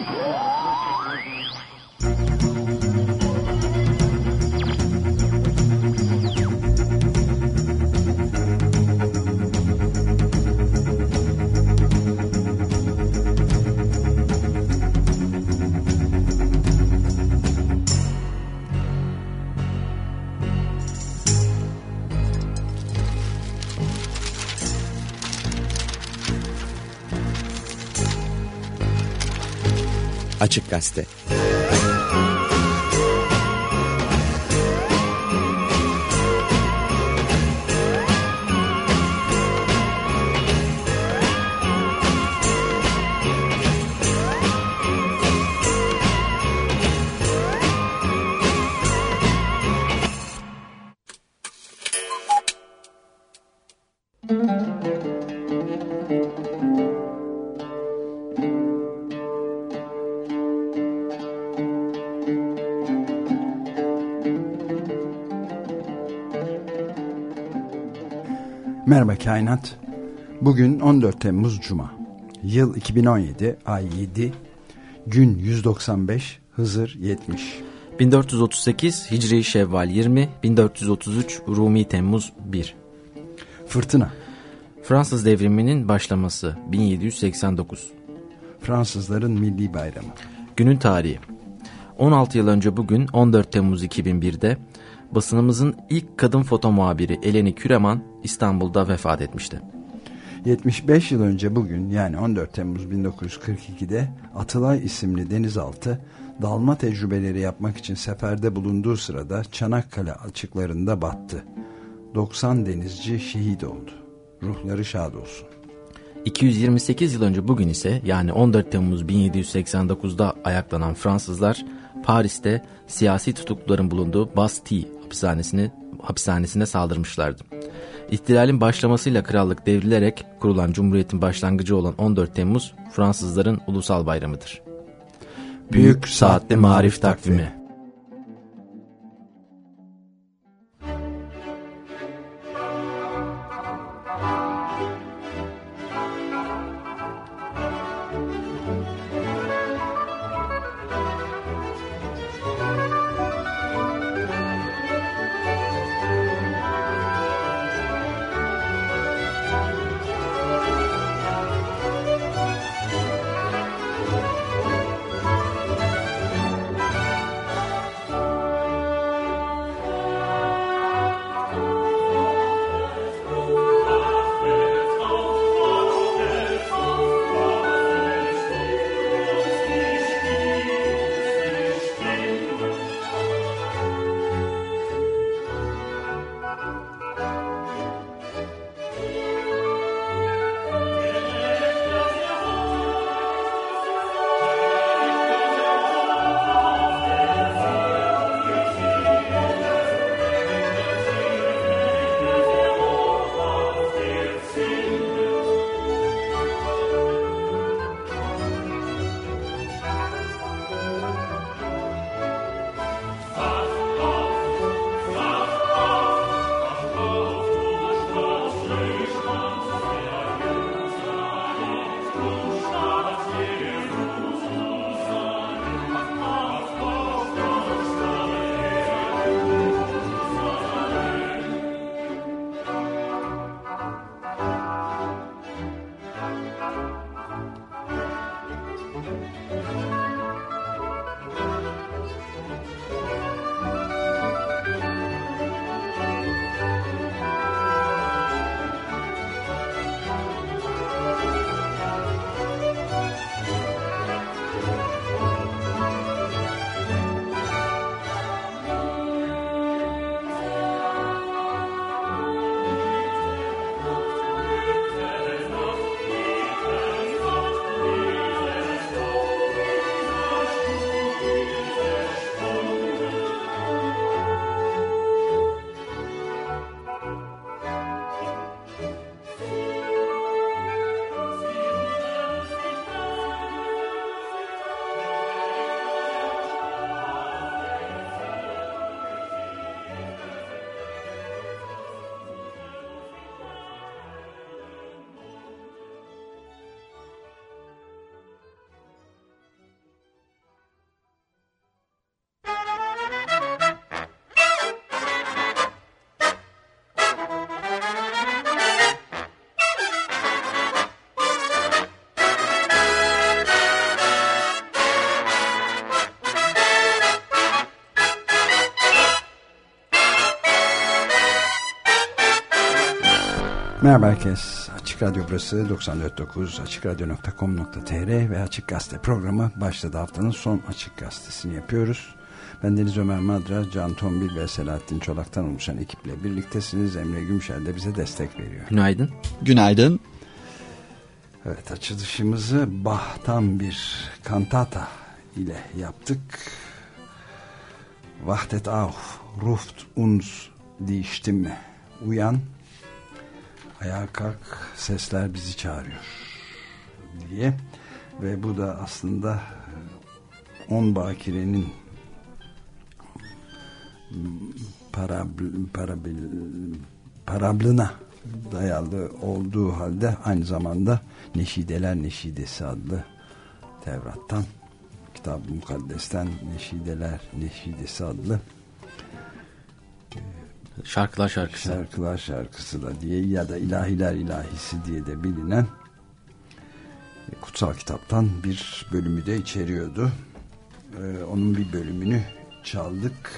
Música Açık Gazete Merhaba Kainat. Bugün 14 Temmuz Cuma. Yıl 2017, ay 7, gün 195, Hızır 70. 1438 Hicri Şevval 20, 1433 Rumi Temmuz 1. Fırtına. Fransız devriminin başlaması 1789. Fransızların milli bayramı. Günün tarihi. 16 yıl önce bugün 14 Temmuz 2001'de basınımızın ilk kadın foto muhabiri Eleni Küreman İstanbul'da vefat etmişti. 75 yıl önce bugün yani 14 Temmuz 1942'de Atılay isimli denizaltı dalma tecrübeleri yapmak için seferde bulunduğu sırada Çanakkale açıklarında battı. 90 denizci şehit oldu. Ruhları şad olsun. 228 yıl önce bugün ise yani 14 Temmuz 1789'da ayaklanan Fransızlar Paris'te siyasi tutukluların bulunduğu Bastille hapishanesini, hapishanesine saldırmışlardı. İhtilalin başlamasıyla krallık devrilerek kurulan Cumhuriyet'in başlangıcı olan 14 Temmuz Fransızların ulusal bayramıdır. Büyük Saatli Marif Takvimi Merhaba herkes. Açık Radyo burası 94.9 AçıkRadyo.com.tr ve Açık Gazete programı başladı. Haftanın son Açık Gazetesini yapıyoruz. Ben Deniz Ömer Madra, Can Tombil ve Selahattin Çolak'tan oluşan ekiple birliktesiniz. Emre Gümşer de bize destek veriyor. Günaydın. Günaydın. Evet açılışımızı Bach'tan bir kantata ile yaptık. Wachtet auf, ruft uns die Stimme. Uyan, ayağa kalk, sesler bizi çağırıyor diye. Ve bu da aslında On Bakire'nin parabl, parabl, parablına dayalı olduğu halde aynı zamanda Neşideler Neşidesi adlı Tevrat'tan Kitab-ı Mukaddes'ten Neşideler Neşidesi adlı Şarkılar şarkısı. Şarkılar şarkısı da diye ya da ilahiler ilahisi diye de bilinen kutsal kitaptan bir bölümü de içeriyordu. Ee, onun bir bölümünü çaldık.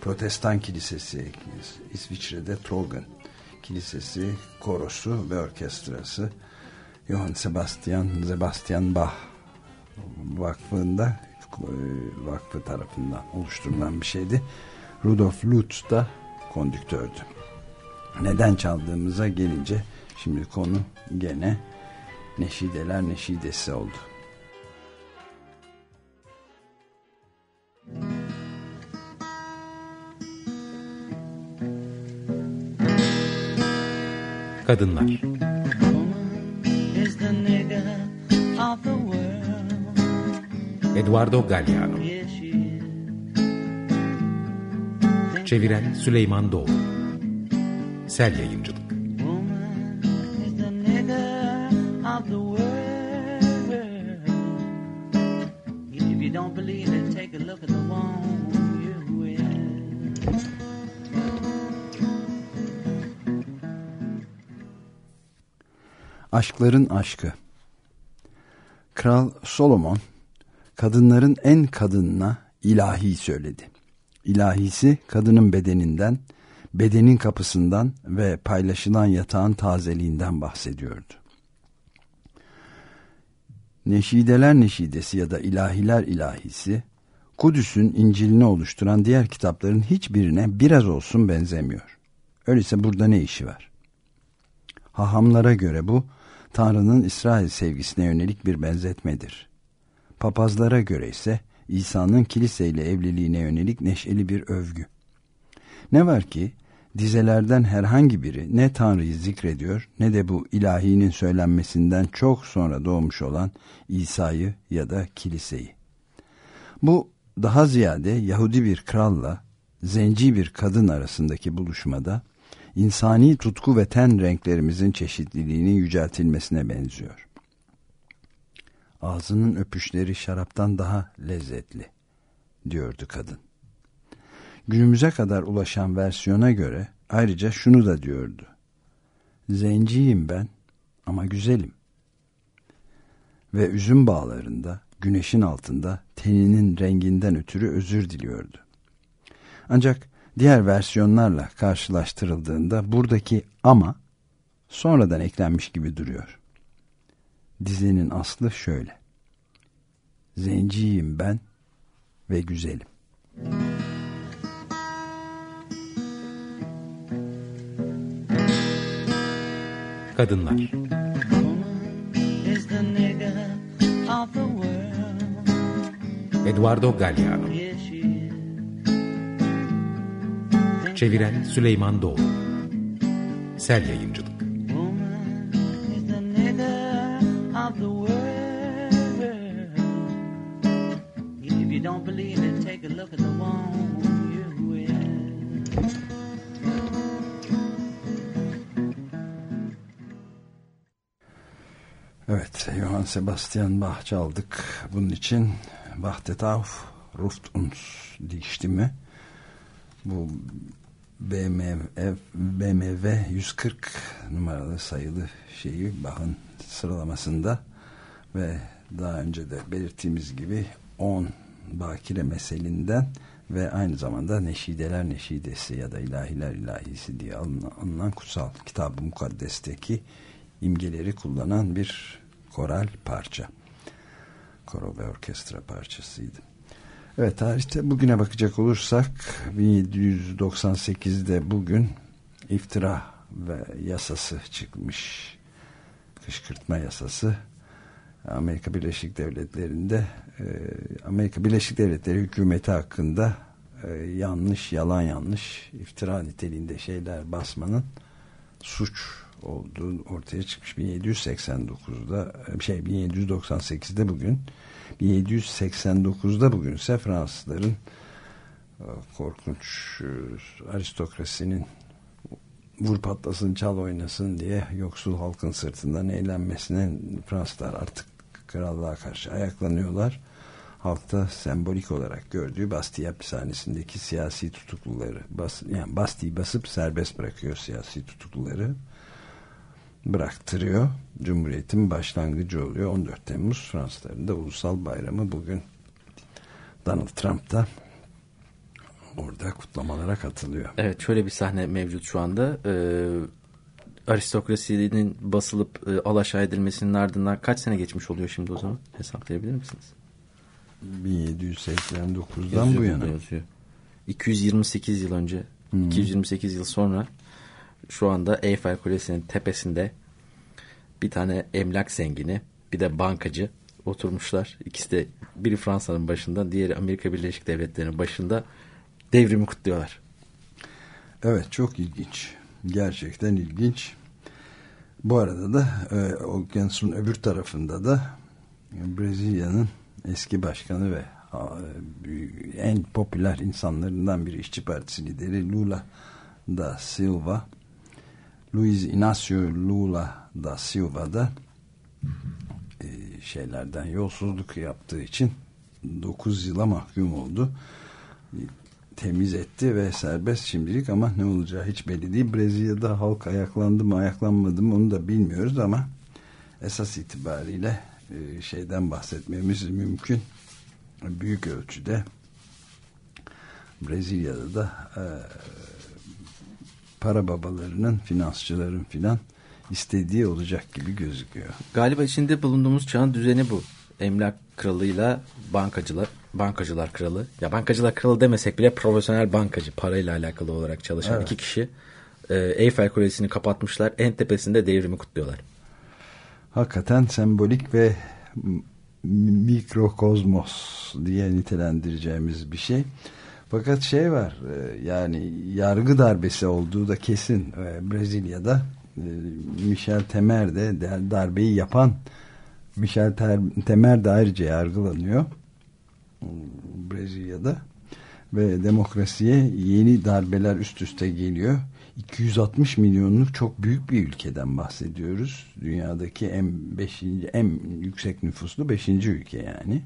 Protestan Kilisesi İsviçre'de Trogen Kilisesi korosu ve orkestrası Johann Sebastian Sebastian Bach vakfında vakfı tarafından oluşturulan bir şeydi. Rudolf Lutz da kondüktördü. Neden çaldığımıza gelince şimdi konu gene Neşideler Neşidesi oldu. Kadınlar Eduardo Galliano Çeviren Süleyman Doğru Sel Yayıncılık. Aşkların aşkı. Kral Solomon kadınların en kadınına ilahi söyledi. İlahisi kadının bedeninden, bedenin kapısından ve paylaşılan yatağın tazeliğinden bahsediyordu. Neşideler Neşidesi ya da İlahiler İlahisi, Kudüs'ün İncil'ini oluşturan diğer kitapların hiçbirine biraz olsun benzemiyor. Öyleyse burada ne işi var? Hahamlara göre bu, Tanrı'nın İsrail sevgisine yönelik bir benzetmedir. Papazlara göre ise İsa'nın kiliseyle evliliğine yönelik neşeli bir övgü. Ne var ki dizelerden herhangi biri ne Tanrı'yı zikrediyor ne de bu ilahinin söylenmesinden çok sonra doğmuş olan İsa'yı ya da kiliseyi. Bu daha ziyade Yahudi bir kralla zenci bir kadın arasındaki buluşmada insani tutku ve ten renklerimizin çeşitliliğinin yüceltilmesine benziyor. Ağzının öpüşleri şaraptan daha lezzetli, diyordu kadın. Günümüze kadar ulaşan versiyona göre ayrıca şunu da diyordu. Zenciyim ben ama güzelim. Ve üzüm bağlarında, güneşin altında teninin renginden ötürü özür diliyordu. Ancak diğer versiyonlarla karşılaştırıldığında buradaki ama sonradan eklenmiş gibi duruyor. Dizinin aslı şöyle. Zenciyim ben ve güzelim. Kadınlar Eduardo Galliano Çeviren Süleyman Doğru Sel Yayıncılık Evet, Johann Sebastian Bach çaldık. Bunun için Wachtet auf, ruft uns die Stimme. Bu BMW, BMW 140 numaralı sayılı şeyi Bach'ın sıralamasında ve daha önce de belirttiğimiz gibi 10 bakire meselinden ve aynı zamanda Neşideler Neşidesi ya da İlahiler İlahisi diye anılan kutsal kitab-ı mukaddesteki imgeleri kullanan bir koral parça. Koro ve orkestra parçasıydı. Evet tarihte bugüne bakacak olursak 1798'de bugün iftira ve yasası çıkmış. Kışkırtma yasası Amerika Birleşik Devletleri'nde e, Amerika Birleşik Devletleri hükümeti hakkında e, yanlış, yalan yanlış, iftira niteliğinde şeyler basmanın suç olduğu ortaya çıkmış. 1789'da şey 1798'de bugün 1789'da bugünse Fransızların e, korkunç aristokrasinin vur patlasın çal oynasın diye yoksul halkın sırtından eğlenmesine Fransızlar artık krallığa karşı ayaklanıyorlar. Halkta sembolik olarak gördüğü Bastille hapishanesindeki siyasi tutukluları bas, yani Bastille basıp serbest bırakıyor siyasi tutukluları bıraktırıyor. Cumhuriyetin başlangıcı oluyor. 14 Temmuz Fransızların da ulusal bayramı bugün Donald Trump da orada kutlamalara katılıyor. Evet şöyle bir sahne mevcut şu anda. Ee, aristokrasinin basılıp e, alaşağı edilmesinin ardından kaç sene geçmiş oluyor şimdi o zaman? Hesaplayabilir misiniz? 1789'dan yazıyor, bu yana. Yazıyor. 228 yıl önce, hmm. 228 yıl sonra şu anda Eyfel Kulesi'nin tepesinde bir tane emlak zengini, bir de bankacı oturmuşlar. İkisi de biri Fransa'nın başında, diğeri Amerika Birleşik Devletleri'nin başında devrimi kutluyorlar. Evet çok ilginç. Gerçekten ilginç. Bu arada da e, okyanusun öbür tarafında da Brezilya'nın eski başkanı ve e, en popüler insanlarından biri işçi partisi lideri Lula da Silva Luiz Inácio Lula da Silva da e, şeylerden yolsuzluk yaptığı için 9 yıla mahkum oldu temiz etti ve serbest şimdilik ama ne olacağı hiç belli değil. Brezilya'da halk ayaklandı mı ayaklanmadı mı onu da bilmiyoruz ama esas itibariyle e, şeyden bahsetmemiz mümkün. Büyük ölçüde Brezilya'da da e, para babalarının, finansçıların filan istediği olacak gibi gözüküyor. Galiba içinde bulunduğumuz çağın düzeni bu. Emlak kralıyla bankacılar bankacılar kralı. Ya bankacılar kralı demesek bile profesyonel bankacı parayla alakalı olarak çalışan evet. iki kişi e, Eyfel Kulesi'ni kapatmışlar. En tepesinde devrimi kutluyorlar. Hakikaten sembolik ve mikrokozmos diye nitelendireceğimiz bir şey. Fakat şey var e, yani yargı darbesi olduğu da kesin e, Brezilya'da e, Michel Temer de darbeyi yapan Michel Temer de ayrıca yargılanıyor Brezilya'da ve demokrasiye yeni darbeler üst üste geliyor. 260 milyonluk çok büyük bir ülkeden bahsediyoruz. Dünyadaki en beşinci, en yüksek nüfuslu beşinci ülke yani.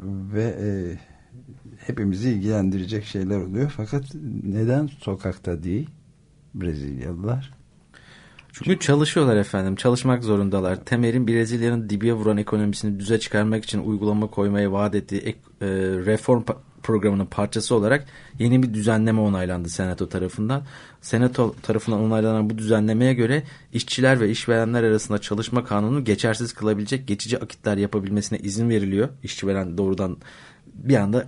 Ve e, hepimizi ilgilendirecek şeyler oluyor. Fakat neden sokakta değil Brezilyalılar? Çünkü çalışıyorlar efendim. Çalışmak zorundalar. Temer'in Brezilya'nın dibiye vuran ekonomisini düze çıkarmak için uygulama koymaya vaat ettiği e, reform programının parçası olarak yeni bir düzenleme onaylandı Senato tarafından. Senato tarafından onaylanan bu düzenlemeye göre işçiler ve işverenler arasında çalışma kanunu geçersiz kılabilecek geçici akitler yapabilmesine izin veriliyor. İşveren doğrudan bir anda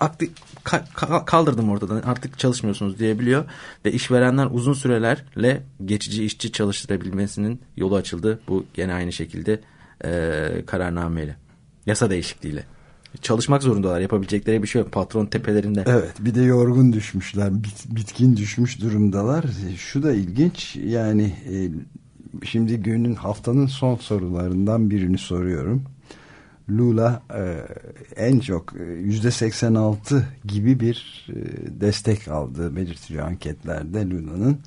aktif, ka, ka, kaldırdım ortadan artık çalışmıyorsunuz diyebiliyor ve işverenler uzun sürelerle geçici işçi çalıştırabilmesinin yolu açıldı. Bu gene aynı şekilde e, kararnameyle yasa değişikliğiyle. Çalışmak zorundalar. Yapabilecekleri bir şey yok. Patron tepelerinde. Evet. Bir de yorgun düşmüşler. Bit, bitkin düşmüş durumdalar. Şu da ilginç. Yani e, şimdi günün haftanın son sorularından birini soruyorum. Lula e, en çok e, yüzde 86 gibi bir e, destek aldığı belirtiliyor anketlerde Lula'nın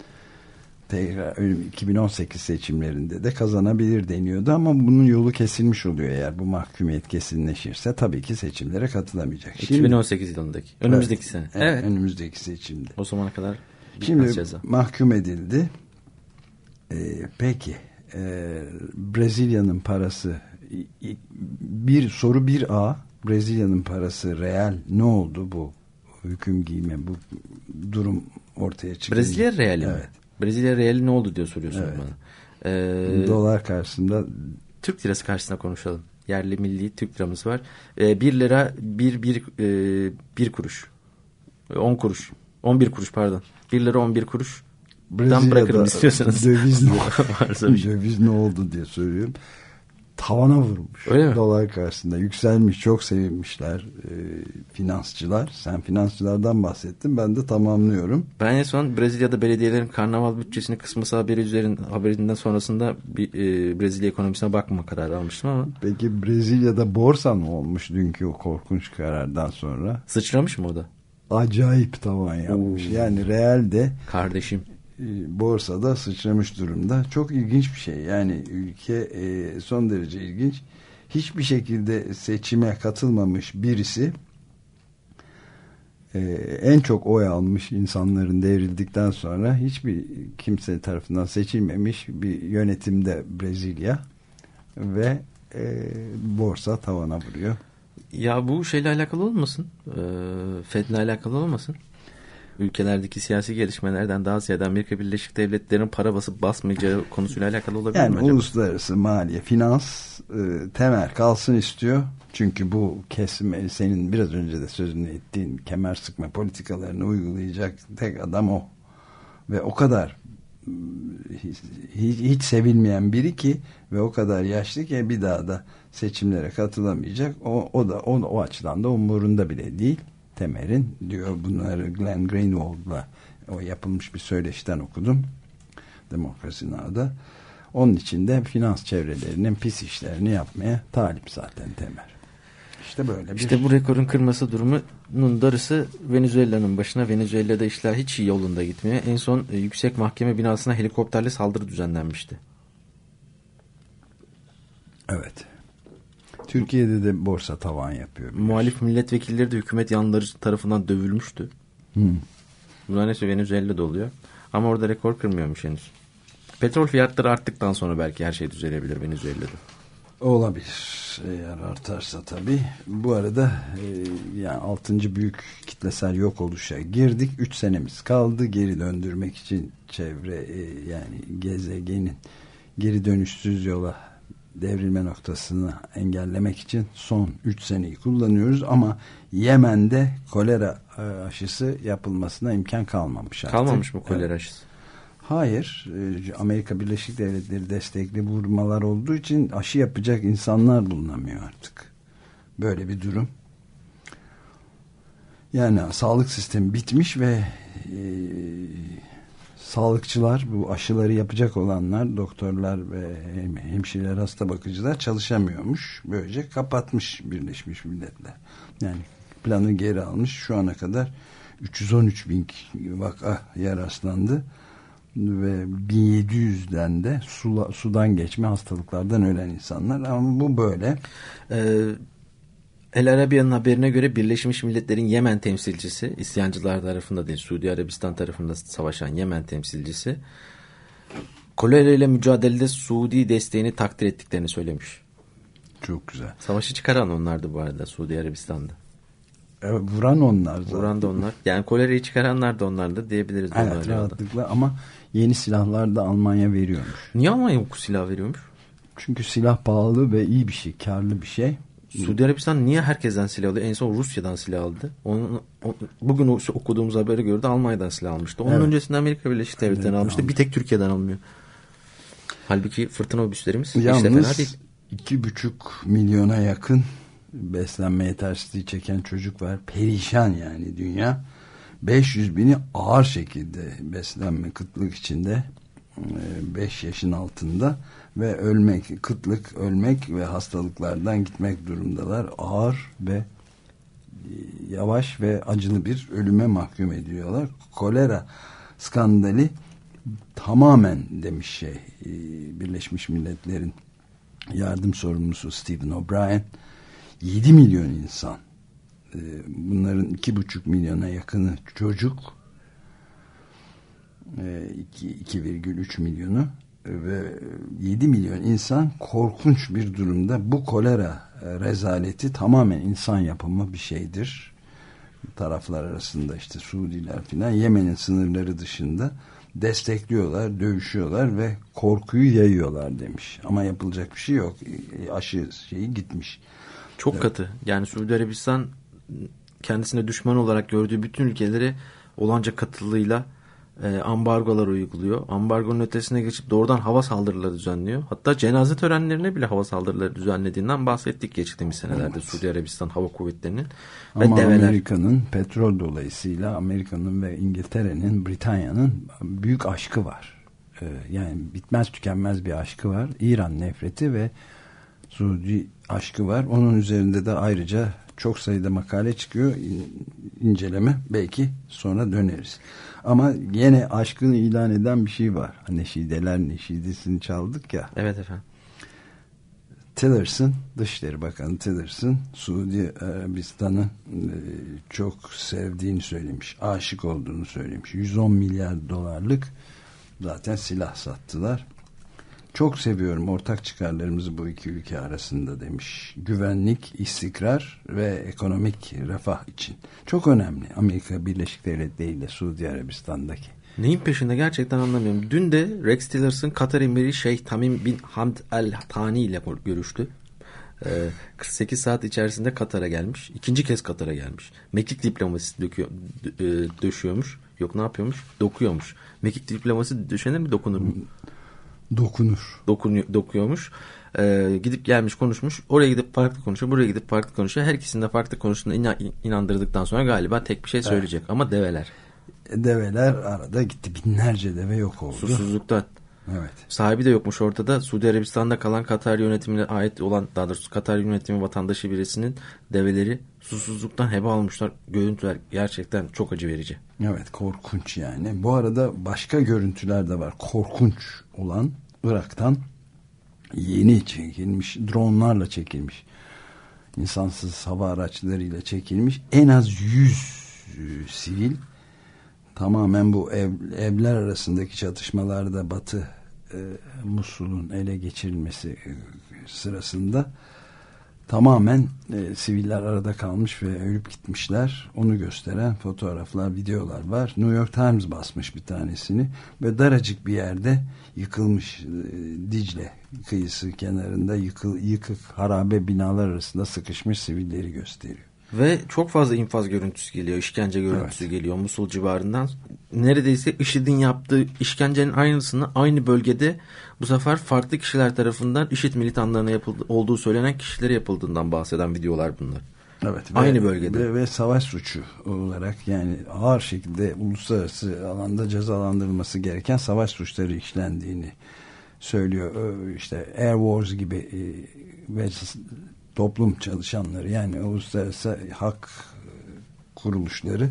tekrar 2018 seçimlerinde de kazanabilir deniyordu ama bunun yolu kesilmiş oluyor eğer bu mahkumiyet kesinleşirse tabii ki seçimlere katılamayacak. Şimdi, 2018 yılındaki önümüzdeki evet, sene. Evet. Önümüzdeki seçimde. O zamana kadar Şimdi ceza. mahkum edildi. Ee, peki e, Brezilya'nın parası bir soru bir A Brezilya'nın parası real ne oldu bu hüküm giyme bu durum ortaya çıktı. Brezilya reali evet. mi? Brezilya reali ne oldu diyor soruyorsun Evet. bana. Ee, Dolar karşısında Türk lirası karşısında konuşalım. Yerli milli Türk liramız var. Ee, 1 lira 1 bir, e, bir kuruş. 10 kuruş. 11 kuruş pardon. 1 lira 11 kuruş. Dan bırakırım istiyorsanız. Döviz ne, Varsa şey. döviz ne oldu diye soruyorum. Tavana vurmuş. Öyle mi? Dolar karşısında yükselmiş. Çok sevinmişler e, finansçılar. Sen finansçılardan bahsettin. Ben de tamamlıyorum. Ben en son Brezilya'da belediyelerin karnaval bütçesini kısması haberi üzerin, haberinden sonrasında bir, e, Brezilya ekonomisine bakmama kararı almıştım ama Peki Brezilya'da borsa mı olmuş dünkü o korkunç karardan sonra? sıçramış mı o da? Acayip tavan yapmış. Oo. Yani realde Kardeşim. E, borsada sıçramış durumda. Çok ilginç bir şey. Yani ülke e, son derece ilginç. Hiçbir şekilde seçime katılmamış birisi e, en çok oy almış insanların devrildikten sonra hiçbir kimse tarafından seçilmemiş bir yönetimde Brezilya ve e, borsa tavana vuruyor. Ya bu şeyle alakalı olmasın? Ee, Fed'le alakalı olmasın? Ülkelerdeki siyasi gelişmelerden daha ziyade Amerika Birleşik Devletleri'nin para basıp basmayacağı konusuyla alakalı olabilir Yani mi acaba? uluslararası maliye, finans e, temel kalsın istiyor. Çünkü bu kesim senin biraz önce de sözünü ettiğin kemer sıkma politikalarını uygulayacak tek adam o. Ve o kadar mm, hiç, hiç sevilmeyen biri ki ve o kadar yaşlı ki bir daha da seçimlere katılamayacak. O, o da o, o açıdan da umurunda bile değil. Temer'in diyor bunları Glenn Greenwald'la o yapılmış bir söyleşten okudum. Demokrasi Now'da. Onun için de finans çevrelerinin pis işlerini yapmaya talip zaten Temer. İşte böyle bir İşte bu rekorun kırması durumunun darısı Venezuela'nın başına. Venezuela'da işler hiç iyi yolunda gitmiyor. En son e, yüksek mahkeme binasına helikopterle saldırı düzenlenmişti. evet. Türkiye'de de borsa tavan yapıyor. Muhalif milletvekilleri de hükümet yanlıları tarafından dövülmüştü. Hmm. Bunlar neyse Venezuela'da oluyor. Ama orada rekor kırmıyormuş henüz. Petrol fiyatları arttıktan sonra belki her şey düzelebilir Venezuela'da. Olabilir. Eğer artarsa tabii. Bu arada e, yani 6. büyük kitlesel yok oluşa girdik. 3 senemiz kaldı. Geri döndürmek için çevre e, yani gezegenin geri dönüşsüz yola devrilme noktasını engellemek için son 3 seneyi kullanıyoruz ama Yemen'de kolera e, aşısı yapılmasına imkan kalmamış artık. Kalmamış mı Evet. kolera aşısı? Hayır. e, Amerika Birleşik Devletleri destekli vurmalar olduğu için aşı yapacak insanlar bulunamıyor artık. Böyle bir durum. Yani sağlık sistemi bitmiş ve e, sağlıkçılar bu aşıları yapacak olanlar doktorlar ve hem- hemşireler hasta bakıcılar çalışamıyormuş. Böylece kapatmış Birleşmiş Milletler. Yani planı geri almış. Şu ana kadar 313 bin vaka yer ve 1700'den de sula, sudan geçme hastalıklardan ölen insanlar ama bu böyle Ee, El Arabiya'nın haberine göre Birleşmiş Milletler'in Yemen temsilcisi, isyancılar tarafında değil, Suudi Arabistan tarafında savaşan Yemen temsilcisi, kolera ile mücadelede Suudi desteğini takdir ettiklerini söylemiş. çok güzel. Savaşı çıkaran onlardı bu arada Suudi Arabistan'da. Evet, vuran onlar zaten. Vuran da onlar. Yani kolerayı çıkaranlar da onlardı diyebiliriz. Evet rahatlıkla ama yeni silahlar da Almanya veriyormuş. Niye Almanya bu silah veriyormuş? Çünkü silah pahalı ve iyi bir şey, karlı bir şey. Suudi Arabistan niye herkesten silah alıyor? En son Rusya'dan silah aldı. Onun, o- bugün okuduğumuz habere göre de Almanya'dan silah almıştı. Onun Evet. öncesinde Amerika Birleşik Devletleri'nden Evet, almıştı. almış. Bir tek Türkiye'den almıyor. Halbuki fırtına obüslerimiz fena Yalnız değil. iki buçuk milyona yakın beslenme yetersizliği çeken çocuk var. Perişan yani dünya. 500 bini ağır şekilde beslenme kıtlık içinde 5 yaşın altında ve ölmek, kıtlık, ölmek ve hastalıklardan gitmek durumdalar. Ağır ve e, yavaş ve acılı bir ölüme mahkum ediyorlar. Kolera skandali tamamen demiş şey e, Birleşmiş Milletler'in yardım sorumlusu Stephen O'Brien 7 milyon insan e, bunların 2,5 milyona yakını çocuk e, iki- 2,3 milyonu ve 7 milyon insan korkunç bir durumda bu kolera e, rezaleti tamamen insan yapımı bir şeydir. Taraflar arasında işte Suudiler filan Yemen'in sınırları dışında destekliyorlar, dövüşüyorlar ve korkuyu yayıyorlar demiş. Ama yapılacak bir şey yok. E, aşı şeyi gitmiş. Çok evet. katı. Yani Suudi Arabistan kendisine düşman olarak gördüğü bütün ülkeleri olanca katılığıyla e, ambargolar uyguluyor. Ambargonun ötesine geçip doğrudan hava saldırıları düzenliyor. Hatta cenaze törenlerine bile hava saldırıları düzenlediğinden bahsettik geçtiğimiz senelerde evet. Suudi Arabistan Hava Kuvvetleri'nin. Ama Amerika'nın petrol dolayısıyla Amerika'nın ve İngiltere'nin, Britanya'nın büyük aşkı var. Ee, yani bitmez tükenmez bir aşkı var. İran nefreti ve Suudi aşkı var. Onun üzerinde de ayrıca çok sayıda makale çıkıyor. inceleme belki sonra döneriz. Ama yine aşkını ilan eden bir şey var. Neşideler Neşidesini çaldık ya. Evet efendim. Tillerson, Dışişleri Bakanı Tillerson, Suudi Arabistan'ı e, çok sevdiğini söylemiş. Aşık olduğunu söylemiş. 110 milyar dolarlık zaten silah sattılar. Çok seviyorum ortak çıkarlarımızı bu iki ülke arasında demiş. Güvenlik, istikrar ve ekonomik refah için. Çok önemli Amerika Birleşik Devletleri ile Suudi Arabistan'daki. Neyin peşinde gerçekten anlamıyorum. Dün de Rex Tillerson Katar Emiri Şeyh Tamim bin Hamd El Tani ile görüştü. 48 ee, saat içerisinde Katar'a gelmiş. İkinci kez Katar'a gelmiş. Mekik diplomasisi döküyor, e, döşüyormuş. Yok ne yapıyormuş? Dokuyormuş. Mekik diploması düşenir mi dokunur mu? Dokunur. Dokunuyor, dokuyormuş. Ee, gidip gelmiş konuşmuş. Oraya gidip farklı konuşuyor. Buraya gidip farklı konuşuyor. Her ikisinin de farklı konuştuğuna inandırdıktan sonra galiba tek bir şey söyleyecek. Evet. Ama develer. Develer arada gitti. Binlerce deve yok oldu. Susuzluktan. Evet. Sahibi de yokmuş ortada. Suudi Arabistan'da kalan Katar yönetimine ait olan daha doğrusu Katar yönetimi vatandaşı birisinin develeri susuzluktan heba almışlar. Görüntüler gerçekten çok acı verici. Evet korkunç yani. Bu arada başka görüntüler de var. Korkunç olan Irak'tan yeni çekilmiş dronlarla çekilmiş. insansız hava araçlarıyla çekilmiş. En az 100 e, sivil tamamen bu ev, evler arasındaki çatışmalarda Batı e, Musul'un ele geçirilmesi e, sırasında tamamen e, siviller arada kalmış ve ölüp gitmişler. Onu gösteren fotoğraflar, videolar var. New York Times basmış bir tanesini ve daracık bir yerde yıkılmış e, Dicle kıyısı kenarında yıkıl, yıkık harabe binalar arasında sıkışmış sivilleri gösteriyor. Ve çok fazla infaz görüntüsü geliyor, işkence görüntüsü evet. geliyor Musul civarından. Neredeyse IŞİD'in yaptığı işkencenin aynısını aynı bölgede bu sefer farklı kişiler tarafından IŞİD militanlarına yapıldı, olduğu söylenen kişilere yapıldığından bahseden videolar bunlar. Evet. Ve, aynı bölgede. Ve, ve savaş suçu olarak yani ağır şekilde uluslararası alanda cezalandırılması gereken savaş suçları işlendiğini söylüyor. İşte Air Wars gibi ve toplum çalışanları yani uluslararası hak kuruluşları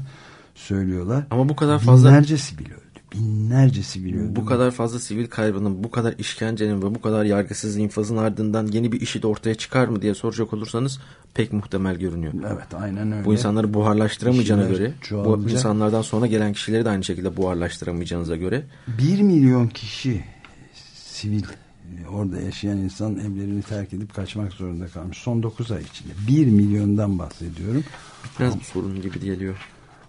söylüyorlar. Ama bu kadar fazla binlerce sivil öldü. Binlerce sivil öldü. Bu kadar fazla sivil kaybının, bu kadar işkencenin ve bu kadar yargısız infazın ardından yeni bir işi de ortaya çıkar mı diye soracak olursanız pek muhtemel görünüyor. Evet, aynen öyle. Bu insanları buharlaştıramayacağına göre, çoğalacak. bu insanlardan sonra gelen kişileri de aynı şekilde buharlaştıramayacağınıza göre. Bir milyon kişi sivil orada yaşayan insan evlerini terk edip kaçmak zorunda kalmış. Son 9 ay içinde. 1 milyondan bahsediyorum. Bitmez bir sorun gibi geliyor.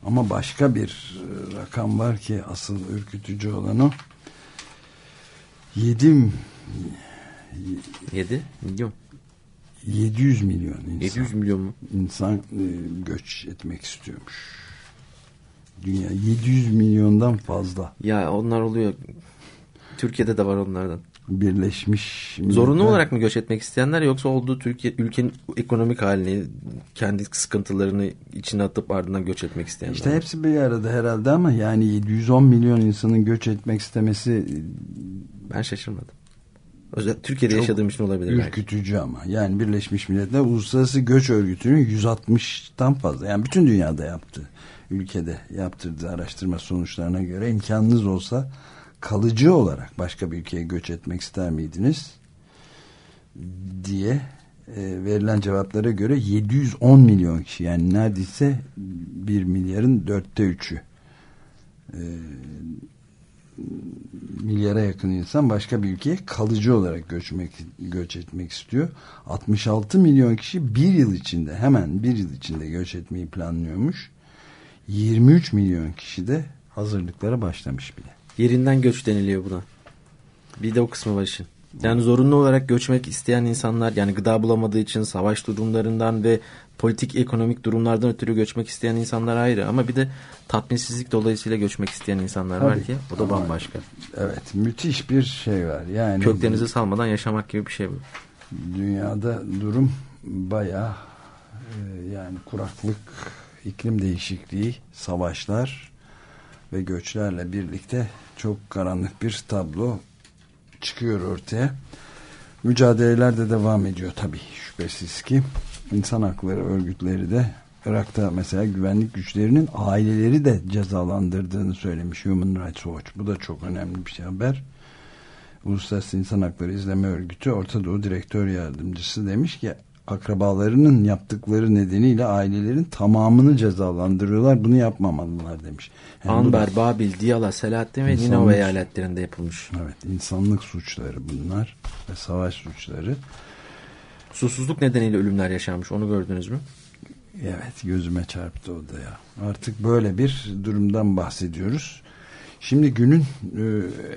Ama başka bir e, rakam var ki asıl ürkütücü olan o. 7 7 milyon. 700 milyon insan. 700 milyon mu? İnsan e, göç etmek istiyormuş. Dünya 700 milyondan fazla. Ya onlar oluyor. Türkiye'de de var onlardan. Birleşmiş Zorunlu Milletler. olarak mı göç etmek isteyenler yoksa olduğu Türkiye ülkenin ekonomik halini kendi sıkıntılarını içine atıp ardından göç etmek isteyenler. İşte hepsi bir arada herhalde ama yani 710 milyon insanın göç etmek istemesi ben şaşırmadım. Özellikle Türkiye'de yaşadığım için olabilir ürkütücü belki. ama. Yani Birleşmiş Milletler Uluslararası Göç Örgütü'nün 160'tan fazla yani bütün dünyada yaptı. Ülkede yaptırdığı araştırma sonuçlarına göre imkanınız olsa kalıcı olarak başka bir ülkeye göç etmek ister miydiniz? diye e, verilen cevaplara göre 710 milyon kişi yani neredeyse 1 milyarın dörtte üçü e, milyara yakın insan başka bir ülkeye kalıcı olarak göçmek göç etmek istiyor. 66 milyon kişi bir yıl içinde hemen bir yıl içinde göç etmeyi planlıyormuş. 23 milyon kişi de hazırlıklara başlamış bile. Yerinden göç deniliyor buna. Bir de o kısmı var işin. Yani zorunlu olarak göçmek isteyen insanlar yani gıda bulamadığı için savaş durumlarından ve politik ekonomik durumlardan ötürü göçmek isteyen insanlar ayrı ama bir de tatminsizlik dolayısıyla göçmek isteyen insanlar Tabii. var ki o da Ama- bambaşka. Evet müthiş bir şey var. Yani Köklerinizi salmadan yaşamak gibi bir şey bu. dünyada durum bayağı e, yani kuraklık, iklim değişikliği, savaşlar ve göçlerle birlikte çok karanlık bir tablo çıkıyor ortaya. Mücadeleler de devam ediyor tabii şüphesiz ki. İnsan hakları örgütleri de Irak'ta mesela güvenlik güçlerinin aileleri de cezalandırdığını söylemiş Human Rights Watch. Bu da çok önemli bir haber. Uluslararası İnsan Hakları İzleme Örgütü Orta Doğu Direktör Yardımcısı demiş ki akrabalarının yaptıkları nedeniyle ailelerin tamamını cezalandırıyorlar. Bunu yapmamalılar demiş. Yani bu da- Babil, Diyala, Selahattin ve Ninove eyaletlerinde yapılmış. Evet, insanlık suçları bunlar ve savaş suçları. Susuzluk nedeniyle ölümler yaşanmış onu gördünüz mü? Evet, gözüme çarptı o da ya. Artık böyle bir durumdan bahsediyoruz. Şimdi günün e,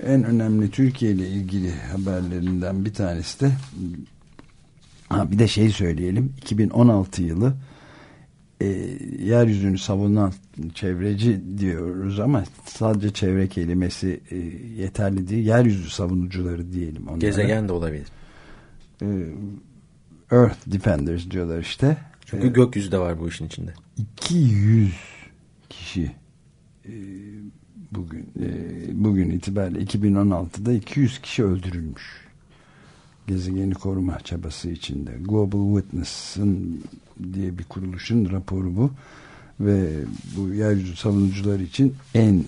en önemli Türkiye ile ilgili haberlerinden bir tanesi de ha, bir de şey söyleyelim. 2016 yılı e, yeryüzünü savunan çevreci diyoruz ama sadece çevre kelimesi e, yeterli değil. Yeryüzü savunucuları diyelim onlara. Gezegen de olabilir. E, Earth Defenders diyorlar işte. Çünkü E, gökyüzü de var bu işin içinde. 200 kişi e, bugün e, bugün itibariyle 2016'da 200 kişi öldürülmüş. Gezegeni koruma çabası içinde. Global Witness'ın diye bir kuruluşun raporu bu. Ve bu yeryüzü savunucular için en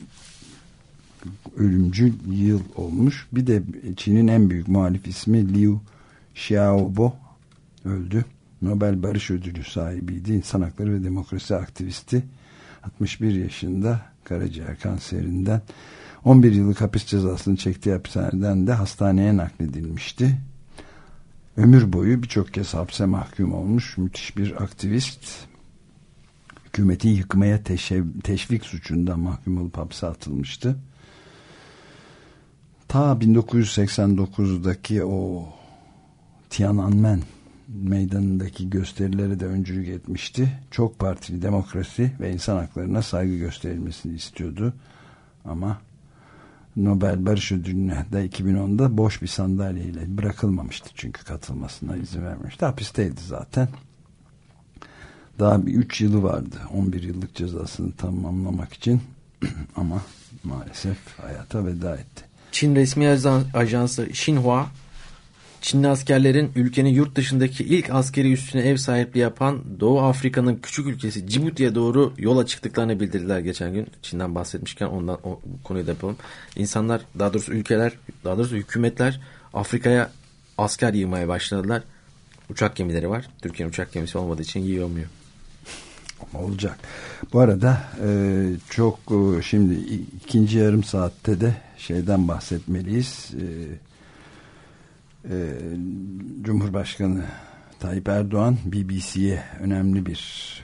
ölümcül yıl olmuş. Bir de Çin'in en büyük muhalif ismi Liu Xiaobo öldü. Nobel Barış Ödülü sahibiydi. İnsan hakları ve demokrasi aktivisti. 61 yaşında karaciğer kanserinden 11 yıllık hapis cezasını çektiği hapishaneden de hastaneye nakledilmişti. Ömür boyu birçok kez hapse mahkum olmuş müthiş bir aktivist. Hükümeti yıkmaya teşvik suçundan mahkum olup hapse atılmıştı. Ta 1989'daki o Tiananmen meydanındaki gösterilere de öncülük etmişti. Çok partili demokrasi ve insan haklarına saygı gösterilmesini istiyordu. Ama Nobel Barış Ödülü'ne de 2010'da boş bir sandalyeyle bırakılmamıştı çünkü katılmasına izin vermemişti. Hapisteydi zaten. Daha bir 3 yılı vardı 11 yıllık cezasını tamamlamak için ama maalesef hayata veda etti. Çin resmi ajan- ajansı Xinhua Çinli askerlerin ülkenin yurt dışındaki ilk askeri üssüne ev sahipliği yapan Doğu Afrika'nın küçük ülkesi Cibuti'ye doğru yola çıktıklarını bildirdiler geçen gün. Çin'den bahsetmişken ondan o konuyu da yapalım. İnsanlar daha doğrusu ülkeler daha doğrusu hükümetler Afrika'ya asker yığmaya başladılar. Uçak gemileri var. Türkiye'nin uçak gemisi olmadığı için yığılmıyor. Ama olacak. Bu arada e, çok e, şimdi ikinci yarım saatte de şeyden bahsetmeliyiz. E, e, Cumhurbaşkanı Tayyip Erdoğan BBC'ye önemli bir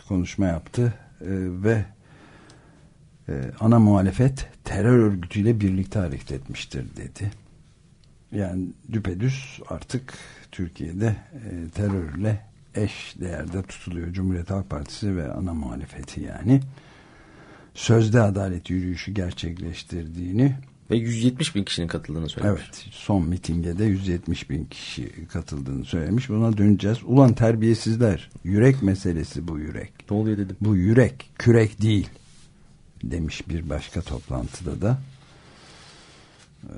konuşma yaptı E, ve e, ana muhalefet terör örgütüyle birlikte hareket etmiştir dedi. Yani düpedüz artık Türkiye'de e, terörle eş değerde tutuluyor Cumhuriyet Halk Partisi ve ana muhalefeti yani. Sözde adalet yürüyüşü gerçekleştirdiğini Ve 170 bin kişinin katıldığını söylemiş. Evet son mitinge de 170 bin kişi katıldığını söylemiş. Buna döneceğiz. Ulan terbiyesizler. Yürek meselesi bu yürek. Ne oluyor dedim. Bu yürek kürek değil demiş bir başka toplantıda da. Ee,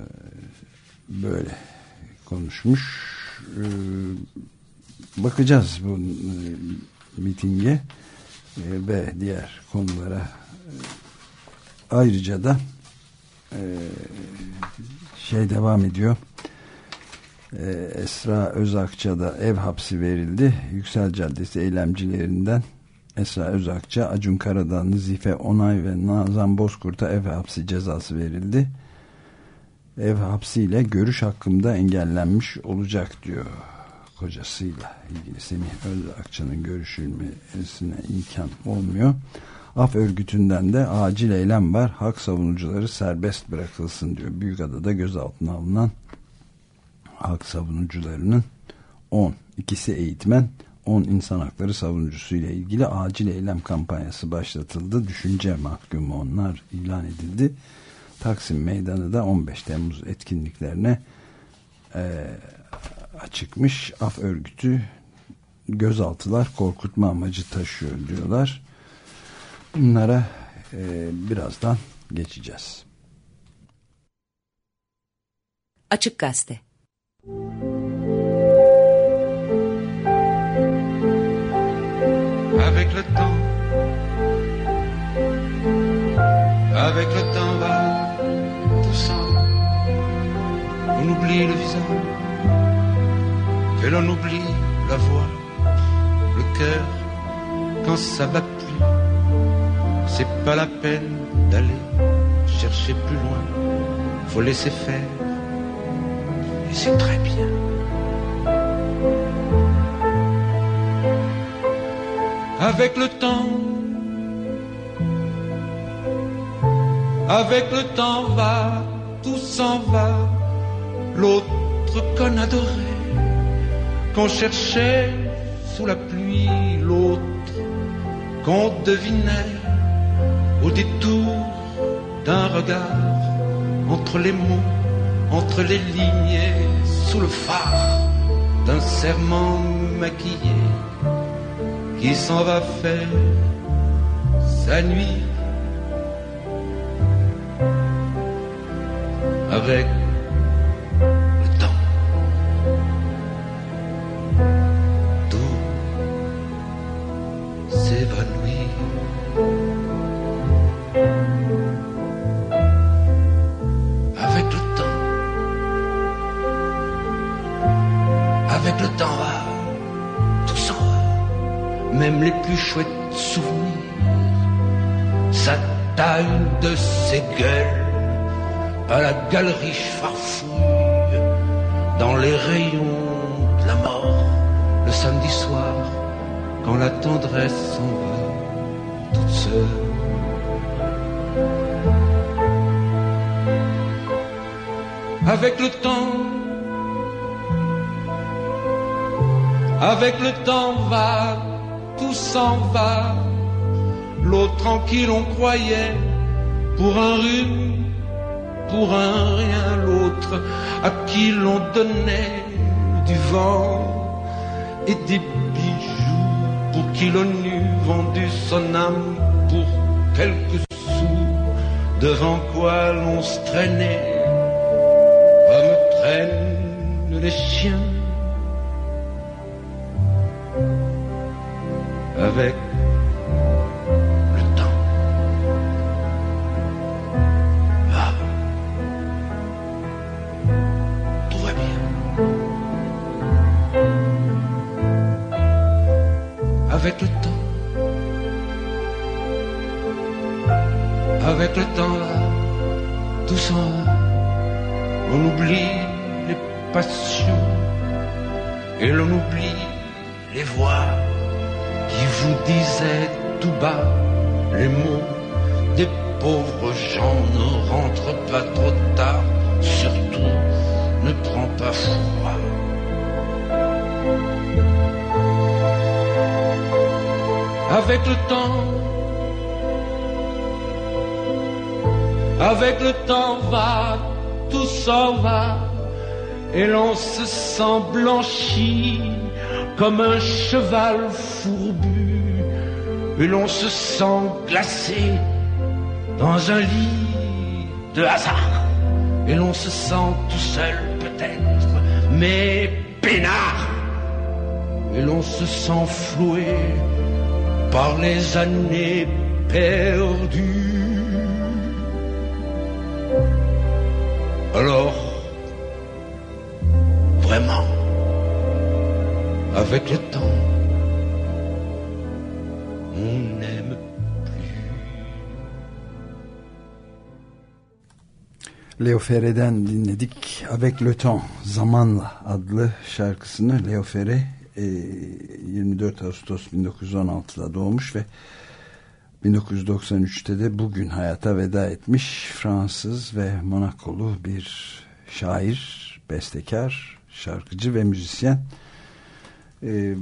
Böyle konuşmuş. Ee, Bakacağız bu e, mitinge e, ve diğer konulara E, ayrıca da e, şey devam ediyor. Ee, Esra Özakça da ev hapsi verildi. Yüksel Caddesi eylemcilerinden Esra Özakça, Acun Karadağ, Nazife Onay ve Nazan Bozkurt'a ev hapsi cezası verildi. ev hapsiyle görüş hakkında engellenmiş olacak diyor kocasıyla ilgili Semih Özakçı'nın görüşülmesine imkan olmuyor. Af örgütünden de acil eylem var. Hak savunucuları serbest bırakılsın diyor. Büyükada'da gözaltına alınan hak savunucularının 10, ikisi eğitmen, 10 insan hakları savunucusu ile ilgili acil eylem kampanyası başlatıldı. Düşünce mahkumu onlar ilan edildi. Taksim Meydanı da 15 Temmuz etkinliklerine e, açıkmış. Af örgütü gözaltılar korkutma amacı taşıyor diyorlar. Bunlara e, birazdan geçeceğiz. Açık Gazete Avec le temps, avec le temps va tout ça. On oublie le visage, que l'on oublie la voix, le cœur quand ça bat plus. C'est pas la peine d'aller chercher plus loin, faut laisser faire. Et c'est très bien. avec le temps. Avec le temps va, tout s'en va. L'autre qu'on adorait, qu'on cherchait sous la pluie, l'autre qu'on devinait au détour d'un regard, entre les mots, entre les lignes sous le phare d'un serment maquillé qui s'en va faire sa nuit avec le temps. Tout s'évanouit. Même les plus chouettes souvenirs. Ça taille de ses gueules à la galerie farfouille dans les rayons de la mort le samedi soir quand la tendresse s'en va toute seule. Avec le temps, avec le temps va, tout s'en va. L'autre tranquille on croyait pour un rhume pour un rien l'autre à qui l'on donnait du vent et des bijoux pour qui eût vendu son âme pour quelques sous devant quoi l'on se traînait comme traînent les chiens avec le temps. Va. Tout va bien. Avec le temps. Avec le temps, tout s'en va. On oublie les passions et l'on oublie les voix qui vous disaient tout bas les mots des pauvres gens. Ne rentre pas trop tard, surtout ne prends pas froid. Avec le temps, avec le temps va, tout s'en va, et l'on se sent blanchi comme un cheval fourbu, et l'on se sent glacé dans un lit de hasard, et l'on se sent tout seul peut-être, mais peinard, et l'on se sent floué par les années perdues. Leo Ferre'den dinledik. Avec le temps, Zamanla adlı şarkısını Leo Ferre e, 24 Ağustos 1916'da doğmuş ve 1993'te de bugün hayata veda etmiş Fransız ve Monakolu bir şair, bestekar, şarkıcı ve müzisyen. E,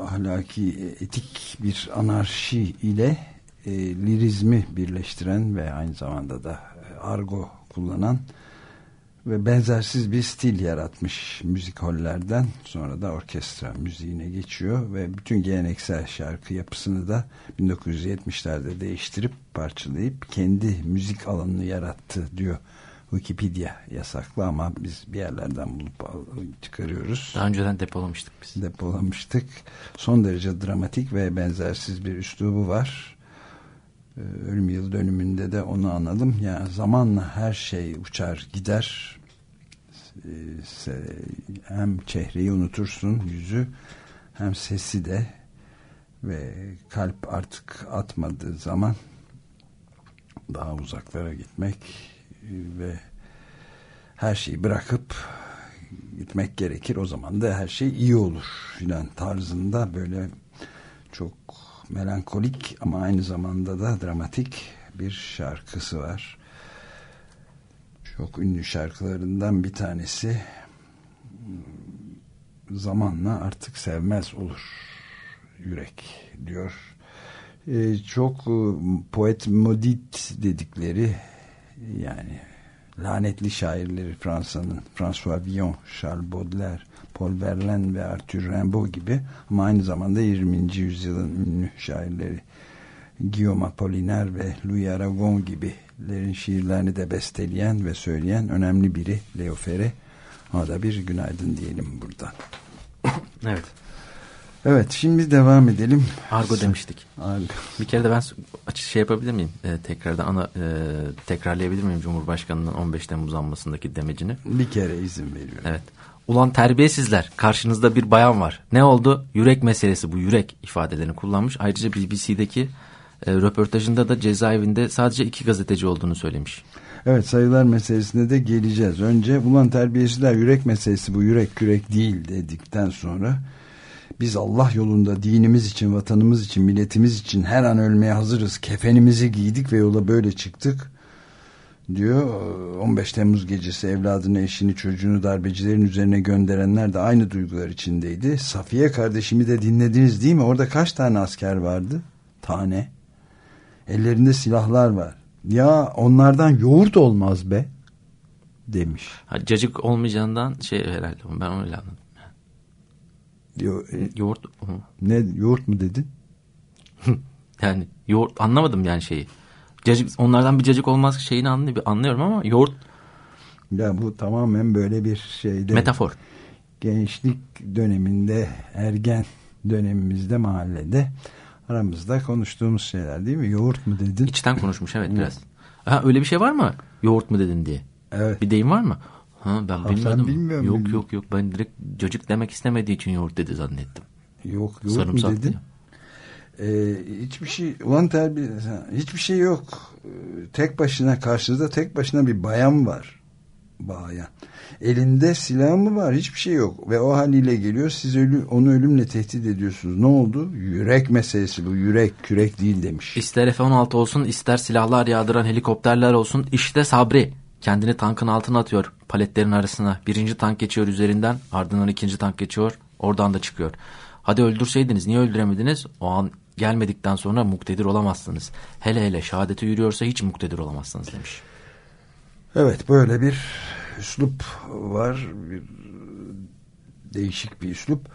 ahlaki, etik bir anarşi ile e, lirizmi birleştiren ve aynı zamanda da e, argo kullanan ve benzersiz bir stil yaratmış müzik hollerden sonra da orkestra müziğine geçiyor ve bütün geleneksel şarkı yapısını da 1970'lerde değiştirip parçalayıp kendi müzik alanını yarattı diyor Wikipedia yasaklı ama biz bir yerlerden bulup çıkarıyoruz. Daha önceden depolamıştık biz. Depolamıştık. Son derece dramatik ve benzersiz bir üslubu var. Ee, ölüm yıl dönümünde de onu anladım. Yani zamanla her şey uçar gider. Ee, hem çehreyi unutursun yüzü hem sesi de ve kalp artık atmadığı zaman daha uzaklara gitmek ve her şeyi bırakıp gitmek gerekir. O zaman da her şey iyi olur filan tarzında böyle çok melankolik ama aynı zamanda da dramatik bir şarkısı var. Çok ünlü şarkılarından bir tanesi zamanla artık sevmez olur yürek diyor. Ee, çok e, poet modit dedikleri yani lanetli şairleri Fransa'nın François Villon, Charles Baudelaire, Paul Verlaine ve Arthur Rimbaud gibi ama aynı zamanda 20. yüzyılın ünlü şairleri Guillaume Apollinaire ve Louis Aragon gibilerin şiirlerini de besteleyen ve söyleyen önemli biri Leo Ferre. Ona da bir günaydın diyelim buradan. evet. Evet şimdi devam edelim. Argo demiştik. Argo. Bir kere de ben açık şey yapabilir miyim? Ee, tekrardan ana e, tekrarlayabilir miyim Cumhurbaşkanı'nın 15 Temmuz anmasındaki demecini? Bir kere izin veriyorum. Evet. Ulan terbiyesizler karşınızda bir bayan var. Ne oldu? Yürek meselesi bu yürek ifadelerini kullanmış. Ayrıca BBC'deki e, röportajında da cezaevinde sadece iki gazeteci olduğunu söylemiş. Evet sayılar meselesine de geleceğiz. Önce ulan terbiyesizler yürek meselesi bu yürek kürek değil dedikten sonra biz Allah yolunda dinimiz için, vatanımız için, milletimiz için her an ölmeye hazırız. Kefenimizi giydik ve yola böyle çıktık diyor. 15 Temmuz gecesi evladını, eşini, çocuğunu darbecilerin üzerine gönderenler de aynı duygular içindeydi. Safiye kardeşimi de dinlediniz değil mi? Orada kaç tane asker vardı? Tane. Ellerinde silahlar var. Ya onlardan yoğurt olmaz be demiş. Ha, cacık olmayacağından şey herhalde ben öyle anladım. Diyor, e, yoğurt ne yoğurt mu dedin? yani yoğurt anlamadım yani şeyi. Cacık onlardan bir cacık olmaz şeyini anlıyorum ama yoğurt ya bu tamamen böyle bir şeyde metafor. Gençlik döneminde ergen dönemimizde mahallede aramızda konuştuğumuz şeyler değil mi? Yoğurt mu dedin? İçten konuşmuş evet biraz. Ha, öyle bir şey var mı? Yoğurt mu dedin diye. Evet. Bir deyim var mı? Ha, ben ha, bilmiyordum. Bilmiyorum, yok bilmiyorum. yok yok ben direkt cacık demek istemediği için yoğurt dedi zannettim. Yok yoğurt Sarımsak mu dedin? Ee, hiçbir şey ulan terbiye hiçbir şey yok. Ee, tek başına karşınızda tek başına bir bayan var. Bayan. Elinde silah mı var? Hiçbir şey yok. Ve o haliyle geliyor. Siz ölü, onu ölümle tehdit ediyorsunuz. Ne oldu? Yürek meselesi bu. Yürek, kürek değil demiş. İster F-16 olsun, ister silahlar yağdıran helikopterler olsun. İşte Sabri. Kendini tankın altına atıyor paletlerin arasına. Birinci tank geçiyor üzerinden ardından ikinci tank geçiyor oradan da çıkıyor. Hadi öldürseydiniz niye öldüremediniz? O an gelmedikten sonra muktedir olamazsınız. Hele hele şehadete yürüyorsa hiç muktedir olamazsınız demiş. Evet böyle bir üslup var. Bir değişik bir üslup.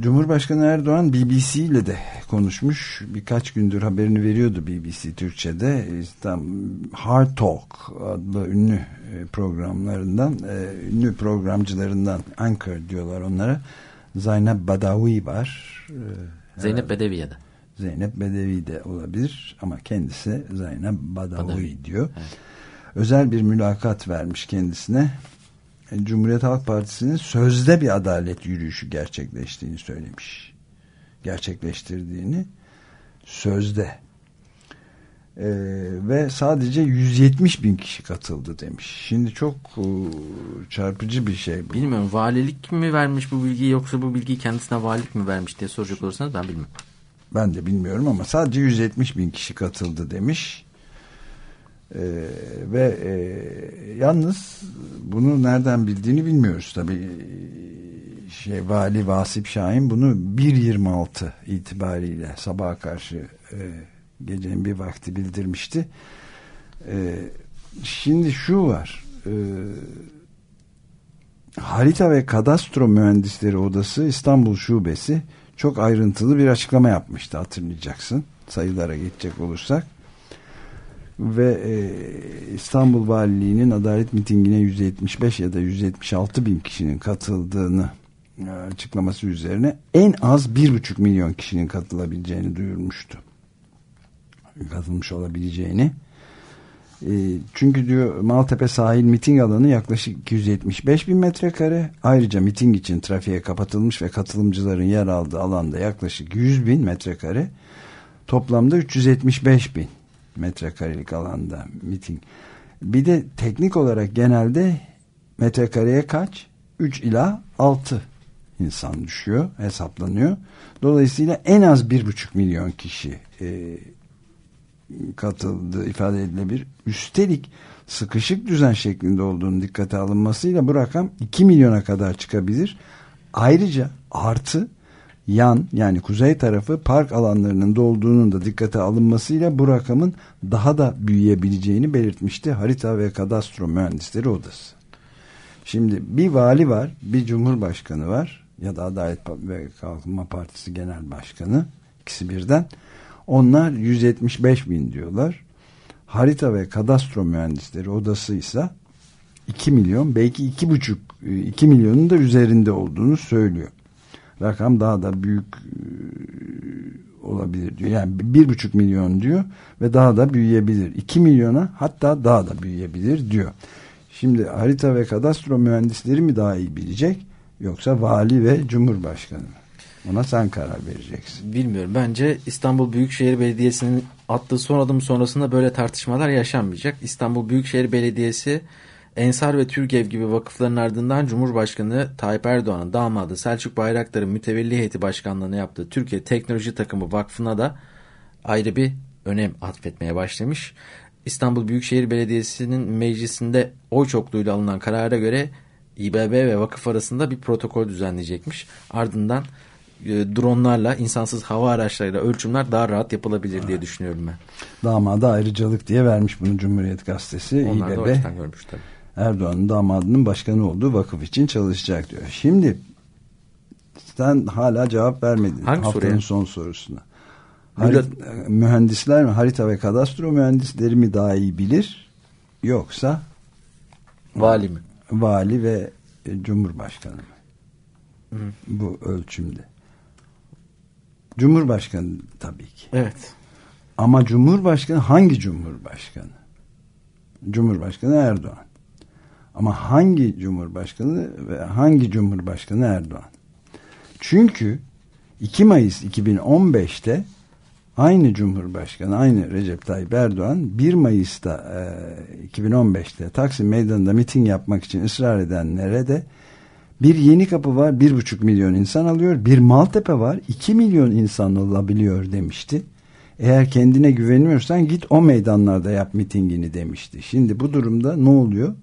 Cumhurbaşkanı Erdoğan BBC ile de konuşmuş. Birkaç gündür haberini veriyordu BBC Türkçe'de. Tam Hard Talk adlı ünlü e, programlarından, e, ünlü programcılarından Anchor diyorlar onlara. Zeynep Badawi var. E, Zeynep Bedevi'ye de. Zeynep Bedevi de olabilir ama kendisi Zeynep Badawi, Badawi. diyor. Evet. Özel bir mülakat vermiş kendisine. Cumhuriyet Halk Partisi'nin sözde bir adalet yürüyüşü gerçekleştiğini söylemiş. Gerçekleştirdiğini sözde. Ee, ve sadece 170 bin kişi katıldı demiş. Şimdi çok e, çarpıcı bir şey bu. Bilmiyorum valilik mi vermiş bu bilgiyi yoksa bu bilgiyi kendisine valilik mi vermiş diye soracak olursanız ben bilmiyorum. Ben de bilmiyorum ama sadece 170 bin kişi katıldı demiş. Ee, ve e, yalnız bunu nereden bildiğini bilmiyoruz tabii. Şey, Vali Vasip Şahin bunu 1.26 itibariyle sabaha karşı e, gecenin bir vakti bildirmişti. E, şimdi şu var. E, Harita ve Kadastro Mühendisleri Odası İstanbul Şubesi çok ayrıntılı bir açıklama yapmıştı hatırlayacaksın. Sayılara geçecek olursak. Ve e, İstanbul Valiliği'nin adalet mitingine 175 ya da 176 bin kişinin katıldığını e, açıklaması üzerine en az 1,5 milyon kişinin katılabileceğini duyurmuştu. Katılmış olabileceğini. E, çünkü diyor Maltepe sahil miting alanı yaklaşık 275 bin metrekare. Ayrıca miting için trafiğe kapatılmış ve katılımcıların yer aldığı alanda yaklaşık 100 bin metrekare. Toplamda 375 bin metrekarelik alanda miting. Bir de teknik olarak genelde metrekareye kaç? 3 ila 6 insan düşüyor, hesaplanıyor. Dolayısıyla en az 1,5 milyon kişi e, katıldığı ifade edilebilir. Üstelik sıkışık düzen şeklinde olduğunu dikkate alınmasıyla bu rakam 2 milyona kadar çıkabilir. Ayrıca artı yan yani kuzey tarafı park alanlarının dolduğunun da dikkate alınmasıyla bu rakamın daha da büyüyebileceğini belirtmişti Harita ve Kadastro Mühendisleri Odası. Şimdi bir vali var, bir cumhurbaşkanı var ya da Adalet ve Kalkınma Partisi Genel Başkanı ikisi birden. Onlar 175 bin diyorlar. Harita ve Kadastro Mühendisleri Odası ise 2 milyon belki 2,5 2 milyonun da üzerinde olduğunu söylüyor rakam daha da büyük olabilir diyor. Yani bir buçuk milyon diyor ve daha da büyüyebilir. iki milyona hatta daha da büyüyebilir diyor. Şimdi harita ve kadastro mühendisleri mi daha iyi bilecek yoksa vali ve cumhurbaşkanı mı? Ona sen karar vereceksin. Bilmiyorum. Bence İstanbul Büyükşehir Belediyesi'nin attığı son adım sonrasında böyle tartışmalar yaşanmayacak. İstanbul Büyükşehir Belediyesi Ensar ve Türgev gibi vakıfların ardından Cumhurbaşkanı Tayyip Erdoğan'ın damadı Selçuk Bayraktar'ın mütevelli heyeti başkanlığını yaptığı Türkiye Teknoloji Takımı Vakfı'na da ayrı bir önem atfetmeye başlamış. İstanbul Büyükşehir Belediyesi'nin meclisinde oy çokluğuyla alınan karara göre İBB ve vakıf arasında bir protokol düzenleyecekmiş. Ardından dronlarla, insansız hava araçlarıyla ölçümler daha rahat yapılabilir diye düşünüyorum ben. Damada ayrıcalık diye vermiş bunu Cumhuriyet Gazetesi. Onlar İBB. da o görmüş tabii. Erdoğan'ın damadının başkanı olduğu vakıf için çalışacak diyor. Şimdi sen hala cevap vermedin. Hangi Haftanın soruya? son sorusuna. Harit, mühendisler mi? Harita ve kadastro mühendisleri mi daha iyi bilir? Yoksa Vali mi? vali ve e, cumhurbaşkanı mı? Hı. Bu ölçümde. Cumhurbaşkanı tabii ki. Evet. Ama Cumhurbaşkanı hangi Cumhurbaşkanı? Cumhurbaşkanı Erdoğan. Ama hangi Cumhurbaşkanı ve hangi Cumhurbaşkanı Erdoğan? Çünkü 2 Mayıs 2015'te aynı Cumhurbaşkanı, aynı Recep Tayyip Erdoğan 1 Mayıs'ta e, 2015'te Taksim Meydanı'nda miting yapmak için ısrar edenlere de bir yeni kapı var, bir buçuk milyon insan alıyor. Bir Maltepe var, iki milyon insan alabiliyor demişti. Eğer kendine güveniyorsan git o meydanlarda yap mitingini demişti. Şimdi bu durumda ne oluyor?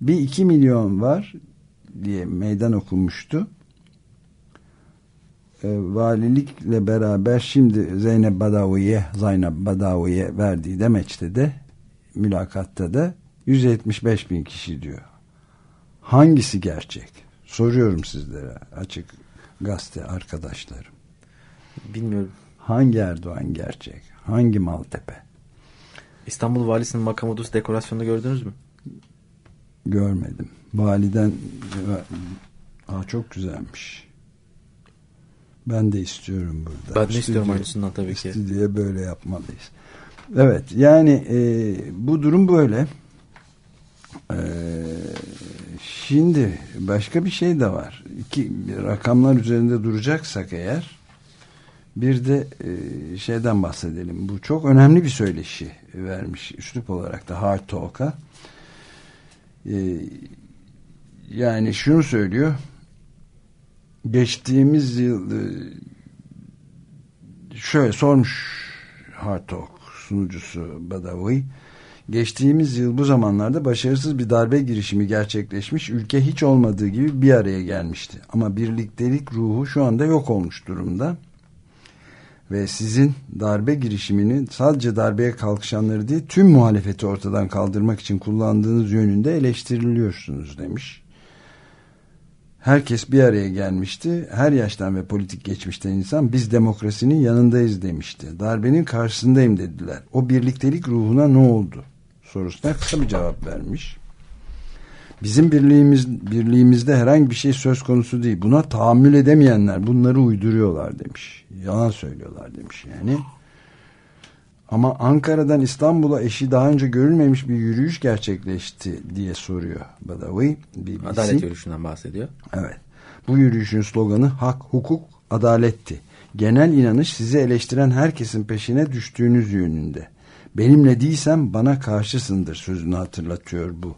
Bir iki milyon var diye meydan okunmuştu. E, valilikle beraber şimdi Zeynep Badawi'ye Zeynep Badawi'ye verdiği demeçte de mülakatta da 175 bin kişi diyor. Hangisi gerçek? Soruyorum sizlere açık gazete arkadaşlarım. Bilmiyorum. Hangi Erdoğan gerçek? Hangi Maltepe? İstanbul Valisi'nin makam odası dekorasyonunu gördünüz mü? Görmedim. Validen Aa, çok güzelmiş. Ben de istiyorum burada. Ben de istiyorum aynısından tabii ki. Stüdyoya böyle yapmalıyız. Evet yani e, bu durum böyle. E, şimdi başka bir şey de var. İki, rakamlar üzerinde duracaksak eğer Bir de e, şeyden bahsedelim. Bu çok önemli bir söyleşi vermiş üslup olarak da Hard Talk'a. E, yani şunu söylüyor. Geçtiğimiz yıl e, şöyle sormuş Hard Talk sunucusu Badawi. Geçtiğimiz yıl bu zamanlarda başarısız bir darbe girişimi gerçekleşmiş. Ülke hiç olmadığı gibi bir araya gelmişti. Ama birliktelik ruhu şu anda yok olmuş durumda. Ve sizin darbe girişimini sadece darbeye kalkışanları değil tüm muhalefeti ortadan kaldırmak için kullandığınız yönünde eleştiriliyorsunuz demiş. Herkes bir araya gelmişti. Her yaştan ve politik geçmişten insan biz demokrasinin yanındayız demişti. Darbenin karşısındayım dediler. O birliktelik ruhuna ne oldu? Sorusuna kısa bir cevap vermiş. Bizim birliğimiz, birliğimizde herhangi bir şey söz konusu değil. Buna tahammül edemeyenler bunları uyduruyorlar demiş. Yalan söylüyorlar demiş yani. Ama Ankara'dan İstanbul'a eşi daha önce görülmemiş bir yürüyüş gerçekleşti diye soruyor Badawi. BBC. Adalet yürüyüşünden bahsediyor. Evet. Bu yürüyüşün sloganı hak, hukuk, adaletti. Genel inanış sizi eleştiren herkesin peşine düştüğünüz yönünde. Benimle değilsem bana karşısındır sözünü hatırlatıyor bu.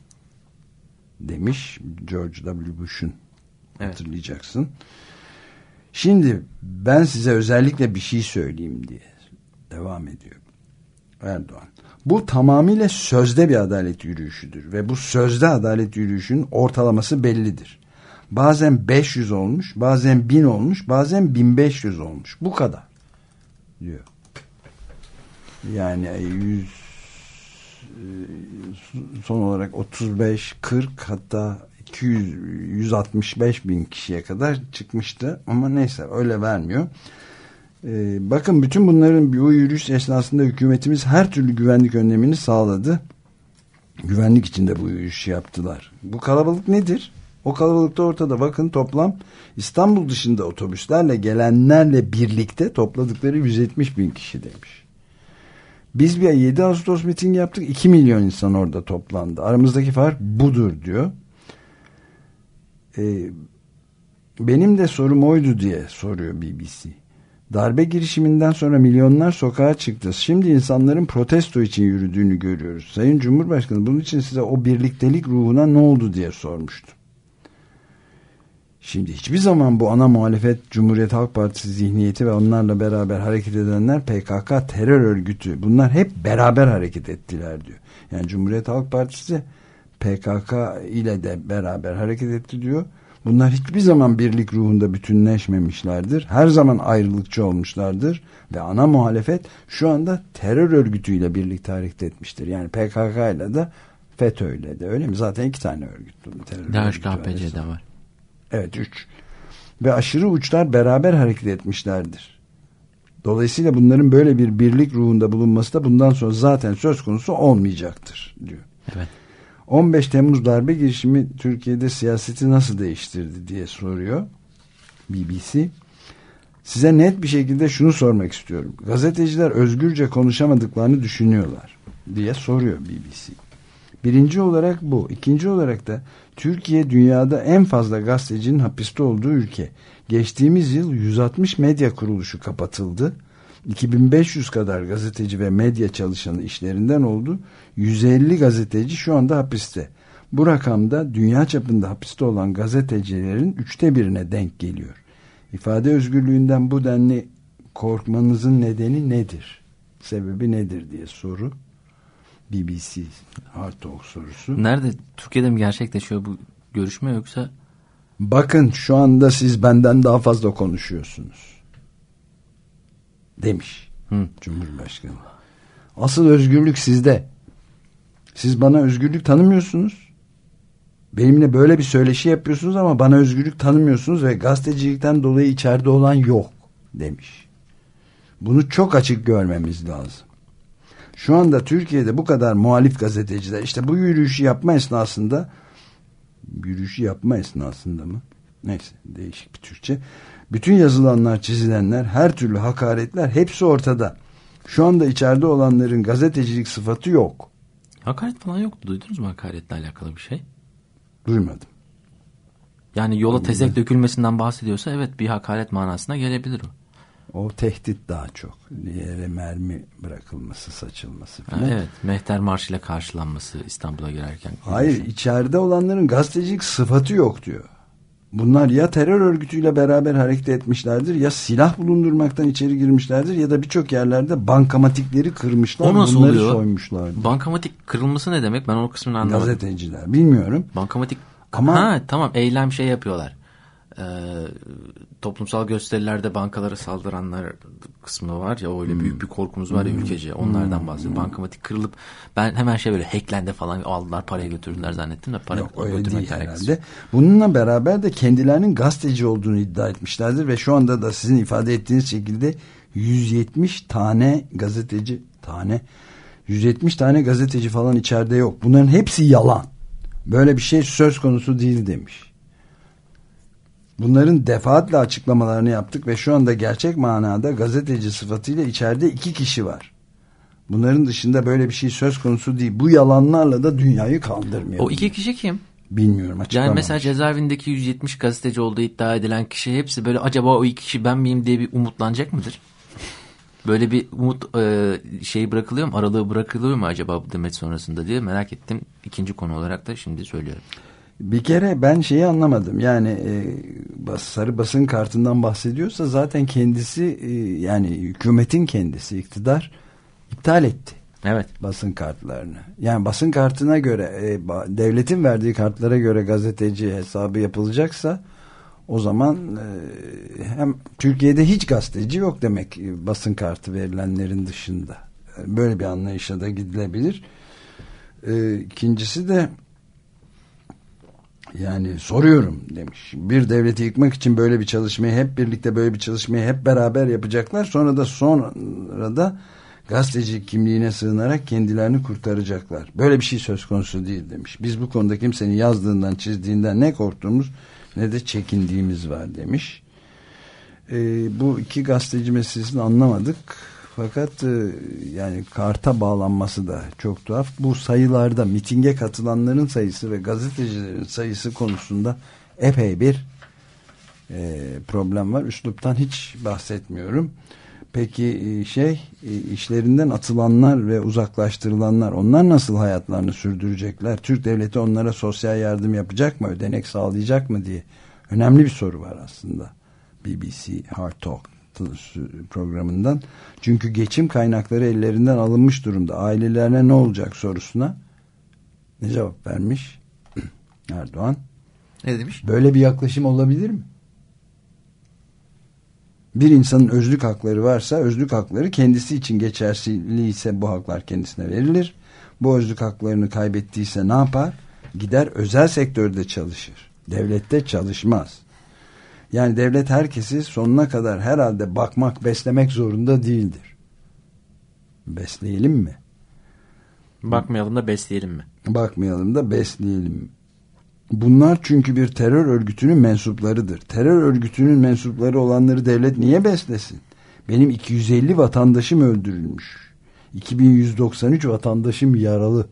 Demiş George W. Bush'un. Evet. Hatırlayacaksın. Şimdi ben size özellikle bir şey söyleyeyim diye devam ediyor. Erdoğan. Bu tamamıyla sözde bir adalet yürüyüşüdür ve bu sözde adalet yürüyüşünün ortalaması bellidir. Bazen 500 olmuş, bazen 1000 olmuş, bazen 1500 olmuş. Bu kadar diyor. Yani 100 e, son olarak 35, 40 hatta 200, 165 bin kişiye kadar çıkmıştı ama neyse öyle vermiyor. Ee, bakın bütün bunların bu yürüyüş esnasında hükümetimiz her türlü güvenlik önlemini sağladı. Güvenlik içinde bu yürüyüşü yaptılar. Bu kalabalık nedir? O kalabalıkta ortada bakın toplam İstanbul dışında otobüslerle gelenlerle birlikte topladıkları 170 bin kişi demiş. Biz bir 7 Ağustos mitingi yaptık 2 milyon insan orada toplandı. Aramızdaki fark budur diyor. Ee, benim de sorum oydu diye soruyor BBC. Darbe girişiminden sonra milyonlar sokağa çıktı. Şimdi insanların protesto için yürüdüğünü görüyoruz. Sayın Cumhurbaşkanı bunun için size o birliktelik ruhuna ne oldu diye sormuştu. Şimdi hiçbir zaman bu ana muhalefet Cumhuriyet Halk Partisi zihniyeti ve onlarla beraber hareket edenler PKK terör örgütü bunlar hep beraber hareket ettiler diyor. Yani Cumhuriyet Halk Partisi PKK ile de beraber hareket etti diyor. Bunlar hiçbir zaman birlik ruhunda bütünleşmemişlerdir. Her zaman ayrılıkçı olmuşlardır. Ve ana muhalefet şu anda terör örgütüyle birlikte hareket etmiştir. Yani PKK ile de FETÖ ile de öyle mi? Zaten iki tane örgüt. DHKPC'de arasında. var. Evet üç. Ve aşırı uçlar beraber hareket etmişlerdir. Dolayısıyla bunların böyle bir birlik ruhunda bulunması da bundan sonra zaten söz konusu olmayacaktır diyor. Evet. 15 Temmuz darbe girişimi Türkiye'de siyaseti nasıl değiştirdi diye soruyor BBC. Size net bir şekilde şunu sormak istiyorum. Gazeteciler özgürce konuşamadıklarını düşünüyorlar diye soruyor BBC. Birinci olarak bu. İkinci olarak da Türkiye dünyada en fazla gazetecinin hapiste olduğu ülke. Geçtiğimiz yıl 160 medya kuruluşu kapatıldı. 2500 kadar gazeteci ve medya çalışanı işlerinden oldu. 150 gazeteci şu anda hapiste. Bu rakamda dünya çapında hapiste olan gazetecilerin üçte birine denk geliyor. İfade özgürlüğünden bu denli korkmanızın nedeni nedir? Sebebi nedir diye soru. BBC Hard Talk sorusu. Nerede? Türkiye'de mi gerçekleşiyor bu görüşme yoksa Bakın şu anda siz benden daha fazla konuşuyorsunuz. Demiş Hı. Cumhurbaşkanı. Asıl özgürlük sizde. Siz bana özgürlük tanımıyorsunuz. Benimle böyle bir söyleşi yapıyorsunuz ama bana özgürlük tanımıyorsunuz ve gazetecilikten dolayı içeride olan yok demiş. Bunu çok açık görmemiz lazım. Şu anda Türkiye'de bu kadar muhalif gazeteciler işte bu yürüyüşü yapma esnasında yürüyüşü yapma esnasında mı? Neyse değişik bir Türkçe. Bütün yazılanlar, çizilenler, her türlü hakaretler hepsi ortada. Şu anda içeride olanların gazetecilik sıfatı yok. hakaret falan yoktu. Duydunuz mu hakaretle alakalı bir şey? Duymadım. Yani yola tezek dökülmesinden bahsediyorsa evet bir hakaret manasına gelebilir o. O tehdit daha çok. Yere mermi bırakılması, saçılması Ha, falan. evet. Mehter Marşı ile karşılanması İstanbul'a girerken. Hayır içeride olanların gazetecilik sıfatı yok diyor. Bunlar ya terör örgütüyle beraber hareket etmişlerdir ya silah bulundurmaktan içeri girmişlerdir ya da birçok yerlerde bankamatikleri kırmışlar. O nasıl bunları oluyor? soymuşlar. Bankamatik kırılması ne demek? Ben o kısmını anlamadım. Gazeteciler bilmiyorum. Bankamatik Ama- ha tamam eylem şey yapıyorlar. Ee, toplumsal gösterilerde bankalara saldıranlar kısmı var ya öyle büyük bir korkumuz var ya ülkece onlardan bahsediyor. Bankamatik kırılıp ben hemen şey böyle hacklendi falan aldılar parayı götürdüler zannettim de para Yok öyle değil herhalde. Bununla beraber de kendilerinin gazeteci olduğunu iddia etmişlerdir ve şu anda da sizin ifade ettiğiniz şekilde 170 tane gazeteci tane 170 tane gazeteci falan içeride yok. Bunların hepsi yalan. Böyle bir şey söz konusu değil demiş. Bunların defaatle açıklamalarını yaptık ve şu anda gerçek manada gazeteci sıfatıyla içeride iki kişi var. Bunların dışında böyle bir şey söz konusu değil. Bu yalanlarla da dünyayı kaldırmıyor. O iki kişi kim? Bilmiyorum Yani açıklamamış. mesela cezaevindeki 170 gazeteci olduğu iddia edilen kişi hepsi böyle acaba o iki kişi ben miyim diye bir umutlanacak mıdır? Böyle bir umut e, şey bırakılıyor mu? Aralığı bırakılıyor mu acaba bu demet sonrasında diye merak ettim. İkinci konu olarak da şimdi söylüyorum. Bir kere ben şeyi anlamadım. Yani e, bas- sarı basın kartından bahsediyorsa zaten kendisi e, yani hükümetin kendisi iktidar iptal etti Evet. basın kartlarını. Yani basın kartına göre e, ba- devletin verdiği kartlara göre gazeteci hesabı yapılacaksa o zaman e, hem Türkiye'de hiç gazeteci yok demek e, basın kartı verilenlerin dışında. E, Böyle bir anlayışa da gidilebilir. E, ikincisi de yani soruyorum demiş. Bir devleti yıkmak için böyle bir çalışmayı hep birlikte böyle bir çalışmayı hep beraber yapacaklar. Sonra da sonra da gazeteci kimliğine sığınarak kendilerini kurtaracaklar. Böyle bir şey söz konusu değil demiş. Biz bu konuda kimsenin yazdığından çizdiğinden ne korktuğumuz ne de çekindiğimiz var demiş. Ee, bu iki gazeteci meselesini anlamadık. Fakat e, yani karta bağlanması da çok tuhaf. Bu sayılarda mitinge katılanların sayısı ve gazetecilerin sayısı konusunda epey bir e, problem var. Üsluptan hiç bahsetmiyorum. Peki e, şey e, işlerinden atılanlar ve uzaklaştırılanlar onlar nasıl hayatlarını sürdürecekler? Türk devleti onlara sosyal yardım yapacak mı? Ödenek sağlayacak mı diye önemli bir soru var aslında. BBC Hard Talk programından. Çünkü geçim kaynakları ellerinden alınmış durumda. Ailelerine ne olacak sorusuna ne cevap vermiş Erdoğan? Ne demiş? Böyle bir yaklaşım olabilir mi? Bir insanın özlük hakları varsa özlük hakları kendisi için geçerli ise bu haklar kendisine verilir. Bu özlük haklarını kaybettiyse ne yapar? Gider özel sektörde çalışır. Devlette çalışmaz. Yani devlet herkesi sonuna kadar herhalde bakmak, beslemek zorunda değildir. Besleyelim mi? Bakmayalım da besleyelim mi? Bakmayalım da besleyelim. Bunlar çünkü bir terör örgütünün mensuplarıdır. Terör örgütünün mensupları olanları devlet niye beslesin? Benim 250 vatandaşım öldürülmüş. 2193 vatandaşım yaralı.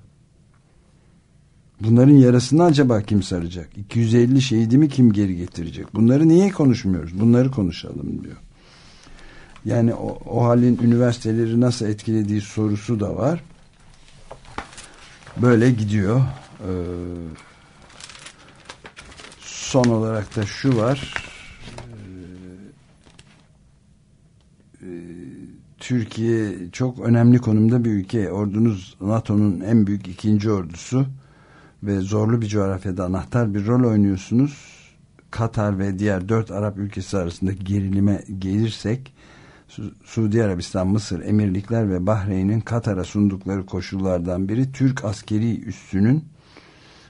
Bunların yarasını acaba kim saracak? 250 şehidimi kim geri getirecek? Bunları niye konuşmuyoruz? Bunları konuşalım diyor. Yani o, o halin üniversiteleri nasıl etkilediği sorusu da var. Böyle gidiyor. Ee, son olarak da şu var. Ee, Türkiye çok önemli konumda bir ülke. Ordunuz NATO'nun en büyük ikinci ordusu ve zorlu bir coğrafyada anahtar bir rol oynuyorsunuz. Katar ve diğer dört Arap ülkesi arasındaki gerilime gelirsek Su Suudi Arabistan, Mısır, Emirlikler ve Bahreyn'in Katar'a sundukları koşullardan biri Türk askeri üssünün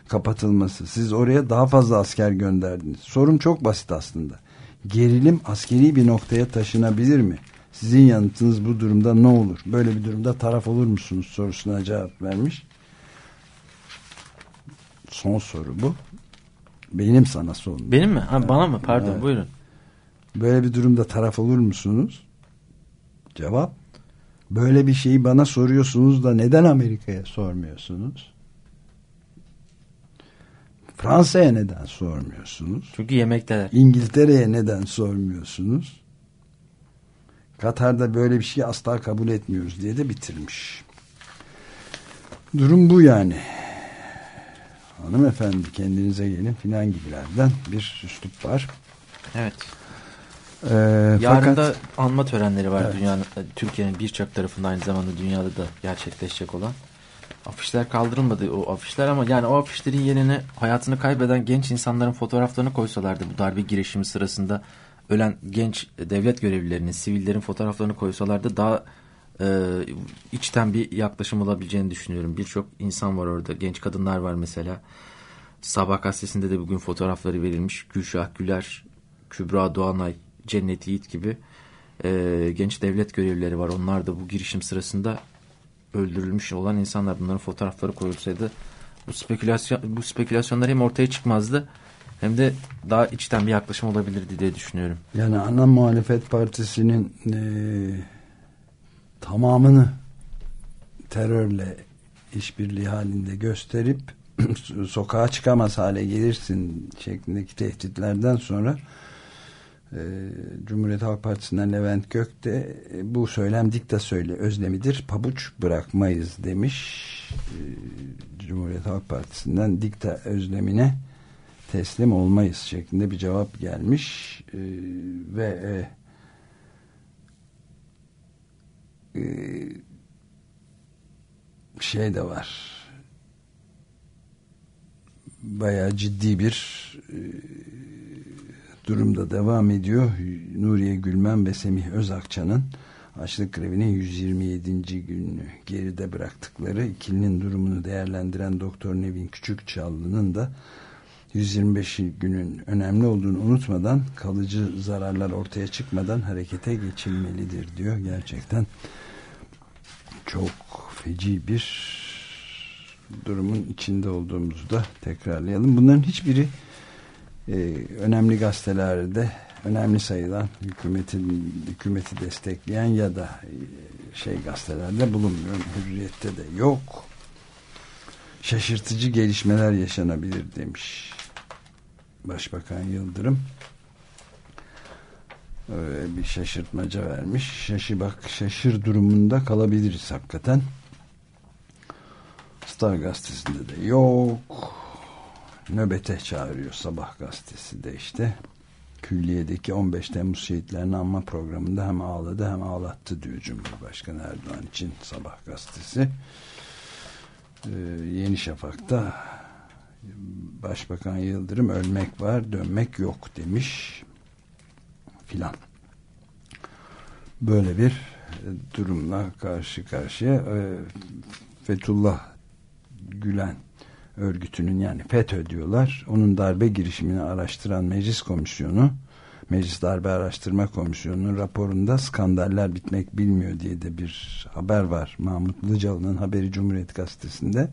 kapatılması. Siz oraya daha fazla asker gönderdiniz. Sorun çok basit aslında. Gerilim askeri bir noktaya taşınabilir mi? Sizin yanıtınız bu durumda ne olur? Böyle bir durumda taraf olur musunuz sorusuna cevap vermiş. Son soru bu. Benim sana sorum. Benim mi? Ha, bana mı? Pardon Evet. buyurun. Böyle bir durumda taraf olur musunuz? Cevap. Böyle bir şeyi bana soruyorsunuz da neden Amerika'ya sormuyorsunuz? Fransa'ya neden sormuyorsunuz? Çünkü yemekteler. İngiltere'ye neden sormuyorsunuz? Katar'da böyle bir şey asla kabul etmiyoruz diye de bitirmiş. Durum bu yani. Hanımefendi kendinize gelin filan gibilerden bir üslup var. Evet. Ee, Yarın fakat da anma törenleri var Evet. dünyanın Türkiye'nin birçok tarafında aynı zamanda dünyada da gerçekleşecek olan. Afişler kaldırılmadı o afişler ama yani o afişlerin yerine hayatını kaybeden genç insanların fotoğraflarını koysalardı bu darbe girişimi sırasında ölen genç devlet görevlilerinin, sivillerin fotoğraflarını koysalardı daha e, içten bir yaklaşım olabileceğini düşünüyorum. Birçok insan var orada. Genç kadınlar var mesela. Sabah gazetesinde de bugün fotoğrafları verilmiş. Gülşah Güler, Kübra Doğanay, Cennet Yiğit gibi e, genç devlet görevlileri var. Onlar da bu girişim sırasında öldürülmüş olan insanlar. Bunların fotoğrafları koyulsaydı bu spekülasyon bu spekülasyonlar hem ortaya çıkmazdı hem de daha içten bir yaklaşım olabilirdi diye düşünüyorum. yani ana muhalefet partisinin e, tamamını terörle işbirliği halinde gösterip sokağa çıkamaz hale gelirsin şeklindeki tehditlerden sonra e, Cumhuriyet Halk Partisi'nden Levent Gök de e, bu söylem dikta söyle özlemidir pabuç bırakmayız demiş. E, Cumhuriyet Halk Partisi'nden dikta özlemine teslim olmayız şeklinde bir cevap gelmiş. E, ve e, e, şey de var bayağı ciddi bir e, durumda devam ediyor. Nuriye Gülmen ve Semih Özakça'nın açlık grevinin 127. gününü geride bıraktıkları ikilinin durumunu değerlendiren Doktor Nevin Küçükçallı'nın da 125 günün önemli olduğunu unutmadan kalıcı zararlar ortaya çıkmadan harekete geçilmelidir diyor. Gerçekten çok feci bir durumun içinde olduğumuzu da tekrarlayalım. Bunların hiçbiri e, önemli gazetelerde önemli sayılan hükümetin hükümeti destekleyen ya da e, şey gazetelerde bulunmuyor. Hürriyette de yok. Şaşırtıcı gelişmeler yaşanabilir demiş Başbakan Yıldırım. Öyle bir şaşırtmaca vermiş. Şaşı bak şaşır durumunda kalabiliriz hakikaten. Star gazetesinde de yok. Nöbete çağırıyor Sabah gazetesi de işte. Külliyedeki 15 Temmuz şehitlerini anma programında hem ağladı hem ağlattı diyor Cumhurbaşkanı Erdoğan için Sabah gazetesi. Ee, Yeni Şafak'ta Başbakan Yıldırım ölmek var dönmek yok demiş filan. Böyle bir durumla karşı karşıya e, Fethullah Gülen örgütünün yani FETÖ diyorlar. Onun darbe girişimini araştıran meclis komisyonu Meclis Darbe Araştırma Komisyonu'nun raporunda skandaller bitmek bilmiyor diye de bir haber var. Mahmut Lıcalı'nın haberi Cumhuriyet Gazetesi'nde.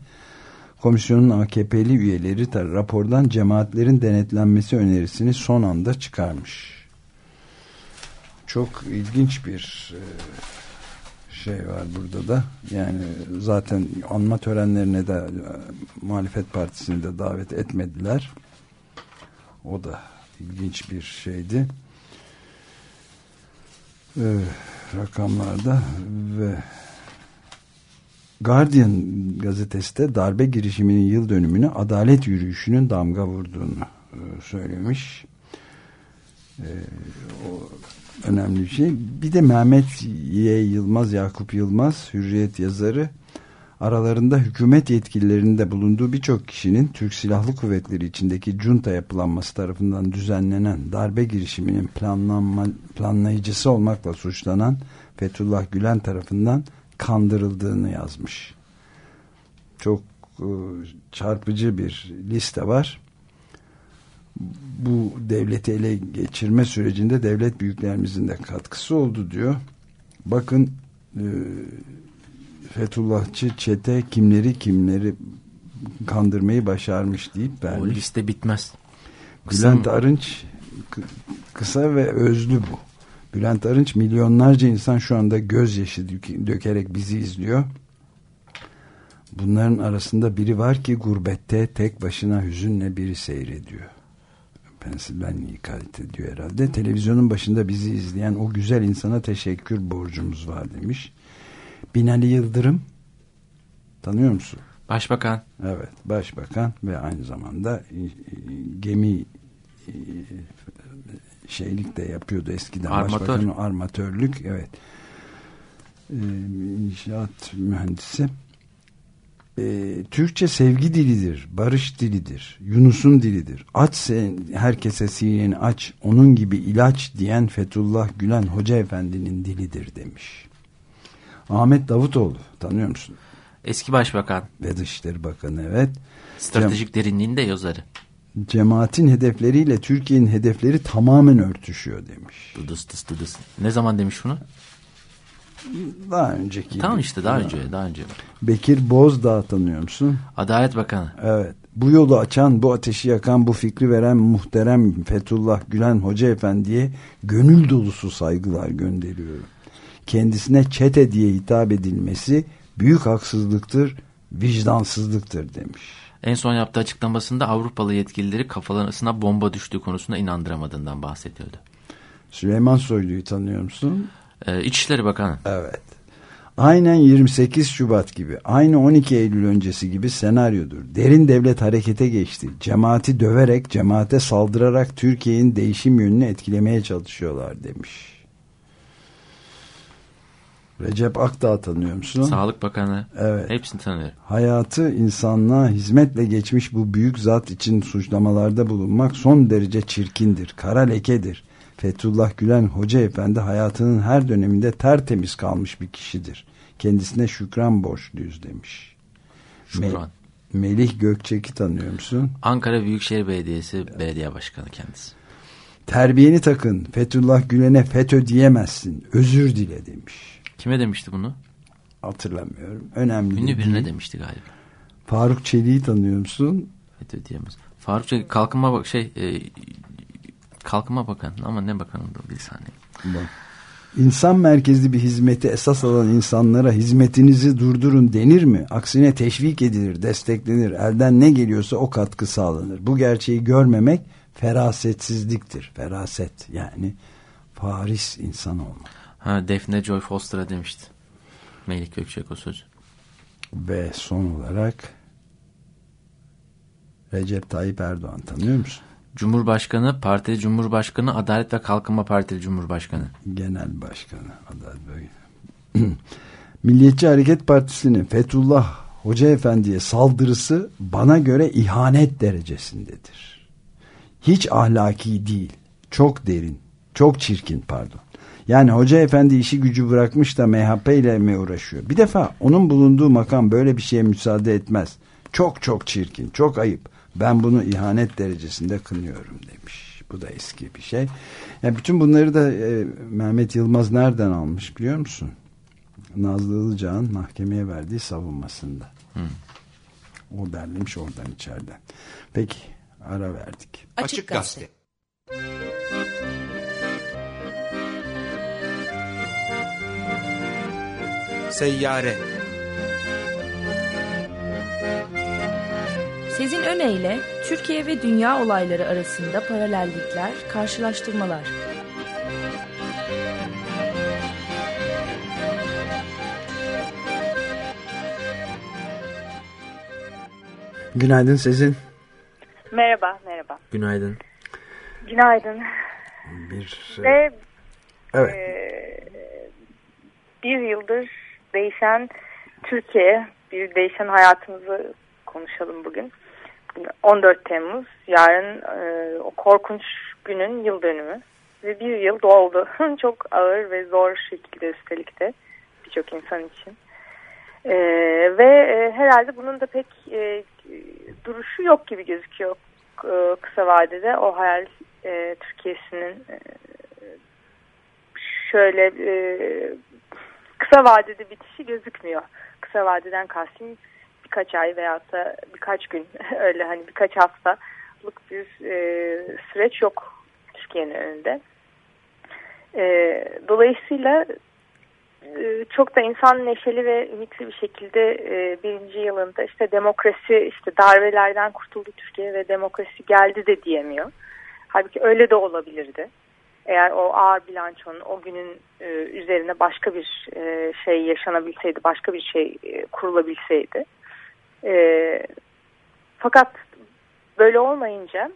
Komisyonun AKP'li üyeleri rapordan cemaatlerin denetlenmesi önerisini son anda çıkarmış. Çok ilginç bir e, şey var burada da. Yani zaten anma törenlerine de e, muhalefet partisini de davet etmediler. O da ilginç bir şeydi. Ee, rakamlarda ve Guardian gazetesi de darbe girişiminin yıl dönümüne adalet yürüyüşünün damga vurduğunu e, söylemiş. Ee, o önemli bir şey. Bir de Mehmet Y. Yılmaz, Yakup Yılmaz, Hürriyet yazarı aralarında hükümet yetkililerinde bulunduğu birçok kişinin Türk Silahlı Kuvvetleri içindeki junta yapılanması tarafından düzenlenen darbe girişiminin planlanma, planlayıcısı olmakla suçlanan Fethullah Gülen tarafından kandırıldığını yazmış. Çok e, çarpıcı bir liste var. Bu devleti ele geçirme sürecinde devlet büyüklerimizin de katkısı oldu diyor. Bakın e, Fethullahçı çete kimleri kimleri kandırmayı başarmış deyip O vermiş. liste bitmez. Bülent Kısa- Arınç kı- kısa ve özlü bu. Bülent Arınç milyonlarca insan şu anda gözyaşı dök- dökerek bizi izliyor. Bunların arasında biri var ki gurbette tek başına hüzünle biri seyrediyor. Pennsylvania'yı kayıt ediyor herhalde. Televizyonun başında bizi izleyen o güzel insana teşekkür borcumuz var demiş. Binali Yıldırım tanıyor musun? Başbakan. Evet, başbakan ve aynı zamanda gemi şeylik de yapıyordu eskiden. Armatör. Başbakanın armatörlük, evet. E, inşaat mühendisi. E, Türkçe sevgi dilidir, barış dilidir, Yunus'un dilidir. Aç sen, herkese sineni aç, onun gibi ilaç diyen Fethullah Gülen Hoca Efendi'nin dilidir demiş. Ahmet Davutoğlu tanıyor musun? Eski başbakan. Ve Dışişleri Bakanı evet. Stratejik derinliğin de yazarı. Cemaatin hedefleriyle Türkiye'nin hedefleri tamamen örtüşüyor demiş. Dıdıs dıs dıdıs. Ne zaman demiş bunu? Daha önceki. Tamam işte daha önce. Daha önce. Bekir Bozdağ tanıyor musun? Adalet Bakanı. Evet. Bu yolu açan, bu ateşi yakan, bu fikri veren muhterem Fethullah Gülen Hoca Efendi'ye gönül dolusu saygılar gönderiyorum. Kendisine çete diye hitap edilmesi büyük haksızlıktır, vicdansızlıktır demiş. En son yaptığı açıklamasında Avrupalı yetkilileri kafalarına bomba düştüğü konusunda inandıramadığından bahsediyordu. Süleyman Soylu'yu tanıyor musun? Ee, İçişleri Bakanı. Evet. Aynen 28 Şubat gibi, aynı 12 Eylül öncesi gibi senaryodur. Derin devlet harekete geçti. Cemaati döverek, cemaate saldırarak Türkiye'nin değişim yönünü etkilemeye çalışıyorlar demiş. Recep Akdağ tanıyor musun? Sağlık Bakanı. Evet. Hepsini tanıyorum. Hayatı insanlığa hizmetle geçmiş bu büyük zat için suçlamalarda bulunmak son derece çirkindir, kara lekedir. Fethullah Gülen Hoca Efendi hayatının her döneminde tertemiz kalmış bir kişidir. Kendisine şükran borçluyuz demiş. Şükran. Me- Melih Gökçek'i tanıyor musun? Ankara Büyükşehir Belediyesi Belediye Başkanı kendisi. Terbiyeni takın. Fethullah Gülen'e FETÖ diyemezsin. Özür dile demiş. Kime demişti bunu? Hatırlamıyorum. Önemli Ünlü değil. birine demişti galiba. Faruk Çelik'i tanıyor musun? FETÖ diyemez. Faruk Çelik kalkınma bak şey e, kalkınma bakanı ama ne bakanıydı bir saniye. Bak. İnsan merkezli bir hizmeti esas alan insanlara hizmetinizi durdurun denir mi? Aksine teşvik edilir, desteklenir. Elden ne geliyorsa o katkı sağlanır. Bu gerçeği görmemek ferasetsizliktir. Feraset yani Paris insan olmak. Ha Defne Joy Foster'a demişti. Melik Gökçek o sözü. Ve son olarak Recep Tayyip Erdoğan tanıyor musun? Cumhurbaşkanı, Partili Cumhurbaşkanı, Adalet ve Kalkınma Partili Cumhurbaşkanı. Genel Başkanı Adalet Bey. Milliyetçi Hareket Partisi'nin Fethullah Hoca Efendi'ye saldırısı bana göre ihanet derecesindedir. Hiç ahlaki değil. Çok derin. Çok çirkin pardon. Yani Hoca Efendi işi gücü bırakmış da MHP ile mi uğraşıyor? Bir defa onun bulunduğu makam böyle bir şeye müsaade etmez. Çok çok çirkin. Çok ayıp. Ben bunu ihanet derecesinde kınıyorum demiş. Bu da eski bir şey. Yani bütün bunları da e, Mehmet Yılmaz nereden almış biliyor musun? Nazlı Ilıcağ'ın mahkemeye verdiği savunmasında. Hı. O derlemiş oradan içeriden. Peki ara verdik. Açık Gazete. Seyyare Sezin Öne Türkiye ve dünya olayları arasında paralellikler, karşılaştırmalar. Günaydın Sezin. Merhaba, merhaba. Günaydın. Günaydın. Bir Ve evet. e, bir yıldır değişen Türkiye, bir değişen hayatımızı konuşalım bugün. Bugün 14 Temmuz, yarın e, o korkunç günün yıl dönümü. Ve bir yıl doldu. Çok ağır ve zor şekilde üstelik de birçok insan için. E, ve e, herhalde bunun da pek e, duruşu yok gibi gözüküyor e, kısa vadede. O hayal e, Türkiye'sinin e, şöyle e, kısa vadede bitişi gözükmüyor. Kısa vadeden kastım birkaç ay veyahut da birkaç gün öyle hani birkaç haftalık bir e, süreç yok Türkiye'nin önünde. E, dolayısıyla e, çok da insan neşeli ve ümitli bir şekilde e, birinci yılında işte demokrasi işte darbelerden kurtuldu Türkiye ve demokrasi geldi de diyemiyor. Halbuki öyle de olabilirdi. Eğer o ağır bilançonun o günün e, üzerine başka bir e, şey yaşanabilseydi, başka bir şey e, kurulabilseydi. E, fakat böyle olmayınca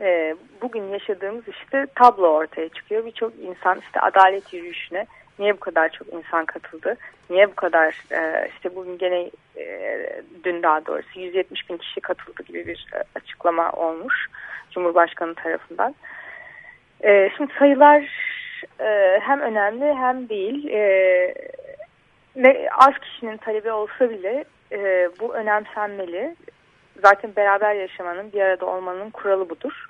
e, bugün yaşadığımız işte tablo ortaya çıkıyor. Birçok insan işte adalet yürüyüşüne niye bu kadar çok insan katıldı? Niye bu kadar e, işte bugün gene e, dün daha doğrusu 170 bin kişi katıldı gibi bir e, açıklama olmuş Cumhurbaşkanı tarafından. E, şimdi sayılar e, hem önemli hem değil. E, ne az kişinin talebi olsa bile e, bu önemsenmeli. Zaten beraber yaşamanın, bir arada olmanın kuralı budur.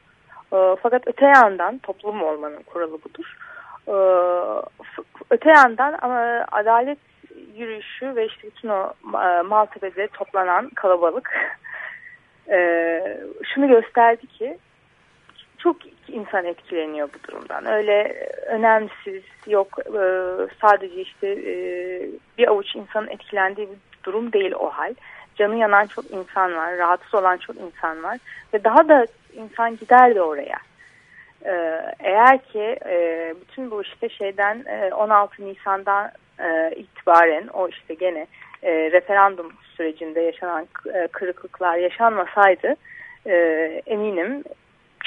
E, fakat öte yandan toplum olmanın kuralı budur. E, öte yandan ama adalet yürüyüşü ve işte bütün o e, Maltepe'de toplanan kalabalık e, şunu gösterdi ki çok insan etkileniyor bu durumdan. Öyle önemsiz yok e, sadece işte e, bir avuç insanın etkilendiği bir durum değil o hal. Canı yanan çok insan var, rahatsız olan çok insan var ve daha da insan gider de oraya. E, eğer ki e, bütün bu işte şeyden e, 16 Nisan'dan e, itibaren o işte gene e, referandum sürecinde yaşanan e, kırıklıklar yaşanmasaydı e, eminim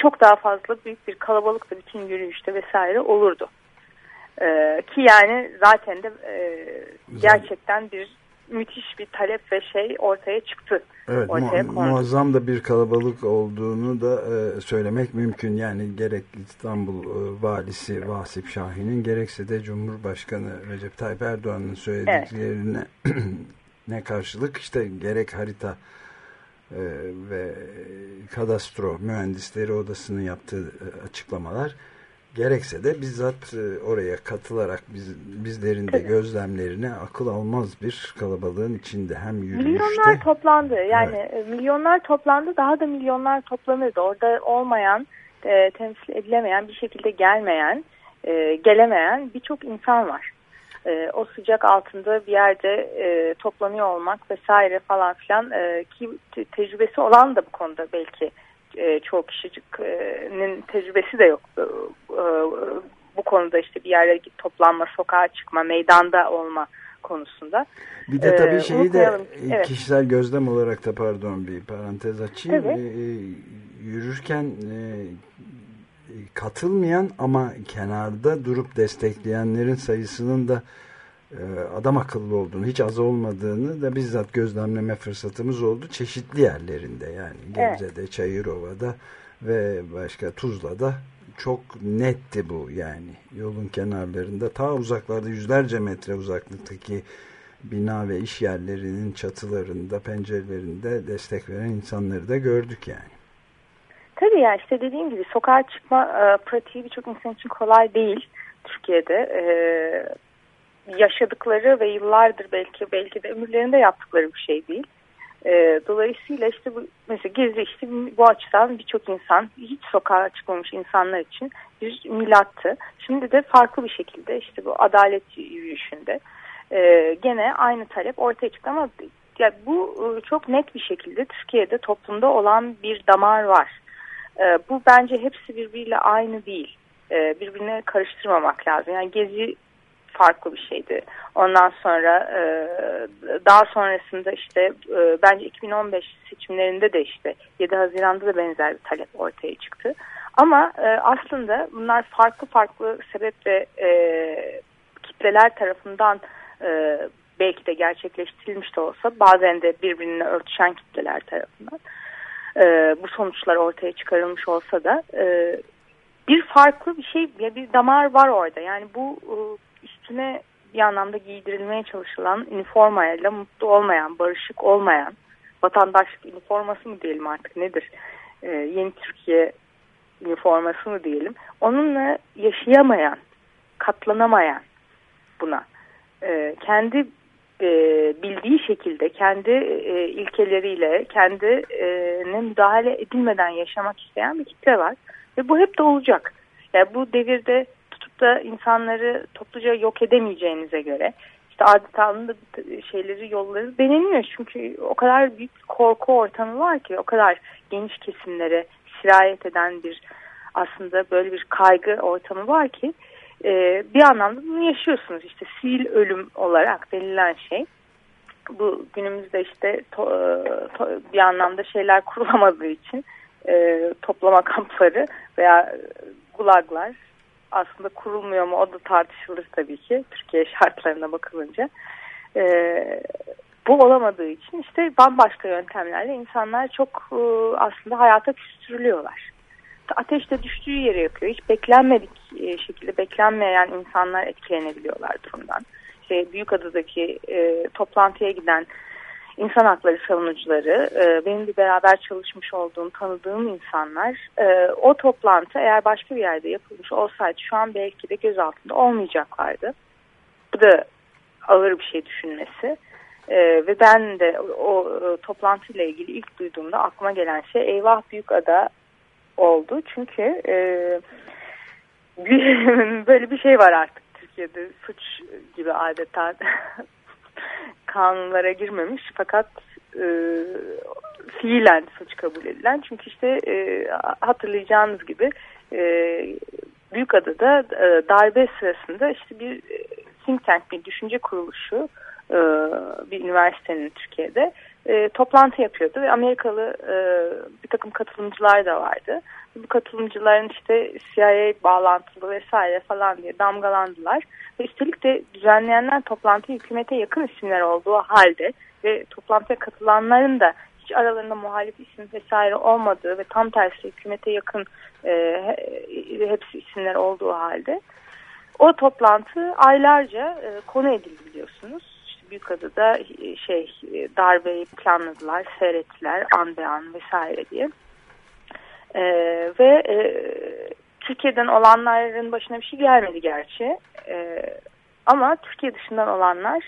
çok daha fazla büyük bir kalabalık da bütün yürüyüşte vesaire olurdu. Ee, ki yani zaten de e, gerçekten bir müthiş bir talep ve şey ortaya çıktı. Evet ortaya mu muazzam da bir kalabalık olduğunu da e, söylemek mümkün. Yani gerek İstanbul e, valisi Vasip Şahin'in gerekse de Cumhurbaşkanı Recep Tayyip Erdoğan'ın söylediklerine evet. ne karşılık işte gerek harita ve kadastro mühendisleri odasının yaptığı e, açıklamalar gerekse de bizzat e, oraya katılarak biz, bizlerin de gözlemlerine akıl almaz bir kalabalığın içinde hem yürüyüşte. Milyonlar toplandı yani evet. milyonlar toplandı daha da milyonlar toplanırdı orada olmayan e, temsil edilemeyen bir şekilde gelmeyen e, gelemeyen birçok insan var e, o sıcak altında bir yerde e, toplanıyor olmak vesaire falan filan e, ki te tecrübesi olan da bu konuda belki e, çoğu kişinin tecrübesi de yok e, e, bu konuda işte bir yere toplanma, sokağa çıkma, meydanda olma konusunda. Bir de tabii şeyi de evet. kişisel gözlem olarak da pardon bir parantez açayım. Evet. E, yürürken e, katılmayan ama kenarda durup destekleyenlerin sayısının da e, adam akıllı olduğunu, hiç az olmadığını da bizzat gözlemleme fırsatımız oldu. Çeşitli yerlerinde yani Gebze'de, evet. Çayırova'da ve başka Tuzla'da çok netti bu yani. Yolun kenarlarında ta uzaklarda yüzlerce metre uzaklıktaki bina ve iş yerlerinin çatılarında, pencerelerinde destek veren insanları da gördük yani. Tabii ya işte dediğim gibi sokağa çıkma e, pratiği birçok insan için kolay değil Türkiye'de. E, yaşadıkları ve yıllardır belki belki de ömürlerinde yaptıkları bir şey değil. E, dolayısıyla işte bu mesela Gezi işte bu açıdan birçok insan hiç sokağa çıkmamış insanlar için bir milattı. Şimdi de farklı bir şekilde işte bu adalet yürüyüşünde e, gene aynı talep ortaya çıktı ama ya bu e, çok net bir şekilde Türkiye'de toplumda olan bir damar var. E, bu bence hepsi birbiriyle aynı değil. E, birbirine karıştırmamak lazım. Yani Gezi farklı bir şeydi. Ondan sonra e, daha sonrasında işte e, bence 2015 seçimlerinde de işte 7 Haziran'da da benzer bir talep ortaya çıktı. Ama e, aslında bunlar farklı farklı sebeple e, kitleler tarafından e, belki de gerçekleştirilmiş de olsa bazen de birbirine örtüşen kitleler tarafından e, bu sonuçlar ortaya çıkarılmış olsa da e, bir farklı bir şey bir damar var orada. Yani bu e, üstüne bir anlamda giydirilmeye çalışılan üniformayla mutlu olmayan, barışık olmayan vatandaşlık üniforması mı diyelim artık nedir? E, yeni Türkiye üniforması mı diyelim? Onunla yaşayamayan, katlanamayan buna. E, kendi e, bildiği şekilde kendi e, ilkeleriyle kendine müdahale edilmeden yaşamak isteyen bir kitle var ve bu hep de olacak. Yani bu devirde tutup da insanları topluca yok edemeyeceğinize göre işte adeta da şeyleri yolları deneniyor çünkü o kadar büyük korku ortamı var ki o kadar geniş kesimlere sirayet eden bir aslında böyle bir kaygı ortamı var ki e, bir anlamda bunu yaşıyorsunuz. İşte sivil ölüm olarak denilen şey bu günümüzde işte to, to, bir anlamda şeyler kurulamadığı için e, toplama kampları veya gulaglar aslında kurulmuyor mu o da tartışılır tabii ki Türkiye şartlarına bakılınca. E, bu olamadığı için işte bambaşka yöntemlerle insanlar çok e, aslında hayata küstürülüyorlar. Ateşte düştüğü yere yakıyor. Hiç beklenmedik e, şekilde beklenmeyen insanlar etkilenebiliyorlar durumdan. İşte Büyükada'daki e, toplantıya giden insan hakları savunucuları, e, benim de beraber çalışmış olduğum, tanıdığım insanlar, e, o toplantı eğer başka bir yerde yapılmış olsaydı şu an belki de göz altında olmayacaklardı. Bu da ağır bir şey düşünmesi. E, ve ben de o e, toplantıyla ilgili ilk duyduğumda aklıma gelen şey eyvah büyük ada oldu. Çünkü e, böyle bir şey var artık Türkiye'de suç gibi adeta kanunlara girmemiş fakat e, fiilen suç kabul edilen. Çünkü işte e, hatırlayacağınız gibi e, Büyükada'da e, darbe sırasında işte bir e, think tank bir düşünce kuruluşu e, bir üniversitenin Türkiye'de e, toplantı yapıyordu ve Amerikalı e, bir takım katılımcılar da vardı. Bu katılımcıların işte CIA bağlantılı vesaire falan diye damgalandılar. Ve üstelik de düzenleyenler toplantı hükümete yakın isimler olduğu halde ve toplantıya katılanların da hiç aralarında muhalif isim vesaire olmadığı ve tam tersi hükümete yakın e, hepsi isimler olduğu halde o toplantı aylarca e, konu edildi biliyorsunuz. Büyükada'da e, şey e, darbeyi planladılar, seyrettiler an be an vesaire diye. E, ve e, Türkiye'den olanların başına bir şey gelmedi gerçi. E, ama Türkiye dışından olanlar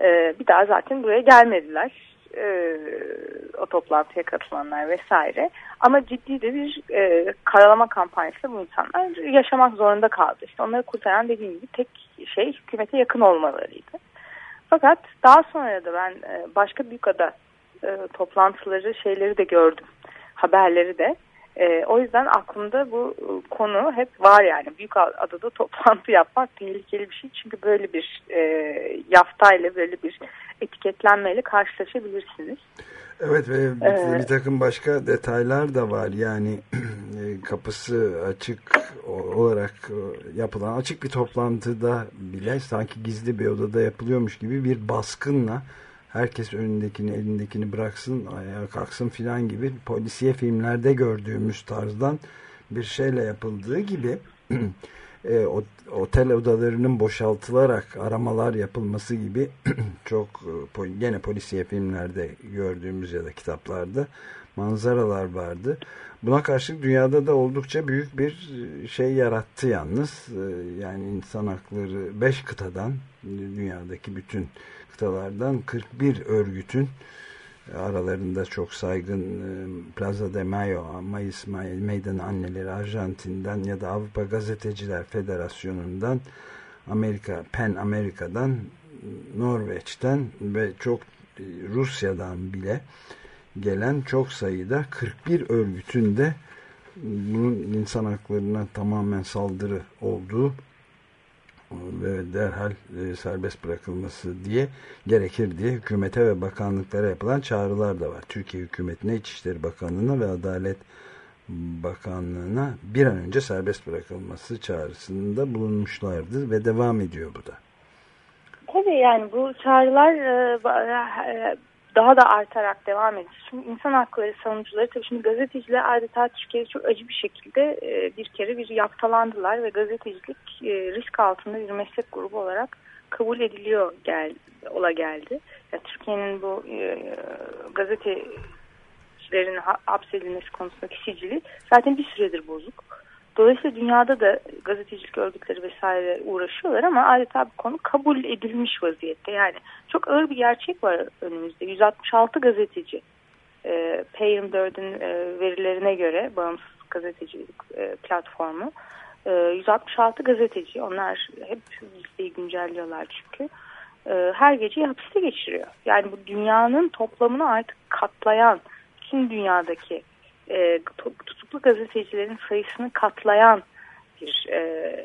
e, bir daha zaten buraya gelmediler. E, o toplantıya katılanlar vesaire. Ama ciddi de bir e, karalama kampanyası bu insanlar yaşamak zorunda kaldı. İşte onları kurtaran dediğim gibi tek şey hükümete yakın olmalarıydı. Fakat daha sonra da ben e, başka büyükada e, toplantıları şeyleri de gördüm. Haberleri de. E, o yüzden aklımda bu e, konu hep var yani. Büyük adada toplantı yapmak tehlikeli bir şey. Çünkü böyle bir e, yaftayla böyle bir etiketlenmeyle karşılaşabilirsiniz. Evet ve ee, bir takım başka detaylar da var. Yani e, kapısı açık olarak e, yapılan açık bir toplantıda bile sanki gizli bir odada yapılıyormuş gibi bir baskınla herkes önündekini elindekini bıraksın ayağa kalksın filan gibi polisiye filmlerde gördüğümüz tarzdan bir şeyle yapıldığı gibi e, otel odalarının boşaltılarak aramalar yapılması gibi çok e, gene polisiye filmlerde gördüğümüz ya da kitaplarda manzaralar vardı. Buna karşılık dünyada da oldukça büyük bir e, şey yarattı yalnız. E, yani insan hakları 5 kıtadan dünyadaki bütün kıtalardan 41 örgütün aralarında çok saygın e, Plaza de Mayo, Mayıs Meydan Anneleri Arjantin'den ya da Avrupa Gazeteciler Federasyonu'ndan Amerika, Pen Amerika'dan Norveç'ten ve çok e, Rusya'dan bile gelen çok sayıda 41 örgütün de bunun insan haklarına tamamen saldırı olduğu ve derhal e, serbest bırakılması diye gerekir diye hükümete ve bakanlıklara yapılan çağrılar da var. Türkiye hükümetine, İçişleri Bakanlığı'na ve Adalet Bakanlığı'na bir an önce serbest bırakılması çağrısında bulunmuşlardı ve devam ediyor bu da. Tabii yani bu çağrılar e, e, daha da artarak devam edecek. Çünkü insan hakları savunucuları tabii şimdi gazeteciler adeta Türkiye'de çok acı bir şekilde e, bir kere bir yaptalandılar ve gazetecilik e, risk altında bir meslek grubu olarak kabul ediliyor gel, ola geldi. Yani Türkiye'nin bu e, gazetecilerin hapsedilmesi konusundaki sicili zaten bir süredir bozuk. Dolayısıyla dünyada da gazetecilik örgütleri vesaire uğraşıyorlar ama adeta bu konu kabul edilmiş vaziyette. Yani çok ağır bir gerçek var önümüzde. 166 gazeteci e, Payne Bird'in e, verilerine göre bağımsız gazetecilik e, platformu e, 166 gazeteci onlar hep listeyi güncelliyorlar çünkü e, her geceyi hapiste geçiriyor. Yani bu dünyanın toplamını artık katlayan tüm dünyadaki e, tutuklu gazetecilerin sayısını katlayan bir e,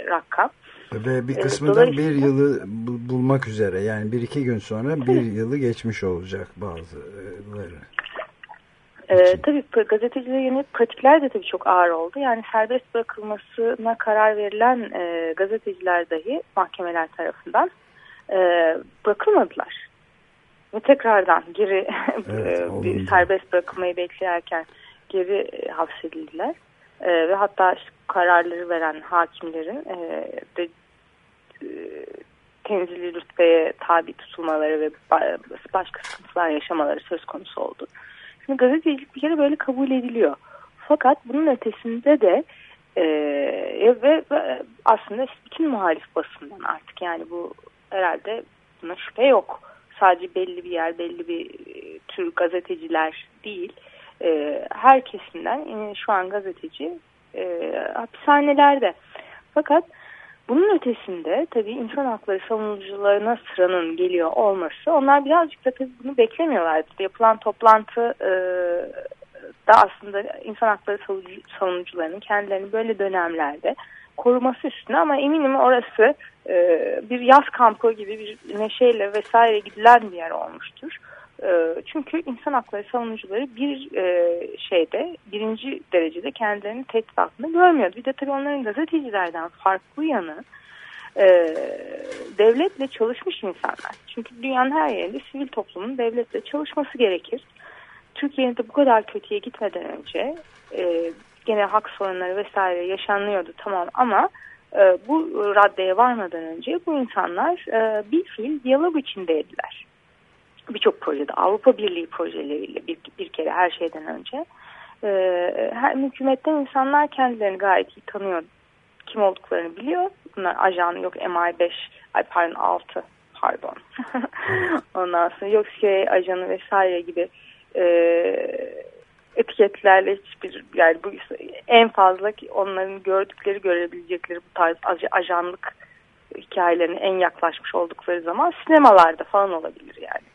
rakam. Ve bir kısmı da bir yılı bulmak üzere yani bir iki gün sonra bir yılı geçmiş olacak bazıları. Ee, tabii gazetecilere yönelik pratikler de tabii çok ağır oldu. Yani serbest bırakılmasına karar verilen e, gazeteciler dahi mahkemeler tarafından e, bırakılmadılar. Ve tekrardan geri evet, bir serbest bırakılmayı beklerken geri e, hapsedildiler. E, ve hatta işte kararları veren hakimlerin e, de e, tenzili rütbeye tabi tutulmaları ve başka sıkıntılar yaşamaları söz konusu oldu. Şimdi gazetecilik bir kere böyle kabul ediliyor. Fakat bunun ötesinde de e, ve, ve aslında bütün muhalif basından artık yani bu herhalde buna şüphe yok. Sadece belli bir yer, belli bir e, tür gazeteciler değil. E, her kesimden e, şu an gazeteci e, hapishanelerde. Fakat bunun ötesinde tabii insan hakları savunucularına sıranın geliyor olması onlar birazcık da tabii bunu beklemiyorlardı. Yapılan toplantı e, da aslında insan hakları savunucularının kendilerini böyle dönemlerde koruması üstüne ama eminim orası e, bir yaz kampı gibi bir neşeyle vesaire gidilen bir yer olmuştur. E, çünkü insan hakları savunucuları bir e, şeyde birinci derecede kendilerini tehdit altında görmüyordu. Bir de tabii onların gazetecilerden farklı yanı e, devletle çalışmış insanlar. Çünkü dünyanın her yerinde sivil toplumun devletle çalışması gerekir. Türkiye'nin de bu kadar kötüye gitmeden önce e, gene hak sorunları vesaire yaşanıyordu tamam ama bu raddeye varmadan önce bu insanlar bir fiil diyalog içindeydiler birçok projede Avrupa Birliği projeleriyle bir, bir kere her şeyden önce e, her hükümetten insanlar kendilerini gayet iyi tanıyor. Kim olduklarını biliyor. Bunlar ajan yok MI5 ay pardon 6 pardon. Ondan sonra yok CIA ajanı vesaire gibi e, etiketlerle hiçbir yani bu en fazla onların gördükleri görebilecekleri bu tarz ajanlık hikayelerine en yaklaşmış oldukları zaman sinemalarda falan olabilir yani.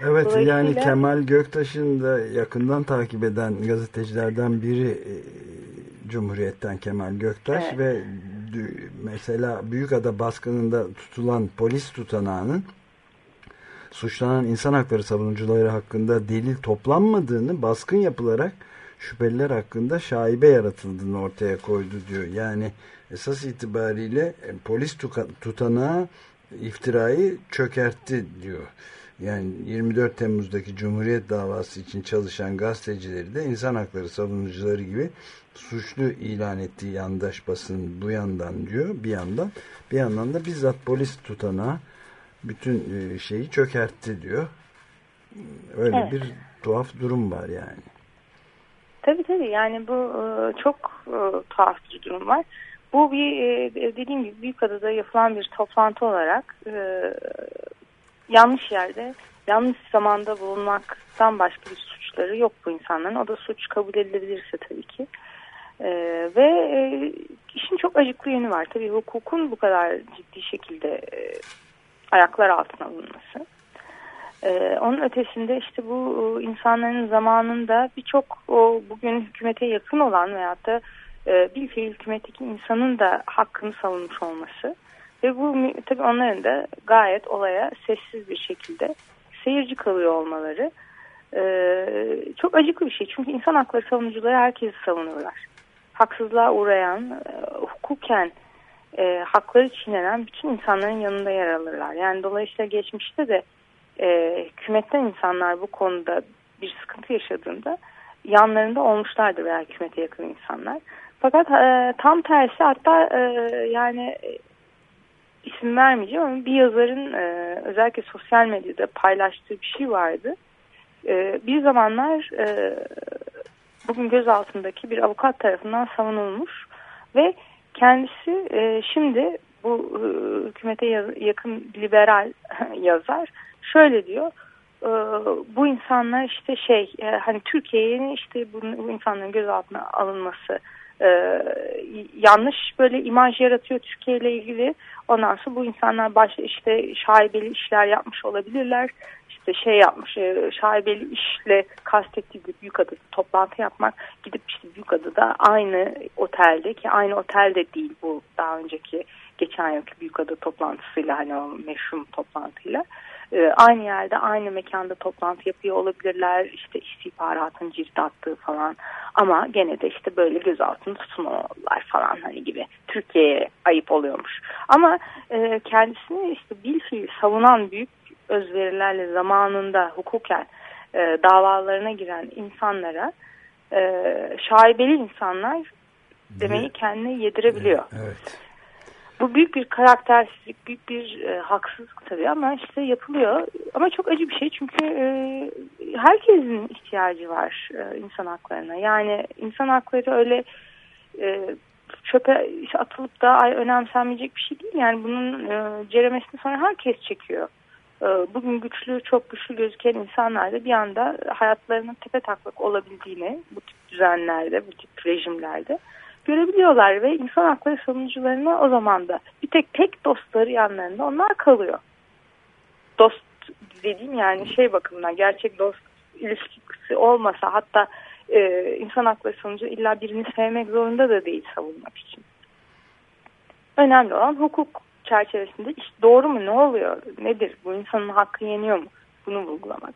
Evet yani Kemal Göktaş'ın da yakından takip eden gazetecilerden biri e, Cumhuriyet'ten Kemal Göktaş evet. ve mesela Büyükada baskınında tutulan polis tutanağının suçlanan insan hakları savunucuları hakkında delil toplanmadığını baskın yapılarak şüpheliler hakkında şaibe yaratıldığını ortaya koydu diyor. Yani esas itibariyle e, polis tutanağı iftirayı çökertti diyor. Yani 24 Temmuz'daki Cumhuriyet davası için çalışan gazetecileri de insan hakları savunucuları gibi suçlu ilan ettiği yandaş basın bu yandan diyor bir yandan. Bir yandan da bizzat polis tutana bütün e, şeyi çökertti diyor. Öyle evet. bir tuhaf durum var yani. Tabii tabii yani bu e, çok e, tuhaf bir durum var. Bu bir dediğim gibi Büyükada'da yapılan bir toplantı olarak yanlış yerde yanlış zamanda bulunmaktan başka bir suçları yok bu insanların. O da suç kabul edilebilirse tabii ki. Ee, ve e, işin çok acıklı yönü var. Tabii hukukun bu kadar ciddi şekilde e, ayaklar altına alınması. Ee, onun ötesinde işte bu e, insanların zamanında birçok bugün hükümete yakın olan veyahut da e, bilfiil hükümetteki insanın da hakkını savunmuş olması ve bu tabii onların da gayet olaya sessiz bir şekilde seyirci kalıyor olmaları e, çok acıklı bir şey. Çünkü insan hakları savunucuları herkesi savunuyorlar. Haksızlığa uğrayan, e, hukuken e, hakları çiğnenen bütün insanların yanında yer alırlar. Yani dolayısıyla geçmişte de e, hükümetten insanlar bu konuda bir sıkıntı yaşadığında yanlarında olmuşlardır veya hükümete yakın insanlar. Fakat e, tam tersi hatta e, yani isim vermeyeceğim ama bir yazarın e, özellikle sosyal medyada paylaştığı bir şey vardı. E, bir zamanlar e, bugün gözaltındaki bir avukat tarafından savunulmuş ve kendisi e, şimdi bu e, hükümete yakın liberal yazar şöyle diyor e, bu insanlar işte şey e, hani Türkiye'nin işte bu, bu insanların gözaltına alınması e, yanlış böyle imaj yaratıyor Türkiye ile ilgili. Ondan sonra bu insanlar başta işte şaibeli işler yapmış olabilirler. İşte şey yapmış e, şaibeli işle kastettiği bir büyük adada toplantı yapmak gidip işte büyük adada aynı otelde ki aynı otelde değil bu daha önceki geçen yılki büyük ada toplantısıyla hani o meşhum toplantıyla e, aynı yerde aynı mekanda toplantı yapıyor olabilirler işte istihbaratın cirit attığı falan ama gene de işte böyle gözaltını tutmuyorlar falan hani gibi Türkiye'ye ayıp oluyormuş ama e, kendisini işte bilfiil savunan büyük özverilerle zamanında hukuken e, davalarına giren insanlara e, şaibeli insanlar demeyi kendine yedirebiliyor. Evet. Bu büyük bir karaktersizlik, büyük bir e, haksızlık tabii ama işte yapılıyor. Ama çok acı bir şey çünkü e, herkesin ihtiyacı var e, insan haklarına. Yani insan hakları öyle e, çöpe atılıp da ay, önemsenmeyecek bir şey değil. Yani bunun e, ceremesini sonra herkes çekiyor. E, bugün güçlü, çok güçlü gözüken insanlar da bir anda hayatlarının tepe taklak olabildiğini bu tip düzenlerde, bu tip rejimlerde görebiliyorlar ve insan hakları savunucularına o zaman da bir tek tek dostları yanlarında onlar kalıyor. Dost dediğim yani şey bakımından gerçek dost ilişkisi olmasa hatta e, insan hakları savunucu illa birini sevmek zorunda da değil savunmak için. Önemli olan hukuk çerçevesinde işte doğru mu ne oluyor nedir bu insanın hakkı yeniyor mu bunu vurgulamak.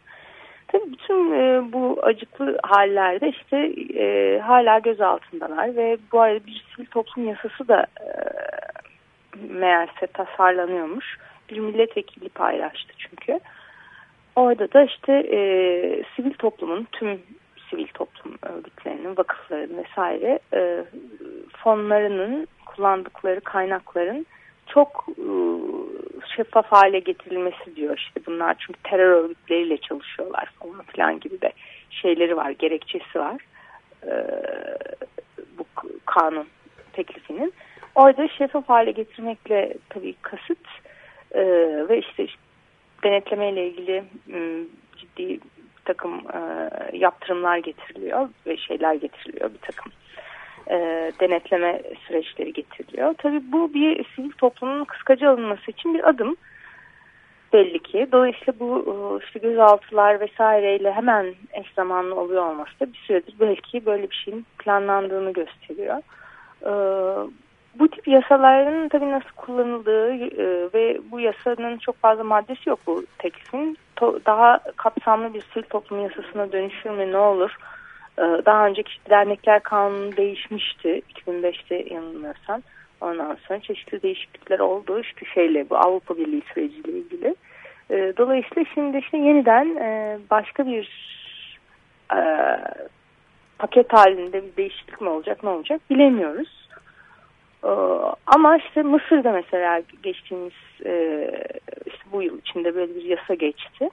Tabii bütün e, bu acıklı hallerde işte e, hala gözaltındalar ve bu arada bir sivil toplum yasası da e, meğerse tasarlanıyormuş. Bir milletvekili paylaştı çünkü. Orada da işte e, sivil toplumun tüm sivil toplum örgütlerinin, vakıfların vesaire e, fonlarının kullandıkları kaynakların çok e, şeffaf hale getirilmesi diyor. İşte bunlar çünkü terör örgütleriyle çalışıyorlar falan filan gibi de şeyleri var gerekçesi var. E, bu kanun teklifinin. Orada şeffaf hale getirmekle tabii kasıt e, ve işte denetleme ile ilgili ciddi bir takım yaptırımlar getiriliyor ve şeyler getiriliyor bir takım e, denetleme süreçleri getiriliyor. Tabii bu bir sivil toplumun kıskaca alınması için bir adım belli ki. Dolayısıyla bu e, işte gözaltılar vesaireyle hemen eş zamanlı oluyor olması da bir süredir belki böyle bir şeyin planlandığını gösteriyor. E, bu tip yasaların tabii nasıl kullanıldığı e, ve bu yasanın çok fazla maddesi yok bu teklifin. Daha kapsamlı bir sivil toplum yasasına dönüşür mü ne olur? Ee, daha önceki dernekler kanunu değişmişti 2005'te yanılmıyorsam. Ondan sonra çeşitli değişiklikler oldu işte şeyle bu Avrupa Birliği süreciyle ilgili. Ee, dolayısıyla şimdi işte yeniden e, başka bir e, paket halinde bir değişiklik mi olacak ne olacak bilemiyoruz. Ee, ama işte Mısır'da mesela geçtiğimiz e, işte bu yıl içinde böyle bir yasa geçti.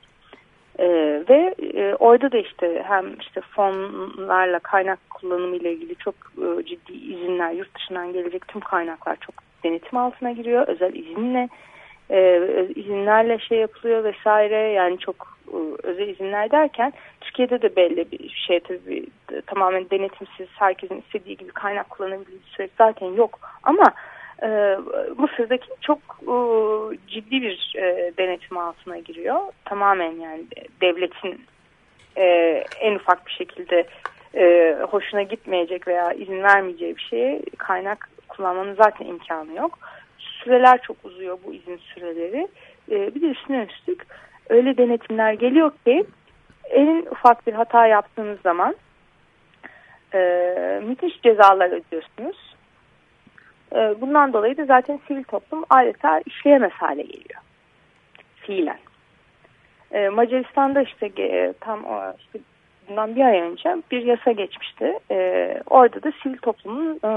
Ee, ve e, orada da işte hem işte fonlarla kaynak kullanımı ile ilgili çok e, ciddi izinler yurt dışından gelecek tüm kaynaklar çok denetim altına giriyor. Özel izinle e, izinlerle şey yapılıyor vesaire yani çok e, özel izinler derken Türkiye'de de belli bir şey tabii tamamen denetimsiz herkesin istediği gibi kaynak kullanabildiği süreç zaten yok ama e, Mısır'daki çok e, ciddi bir e, denetim altına giriyor. Tamamen yani devletin en ufak bir şekilde hoşuna gitmeyecek veya izin vermeyeceği bir şeye kaynak kullanmanın zaten imkanı yok. Süreler çok uzuyor bu izin süreleri. Bir de üstüne üstlük öyle denetimler geliyor ki en ufak bir hata yaptığınız zaman e, müthiş cezalar ödüyorsunuz ee, bundan dolayı da zaten sivil toplum adeta işleyemez hale geliyor. Fiilen. Ee, Macaristan'da işte e, tam o işte bundan bir ay önce bir yasa geçmişti. Orada da sivil toplumun e,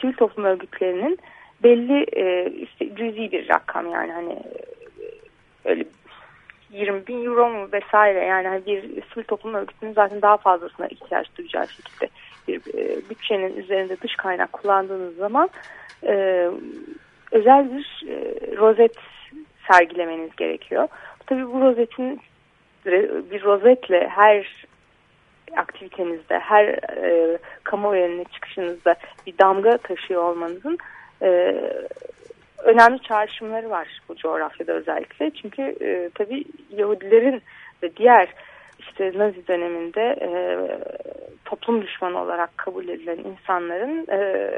sivil toplum örgütlerinin belli e, işte cüzi bir rakam yani hani öyle 20 bin euro mu vesaire yani hani bir sivil toplum örgütünün zaten daha fazlasına ihtiyaç duyacağı şekilde bir e, bütçenin üzerinde dış kaynak kullandığınız zaman e, özel bir e, rozet sergilemeniz gerekiyor. Tabii bu rozetin bir rozetle her aktivitenizde, her e, kamuoyu önüne çıkışınızda bir damga taşıyor olmanızın e, önemli çağrışımları var bu coğrafyada özellikle. Çünkü e, tabii Yahudilerin ve diğer işte Nazi döneminde e, toplum düşmanı olarak kabul edilen insanların e,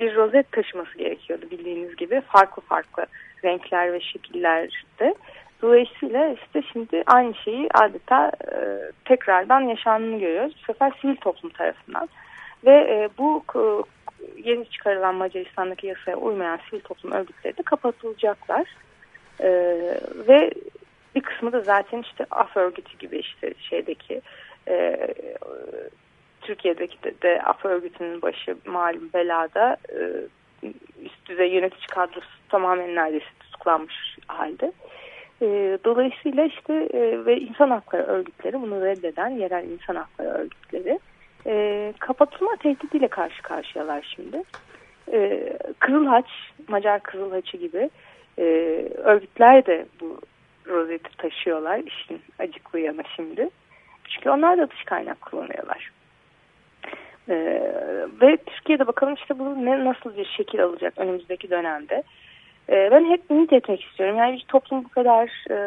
bir rozet taşıması gerekiyordu bildiğiniz gibi farklı farklı renkler ve şekillerde. Dolayısıyla işte şimdi aynı şeyi adeta e, tekrardan yaşandığını görüyoruz. Bu sefer sivil toplum tarafından. Ve e, bu e, yeni çıkarılan Macaristan'daki yasaya uymayan sivil toplum örgütleri de kapatılacaklar. E, ve bir kısmı da zaten işte af örgütü gibi işte şeydeki e, Türkiye'deki de, de af örgütünün başı malum belada e, üst düzey yönetici kadrosu tamamen neredeyse tutuklanmış halde. E, dolayısıyla işte e, ve insan hakları örgütleri bunu reddeden yerel insan hakları örgütleri e, kapatılma tehdidiyle karşı karşıyalar şimdi. E, Kızılhaç, Macar Kızılhaç'ı gibi e, örgütler de bu rozeti taşıyorlar işin acıklı yanı şimdi. Çünkü onlar da dış kaynak kullanıyorlar. Ee, ve Türkiye'de bakalım işte bu ne, nasıl bir şekil alacak önümüzdeki dönemde. Ee, ben hep ümit etmek istiyorum. Yani bir toplum bu kadar e,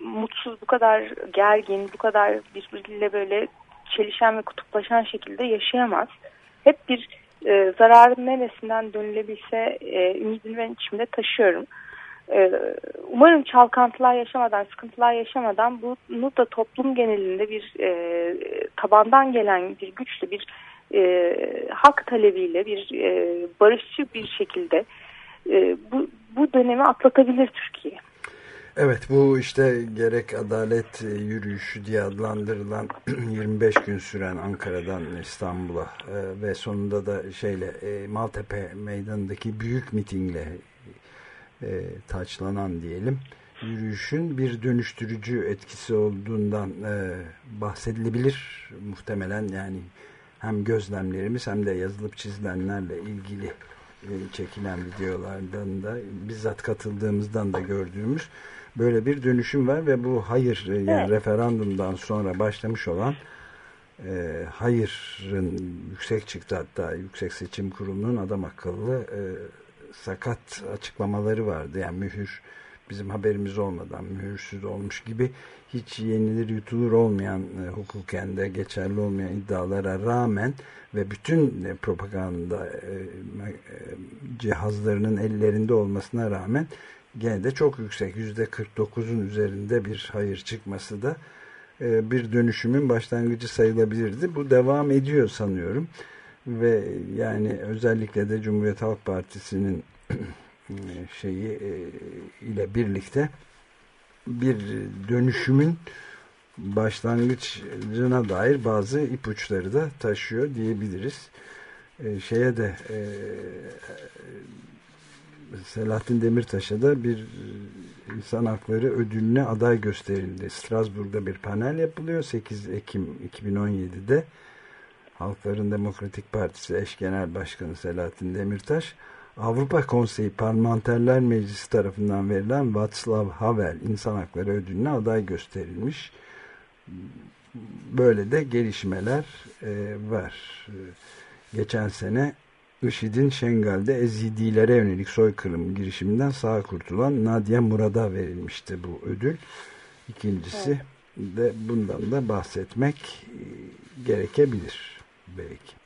mutsuz, bu kadar gergin, bu kadar birbiriyle böyle çelişen ve kutuplaşan şekilde yaşayamaz. Hep bir e, zararın neresinden dönülebilse e, ümidini ben içimde taşıyorum. E, umarım çalkantılar yaşamadan, sıkıntılar yaşamadan bunu da toplum genelinde bir e, tabandan gelen bir güçlü bir e, hak talebiyle bir e, barışçı bir şekilde e, bu, bu dönemi atlatabilir Türkiye. Evet bu işte gerek adalet yürüyüşü diye adlandırılan 25 gün süren Ankara'dan İstanbul'a e, ve sonunda da şeyle e, Maltepe meydanındaki büyük mitingle e, taçlanan diyelim yürüyüşün bir dönüştürücü etkisi olduğundan e, bahsedilebilir muhtemelen yani hem gözlemlerimiz hem de yazılıp çizilenlerle ilgili e, çekilen videolardan da bizzat katıldığımızdan da gördüğümüz böyle bir dönüşüm var ve bu hayır e, yani evet. referandumdan sonra başlamış olan e, hayırın yüksek çıktı hatta Yüksek Seçim Kurulu'nun adam akıllı e, sakat açıklamaları vardı. Yani mühür bizim haberimiz olmadan mühürsüz olmuş gibi hiç yenilir yutulur olmayan e, hukuken de geçerli olmayan iddialara rağmen ve bütün e, propaganda e, e, cihazlarının ellerinde olmasına rağmen gene de çok yüksek yüzde 49'un üzerinde bir hayır çıkması da e, bir dönüşümün başlangıcı sayılabilirdi. Bu devam ediyor sanıyorum ve yani özellikle de Cumhuriyet Halk Partisi'nin şeyi e, ile birlikte bir dönüşümün başlangıcına dair bazı ipuçları da taşıyor diyebiliriz. E, şeye de e, Selahattin Demirtaş'a da bir insan hakları ödülüne aday gösterildi. Strasbourg'da bir panel yapılıyor 8 Ekim 2017'de. Halkların Demokratik Partisi eş genel başkanı Selahattin Demirtaş Avrupa Konseyi Parlamenterler Meclisi tarafından verilen Václav Havel İnsan Hakları Ödülüne aday gösterilmiş. Böyle de gelişmeler e, var. Geçen sene IŞİD'in Şengal'de Ezidilere yönelik soykırım girişiminden sağ kurtulan Nadia Murad'a verilmişti bu ödül. İkincisi evet. de bundan da bahsetmek e, gerekebilir belki.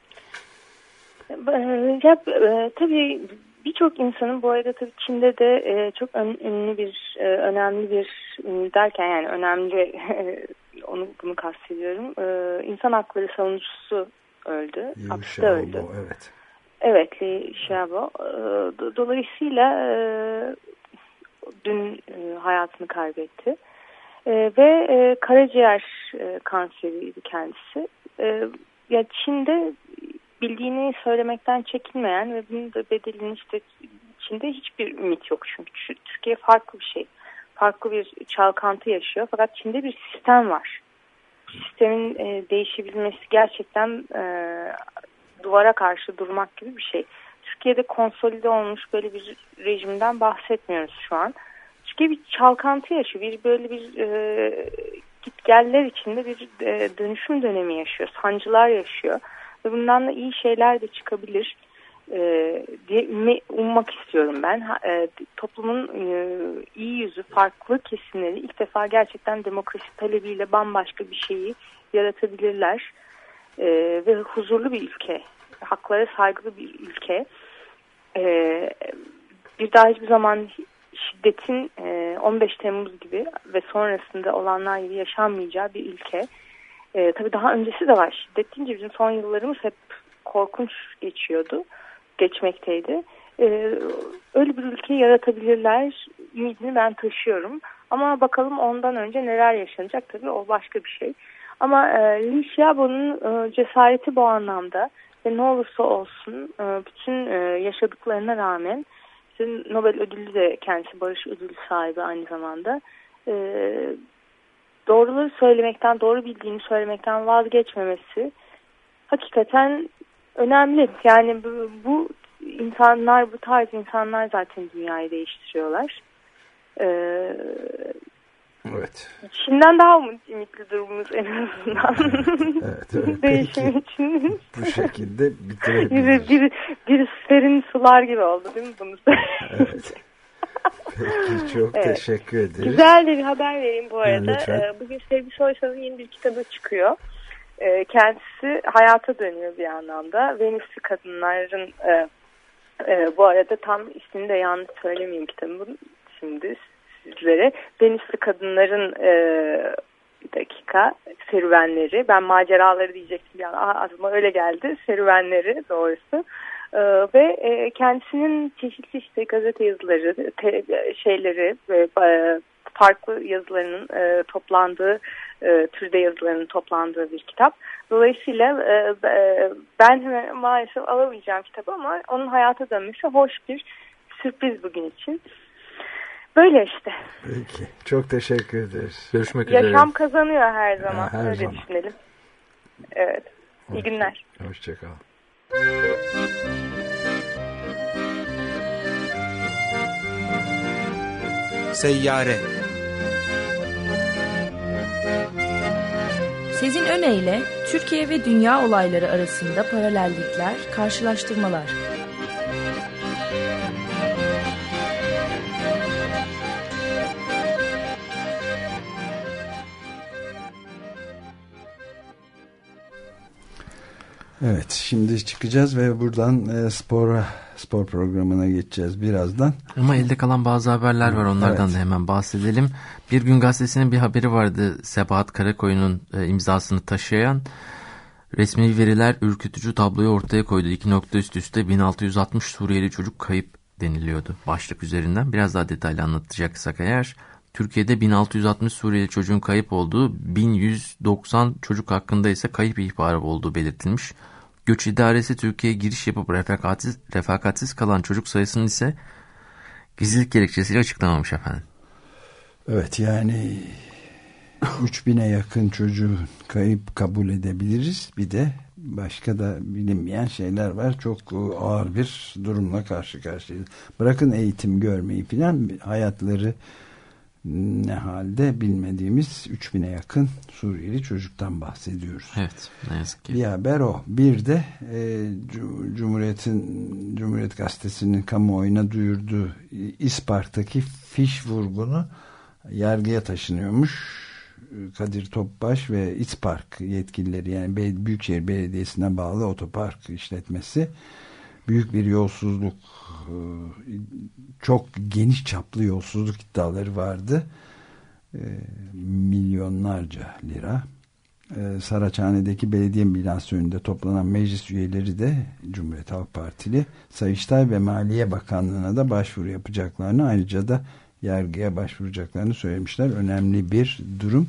Ya, e, tabii birçok insanın bu arada tabii Çin'de de e, çok ön, ünlü bir, e, önemli bir derken yani önemli onu bunu kastediyorum. E, insan hakları savunucusu öldü. Hapiste öldü. Evet. Evet Li Xiaobo. E, dolayısıyla e, dün e, hayatını kaybetti. E, ve e, karaciğer e, kanseriydi kendisi. E, ya Çin'de bildiğini söylemekten çekinmeyen ve bunun da bedelini işte içinde hiçbir ümit yok çünkü Türkiye farklı bir şey. Farklı bir çalkantı yaşıyor fakat Çin'de bir sistem var. Sistemin e, değişebilmesi gerçekten e, duvara karşı durmak gibi bir şey. Türkiye'de konsolide olmuş böyle bir rejimden bahsetmiyoruz şu an. Türkiye bir çalkantı yaşıyor. Bir böyle bir e, gitgeller içinde bir e, dönüşüm dönemi yaşıyor. Sancılar yaşıyor ve bundan da iyi şeyler de çıkabilir. e, diye ummak istiyorum ben. E, toplumun iyi yüzü, farklı kesimleri ilk defa gerçekten demokrasi talebiyle bambaşka bir şeyi yaratabilirler. Ve huzurlu bir ülke, haklara saygılı bir ülke. Bir daha hiçbir zaman şiddetin e, 15 Temmuz gibi ve sonrasında olanlar gibi yaşanmayacağı bir ülke. E, tabii daha öncesi de var. Şiddet deyince bizim son yıllarımız hep korkunç geçiyordu, geçmekteydi. E, öyle bir ülke yaratabilirler ümidini ben taşıyorum. Ama bakalım ondan önce neler yaşanacak tabii o başka bir şey. Ama e, Lee Xiaobo'nun e, cesareti bu anlamda ve ne olursa olsun e, bütün e, yaşadıklarına rağmen Barış'ın Nobel ödülü de kendisi Barış ödülü sahibi aynı zamanda. E, doğruları söylemekten, doğru bildiğini söylemekten vazgeçmemesi hakikaten önemli. Yani bu, bu insanlar, bu tarz insanlar zaten dünyayı değiştiriyorlar. Ee, evet. Şimdiden daha ümitli durumumuz en azından. evet, evet. Değişim için. Bu şekilde bitirebiliriz. Bir, bir, bir serin sular gibi oldu değil mi bunu Evet. Peki çok evet. teşekkür ederiz. Güzel bir haber vereyim bu arada. Lütfen. Bugün Sevgi Soysal'ın yeni bir kitabı çıkıyor. Kendisi hayata dönüyor bir anlamda. Venüs'lü kadınların bu arada tam ismini de yanlış söylemeyeyim kitabın şimdi sizlere. Venüs'lü kadınların bir dakika serüvenleri. Ben maceraları diyecektim yani aklıma öyle geldi. Serüvenleri doğrusu. Ee, ve e, kendisinin çeşitli işte gazete yazıları, te, şeyleri ve e, farklı yazılarının e, toplandığı e, türde yazılarının toplandığı bir kitap. Dolayısıyla e, e, ben hemen maalesef alamayacağım kitabı ama onun hayata dönmesi hoş bir sürpriz bugün için. Böyle işte. Peki. Çok teşekkür ederiz. Görüşmek Yaşam üzere. Yaşam kazanıyor her zaman. Her Öyle zaman. düşünelim. Evet. İyi günler. Hoşçakal. Seyyare Sezin Öne Türkiye ve dünya olayları arasında paralellikler, karşılaştırmalar. Evet şimdi çıkacağız ve buradan e, spor spor programına geçeceğiz birazdan. Ama elde kalan bazı haberler var onlardan Evet. da hemen bahsedelim. Bir gün gazetesinin bir haberi vardı Sebahat Karakoyun'un e, imzasını taşıyan. Resmi veriler ürkütücü tabloyu ortaya koydu. İki nokta üst üste 1660 Suriyeli çocuk kayıp deniliyordu başlık üzerinden. Biraz daha detaylı anlatacaksak eğer Türkiye'de 1660 Suriyeli çocuğun kayıp olduğu 1190 çocuk hakkında ise kayıp ihbarı olduğu belirtilmiş. Göç İdaresi Türkiye'ye giriş yapıp refakatsiz, refakatsiz kalan çocuk sayısının ise gizlilik gerekçesiyle açıklamamış efendim. Evet yani 3000'e yakın çocuğu kayıp kabul edebiliriz. Bir de başka da bilinmeyen şeyler var. Çok ağır bir durumla karşı karşıyayız. Bırakın eğitim görmeyi filan hayatları ne halde bilmediğimiz 3000'e yakın Suriyeli çocuktan bahsediyoruz. Evet ne yazık ki. Bir haber o. Bir de e, Cumhuriyet'in Cumhuriyet Gazetesi'nin kamuoyuna duyurduğu İspark'taki fiş vurgunu yargıya taşınıyormuş. Kadir Topbaş ve İspark yetkilileri yani Büyükşehir Belediyesi'ne bağlı otopark işletmesi büyük bir yolsuzluk çok geniş çaplı yolsuzluk iddiaları vardı. Milyonlarca lira. Saraçhane'deki belediye bilansiyonunda toplanan meclis üyeleri de Cumhuriyet Halk Partili Sayıştay ve Maliye Bakanlığı'na da başvuru yapacaklarını ayrıca da yargıya başvuracaklarını söylemişler. Önemli bir durum.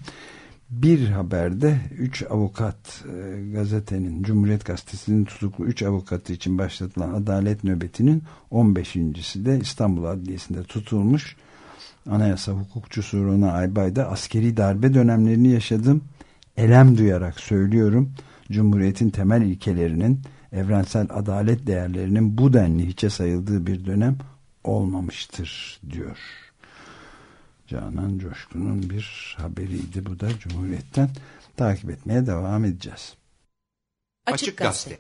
Bir haberde 3 avukat e, gazetenin Cumhuriyet Gazetesi'nin tutuklu 3 avukatı için başlatılan adalet nöbetinin 15.si de İstanbul Adliyesi'nde tutulmuş. Anayasa hukukçusu Rona Aybay da askeri darbe dönemlerini yaşadım. Elem duyarak söylüyorum. Cumhuriyetin temel ilkelerinin evrensel adalet değerlerinin bu denli hiçe sayıldığı bir dönem olmamıştır diyor. Canan Coşkun'un bir haberiydi. Bu da Cumhuriyet'ten takip etmeye devam edeceğiz. Açık Gazete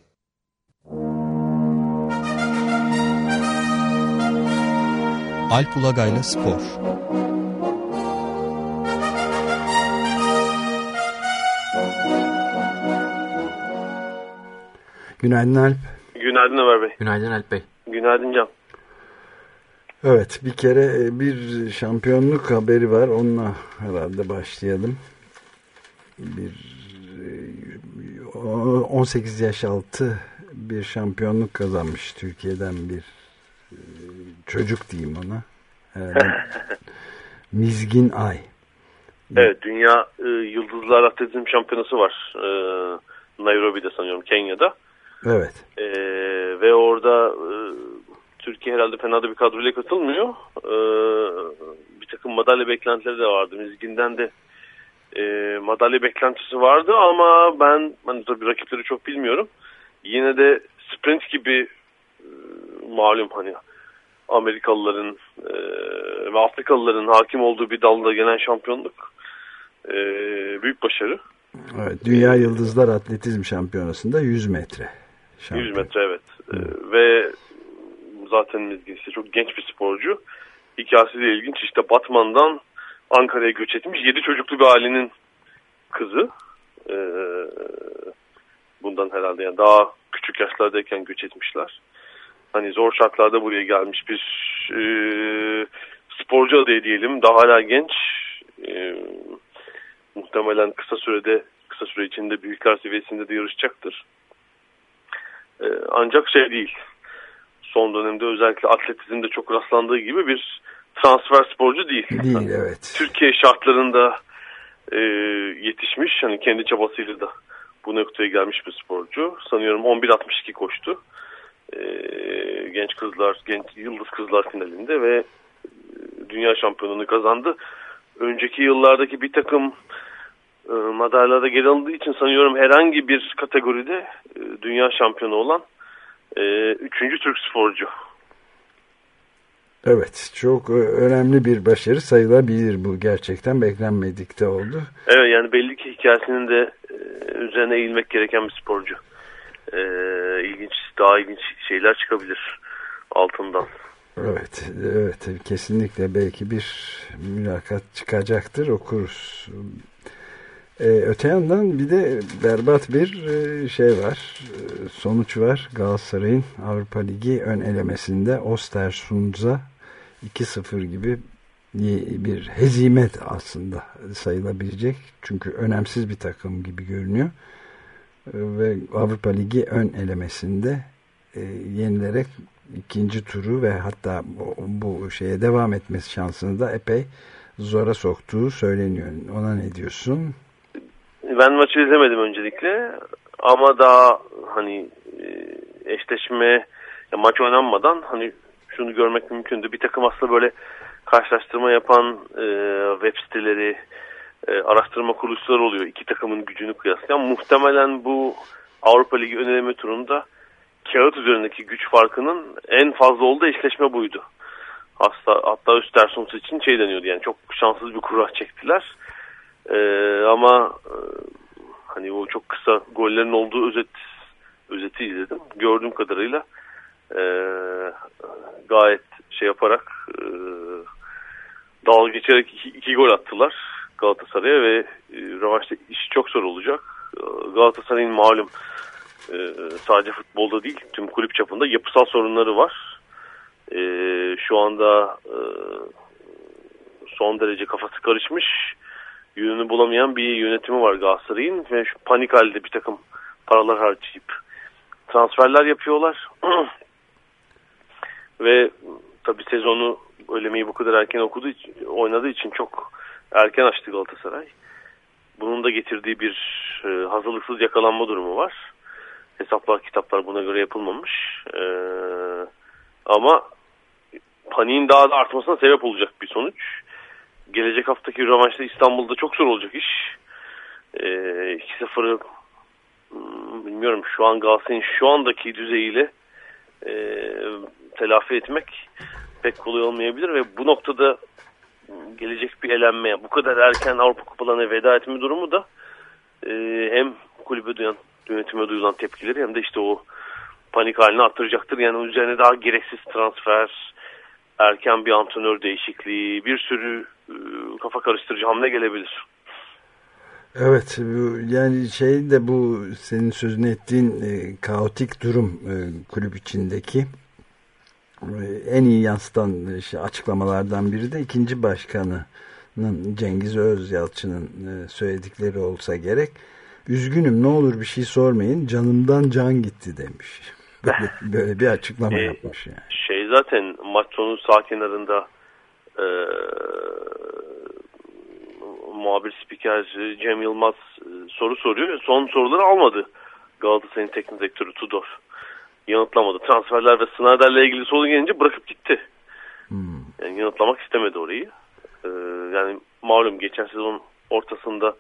Alp Ulagay'la Spor Günaydın Alp. Günaydın Ömer Bey. Günaydın Alp Bey. Günaydın Can. Evet bir kere e, bir şampiyonluk haberi var. Onunla herhalde başlayalım. Bir 18 e, yaş altı bir şampiyonluk kazanmış Türkiye'den bir e, çocuk diyeyim ona. Mizgin Ay. Evet Dünya Yıldızlar Atletizm Şampiyonası var. Nairobi'de sanıyorum Kenya'da. Evet. E, ve orada Türkiye herhalde fena da bir kadroyla katılmıyor. E, bir takım madalya beklentileri de vardı. Mizgin'den de e, madalya beklentisi vardı ama ben ben tabii rakipleri çok bilmiyorum. Yine de sprint gibi e, malum hani Amerikalıların e, ve Afrikalıların hakim olduğu bir dalda gelen şampiyonluk e, büyük başarı. Evet, Dünya Yıldızlar Atletizm Şampiyonası'nda 100 metre. Şampiyon. 100 metre evet. Ee, ve zaten Mizgin çok genç bir sporcu. Hikayesi de ilginç. İşte Batman'dan Ankara'ya göç etmiş. 7 çocuklu bir ailenin kızı. Ee, bundan herhalde yani daha küçük yaşlardayken göç etmişler. Hani zor şartlarda buraya gelmiş bir e, sporcu adayı diyelim. Daha hala genç. E, muhtemelen kısa sürede kısa süre içinde büyükler seviyesinde de yarışacaktır. E, ancak şey değil. Son dönemde özellikle atletizmde çok rastlandığı gibi bir transfer sporcu değil. Değil evet. Türkiye şartlarında e, yetişmiş. Hani kendi çabasıyla da bu noktaya gelmiş bir sporcu. Sanıyorum 11.62 koştu. E, genç kızlar, genç yıldız kızlar finalinde ve e, dünya şampiyonunu kazandı. Önceki yıllardaki bir takım e, madalyalarda geri alındığı için sanıyorum herhangi bir kategoride e, dünya şampiyonu olan e, üçüncü Türk sporcu. Evet çok önemli bir başarı sayılabilir bu gerçekten beklenmedik de oldu. Evet yani belli ki hikayesinin de üzerine eğilmek gereken bir sporcu. E, ilginç daha ilginç şeyler çıkabilir altından. Evet, evet kesinlikle belki bir mülakat çıkacaktır okuruz ee, öte yandan bir de berbat bir e, şey var, e, sonuç var. Galatasaray'ın Avrupa Ligi ön elemesinde Ostersund'a 2-0 gibi bir hezimet aslında sayılabilecek. Çünkü önemsiz bir takım gibi görünüyor. E, ve Avrupa Ligi ön elemesinde e, yenilerek ikinci turu ve hatta bu şeye devam etmesi şansını da epey zora soktuğu söyleniyor. Ona ne diyorsun? Ben maçı izlemedim öncelikle ama daha hani e, eşleşme maç oynanmadan hani şunu görmek mümkündü. Bir takım aslında böyle karşılaştırma yapan e, web siteleri, e, araştırma kuruluşları oluyor. iki takımın gücünü kıyaslayan. Muhtemelen bu Avrupa Ligi öneleme turunda kağıt üzerindeki güç farkının en fazla olduğu eşleşme buydu. Hatta, hatta Östersund için şey deniyordu yani çok şanssız bir kura çektiler. Ee, ama e, hani o çok kısa gollerin olduğu özet özeti izledim. Gördüğüm kadarıyla e, gayet şey yaparak e, dalga geçerek iki, iki gol attılar Galatasaray'a ve e, rövanşta iş çok zor olacak. E, Galatasaray'ın malum e, sadece futbolda değil tüm kulüp çapında yapısal sorunları var. E, şu anda e, son derece kafası karışmış yönünü bulamayan bir yönetimi var Galatasaray'ın ve şu panik halde bir takım paralar harcayıp transferler yapıyorlar. ve tabi sezonu ölemeyi bu kadar erken okuduğu için, oynadığı için çok erken açtı Galatasaray. Bunun da getirdiği bir e, hazırlıksız yakalanma durumu var. Hesaplar kitaplar buna göre yapılmamış. E, ama paniğin daha da artmasına sebep olacak bir sonuç gelecek haftaki rövanşta İstanbul'da çok zor olacak iş. E, 2-0'ı hmm, bilmiyorum şu an Galatasaray'ın şu andaki düzeyiyle e, telafi etmek pek kolay olmayabilir ve bu noktada gelecek bir elenmeye bu kadar erken Avrupa Kupalarına veda etme durumu da e, hem kulübe duyan yönetime duyulan tepkileri hem de işte o panik haline attıracaktır. Yani üzerine daha gereksiz transfer erken bir antrenör değişikliği, bir sürü e, kafa karıştırıcı hamle gelebilir. Evet yani şey de bu senin sözünü ettiğin e, kaotik durum e, kulüp içindeki e, en iyi yansıtan işte, açıklamalardan biri de ikinci başkanının Cengiz Özyalçı'nın e, söyledikleri olsa gerek. Üzgünüm ne olur bir şey sormayın canımdan can gitti demiş. Böyle, böyle bir açıklama E, yapmış yani. Şey zaten maç sonu sağ kenarında e, muhabir spiker Cem Yılmaz e, soru soruyor. Son soruları almadı Galatasaray'ın teknik direktörü Tudor. Yanıtlamadı. Transferler ve Snyder'le ilgili soru gelince bırakıp gitti. Yani yanıtlamak istemedi orayı. E, yani malum geçen sezon ortasında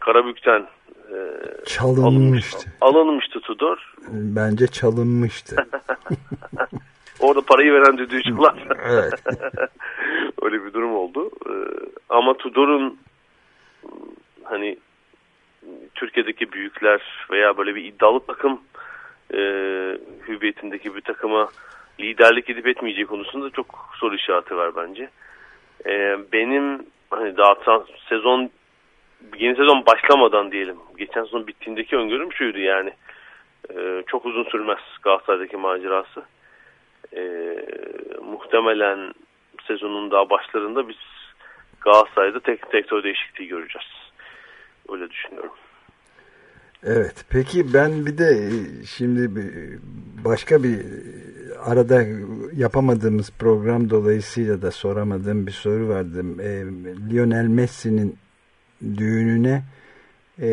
Karabük'ten e, Çalınmıştı. alınmıştı Tudor. Bence çalınmıştı. Orada parayı veren düdüğü çalar. Evet. Öyle bir durum oldu. Ee, ama Tudor'un hani Türkiye'deki büyükler veya böyle bir iddialı takım e, hüviyetindeki bir takıma liderlik edip etmeyeceği konusunda çok soru işareti var bence. Ee, benim hani daha trans- sezon yeni sezon başlamadan diyelim geçen sezon bittiğindeki öngörüm şuydu yani e, çok uzun sürmez Galatasaray'daki macerası. E, muhtemelen sezonun daha başlarında biz Galatasaray'da tek direktör değişikliği göreceğiz. Öyle düşünüyorum. Evet. Peki ben bir de e, şimdi bir- başka bir e, arada yapamadığımız program dolayısıyla da soramadığım bir soru vardı. E, Lionel Messi'nin düğününe e,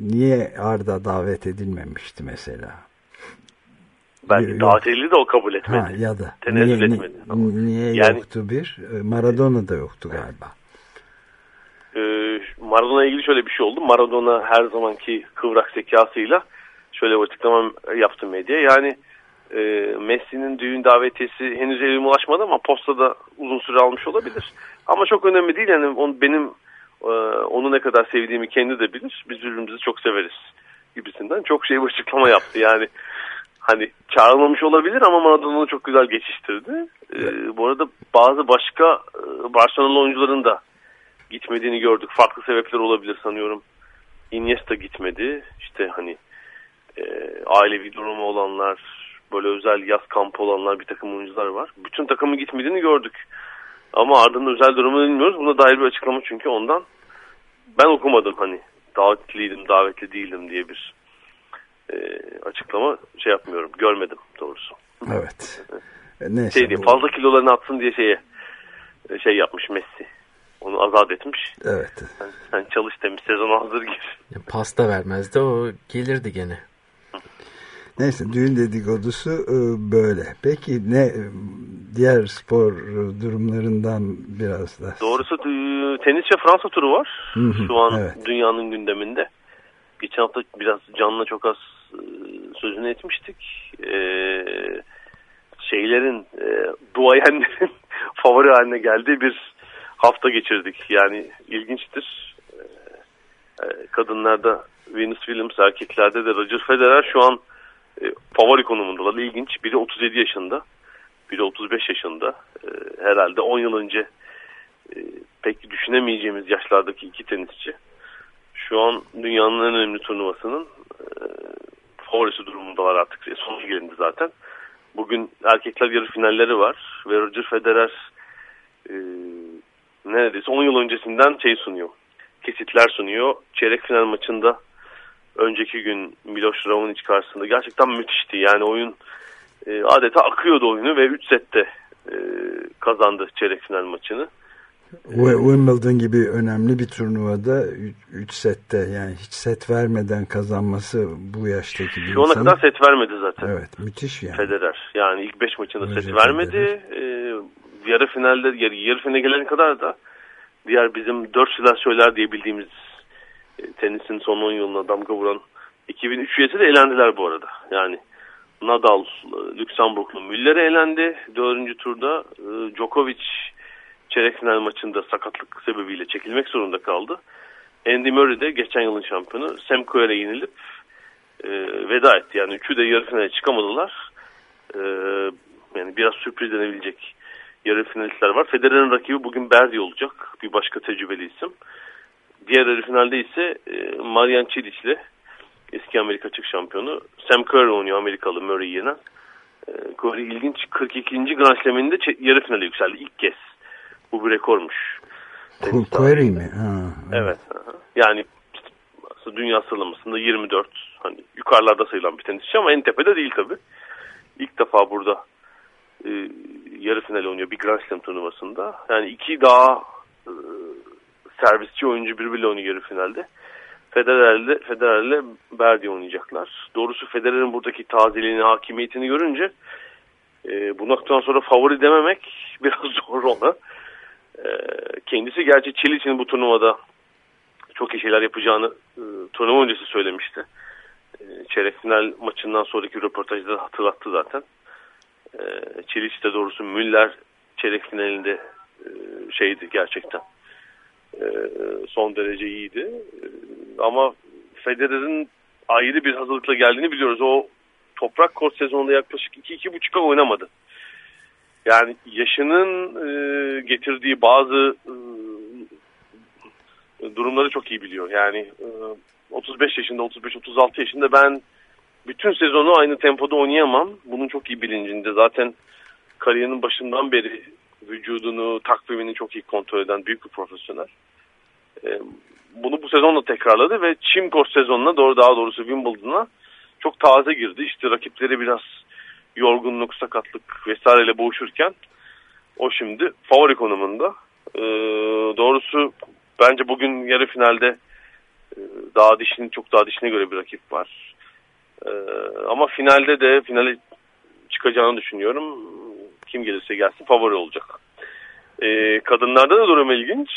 niye Arda davet edilmemişti mesela? Belki Yok. edildi de o kabul etmedi. Ha, ya da Tenezzül niye, ni- etmedi. Niye Yani- yoktu bir? E, Maradona da yoktu galiba. e, Maradona ilgili şöyle bir şey oldu. Maradona her zamanki kıvrak zekasıyla şöyle bir açıklama yaptı medya. Yani e, Messi'nin düğün davetiyesi henüz evime ulaşmadı ama postada uzun süre almış olabilir. Ama çok önemli değil. Yani on, benim e, onu ne kadar sevdiğimi kendi de bilir. Biz birbirimizi çok severiz gibisinden çok şey bir açıklama yaptı. Yani hani çağrılmamış olabilir ama Maradona onu çok güzel geçiştirdi. E, bu arada bazı başka e, Barcelona oyuncuların da gitmediğini gördük. Farklı sebepler olabilir sanıyorum. Iniesta gitmedi. İşte hani e, ailevi durumu olanlar, böyle özel yaz kampı olanlar bir takım oyuncular var. Bütün takımın gitmediğini gördük. Ama ardından özel durumu bilmiyoruz. Buna dair bir açıklama çünkü ondan. Ben okumadım hani davetliydim, davetli değildim diye bir e, açıklama şey yapmıyorum. Görmedim doğrusu. Evet. Neyse. Şey diye fazla kilolarını atsın diye şeye e, şey yapmış Messi. Onu azat etmiş. Evet. Sen, sen çalış demiş sezona hazır gir. Ya Pasta vermezdi o gelirdi gene. Neyse düğün dedikodusu e, böyle. Peki ne e, diğer spor durumlarından biraz da. Doğrusu tenis ve Fransa turu var. Hı hı, Şu an evet. dünyanın gündeminde. Geçen hafta biraz Can'la çok az sözünü etmiştik. E, şeylerin, e, duayenlerin favori haline geldiği bir hafta geçirdik. Yani ilginçtir. E, e, kadınlarda Venus Williams, erkeklerde de Roger Federer şu an e, favori konumundalar. İlginç. Biri 37 yaşında, biri 35 yaşında. E, herhalde 10 yıl önce e, pek düşünemeyeceğimiz yaşlardaki iki tenisçi. Şu an dünyanın en önemli turnuvasının e, favorisi durumundalar artık. E, Sonu gelindi zaten. Bugün erkekler yarı finalleri var ve Roger Federer e, neredeyse 10 yıl öncesinden şey sunuyor. Kesitler sunuyor. Çeyrek final maçında önceki gün Miloš Raonic karşısında gerçekten müthişti. Yani oyun e, adeta akıyordu oyunu ve 3 sette e, kazandı çeyrek final maçını. Wimbledon gibi önemli bir turnuvada 3 sette yani hiç set vermeden kazanması bu yaştaki bir Şu ana kadar set vermedi zaten. Evet müthiş yani. Federer. Yani ilk 5 maçında Roger set vermedi. Ee, yarı finalde yarı, yarı finale gelene kadar da diğer bizim 4 silahşöyler diye bildiğimiz e, tenisin son 10 yılına damga vuran 2003 üyesi de elendiler bu arada. Yani Nadal, e, Lüksemburglu Müller'e elendi. Dördüncü turda e, Djokovic çeyrek final maçında sakatlık sebebiyle çekilmek zorunda kaldı. Andy Murray de geçen yılın şampiyonu Sam Querrey'e yenilip e, veda etti. Yani üçü de yarı finale çıkamadılar. E, yani biraz sürpriz denebilecek yarı finalistler var. Federer'in rakibi bugün Berdi olacak. Bir başka tecrübeli isim. Diğer yarı finalde ise e, Marian Cilic ile eski Amerika açık şampiyonu Sam Kerr oynuyor Amerikalı Murray yenen. E, Curry ilginç 42. Grand Slam'inde yarı finale yükseldi ilk kez. Bu bir rekormuş. Query mi? Ha, evet. evet. Yani işte dünya sıralamasında 24 hani yukarılarda sayılan bir tenisçi ama en tepede değil tabi. İlk defa burada e, yarı final oynuyor bir Grand Slam turnuvasında. Yani iki daha e, servisçi oyuncu birbiriyle oynuyor yarı finalde. Federer'le Federer'le Berdi oynayacaklar. Doğrusu Federer'in buradaki tazeliğini, hakimiyetini görünce e, bu noktadan sonra favori dememek biraz zor ona. E, kendisi gerçi Çilic'in bu turnuvada çok iyi şeyler yapacağını e, turnuva öncesi söylemişti. E, çeyrek final maçından sonraki röportajda hatırlattı zaten. E, Çilic de doğrusu Müller çeyrek finalinde e, şeydi gerçekten. E, son derece iyiydi. E, ama Federer'in ayrı bir hazırlıkla geldiğini biliyoruz. O toprak kort sezonunda yaklaşık 2-2,5 ay oynamadı. Yani yaşının e, getirdiği bazı e, durumları çok iyi biliyor. Yani e, 35 yaşında, 35-36 yaşında ben bütün sezonu aynı tempoda oynayamam. Bunun çok iyi bilincinde. Zaten kariyerinin başından beri vücudunu, takvimini çok iyi kontrol eden büyük bir profesyonel. E, bunu bu sezonla tekrarladı ve Çim Kort sezonuna doğru daha doğrusu Wimbledon'a çok taze girdi. İşte rakipleri biraz yorgunluk, sakatlık vesaireyle boğuşurken o şimdi favori konumunda. Ee, doğrusu bence bugün yarı finalde e, daha dişini çok daha dişine göre bir rakip var. Ee, ama finalde de finale çıkacağını düşünüyorum. Kim gelirse gelsin favori olacak. Ee, kadınlarda da durum ilginç.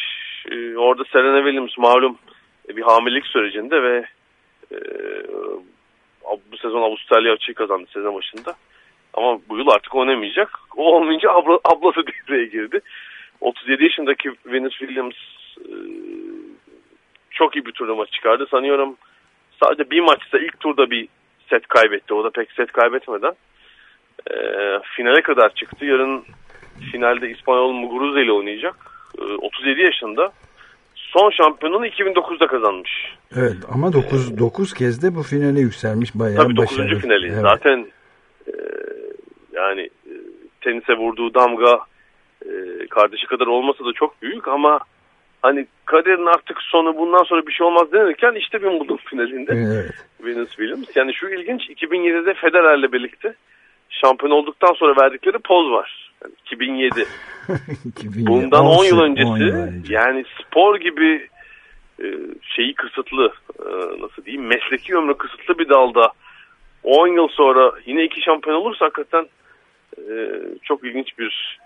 Ee, orada Serena Williams malum bir hamilelik sürecinde ve e, bu sezon Avustralya açığı kazandı sezon başında. Ama bu yıl artık oynamayacak. O olmayınca abla, ablası devreye girdi. 37 yaşındaki Venus Williams e, çok iyi bir turnuva çıkardı. Sanıyorum sadece bir maçta ilk turda bir set kaybetti. O da pek set kaybetmeden. E, finale kadar çıktı. Yarın finalde İspanyol Muguruza ile oynayacak. E, 37 yaşında. Son şampiyonunu 2009'da kazanmış. Evet ama 9 ee, 9 kez de bu finale yükselmiş bayağı tabii başarılı. Tabii 9. finali. Evet. Zaten e, yani e, tenise vurduğu damga e, kardeşi kadar olmasa da çok büyük ama hani kariyerin artık sonu bundan sonra bir şey olmaz denirken işte Wimbledon finalinde evet. Venus Williams. Yani şu ilginç 2007'de Federer'le birlikte şampiyon olduktan sonra verdikleri poz var. Yani 2007. 2007. Bundan 10 yıl öncesi 10 yıl önce. yani spor gibi e, şeyi kısıtlı e, nasıl diyeyim mesleki ömrü kısıtlı bir dalda 10 yıl sonra yine iki şampiyon olursa hakikaten e, çok ilginç bir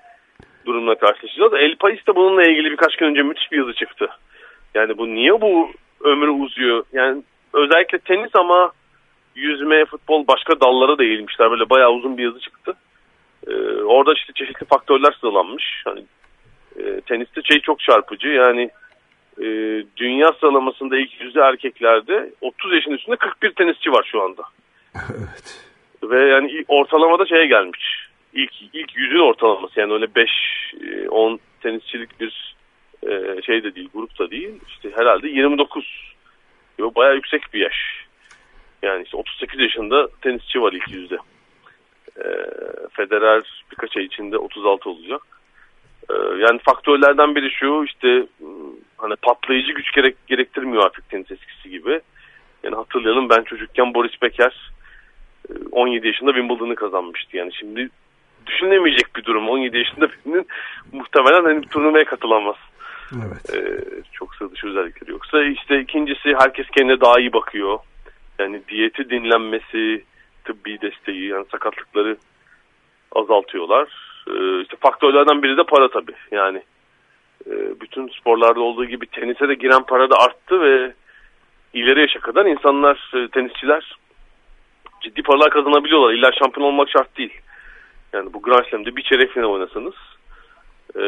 durumla karşılaşacağız. El Pais de bununla ilgili birkaç gün önce müthiş bir yazı çıktı. Yani bu niye bu ömrü uzuyor? Yani özellikle tenis ama yüzme, futbol başka dallara da eğilmişler. Böyle bayağı uzun bir yazı çıktı. Ee, orada işte çeşitli faktörler sıralanmış. Hani e, teniste şey çok çarpıcı. Yani e, dünya sıralamasında ilk yüzde erkeklerde 30 yaşın üstünde 41 tenisçi var şu anda. Evet. Ve yani ortalamada şeye gelmiş. İlk ilk yüzün ortalaması yani öyle 5 10 e, tenisçilik bir e, şey de değil, grup da değil. İşte herhalde 29. Yo, bayağı yüksek bir yaş. Yani işte 38 yaşında tenisçi var ilk yüzde. E, Federer birkaç ay içinde 36 olacak. Yani faktörlerden biri şu işte hani patlayıcı güç gerek, gerektirmiyor artık tenis eskisi gibi. Yani hatırlayalım ben çocukken Boris Becker 17 yaşında Wimbledon'ı kazanmıştı. Yani şimdi düşünemeyecek bir durum. 17 yaşında birinin muhtemelen hani turnuvaya katılamaz. Evet. Ee, çok sıra dışı özellikleri yoksa işte ikincisi herkes kendine daha iyi bakıyor. Yani diyeti dinlenmesi, tıbbi desteği yani sakatlıkları azaltıyorlar. Ee, işte faktörlerden biri de para tabii. Yani e, bütün sporlarda olduğu gibi tenise de giren para da arttı ve ileri yaşa kadar insanlar, e, tenisçiler ciddi paralar kazanabiliyorlar. İlla şampiyon olmak şart değil. Yani bu Grand Slam'de bir çeyrek final oynasanız e,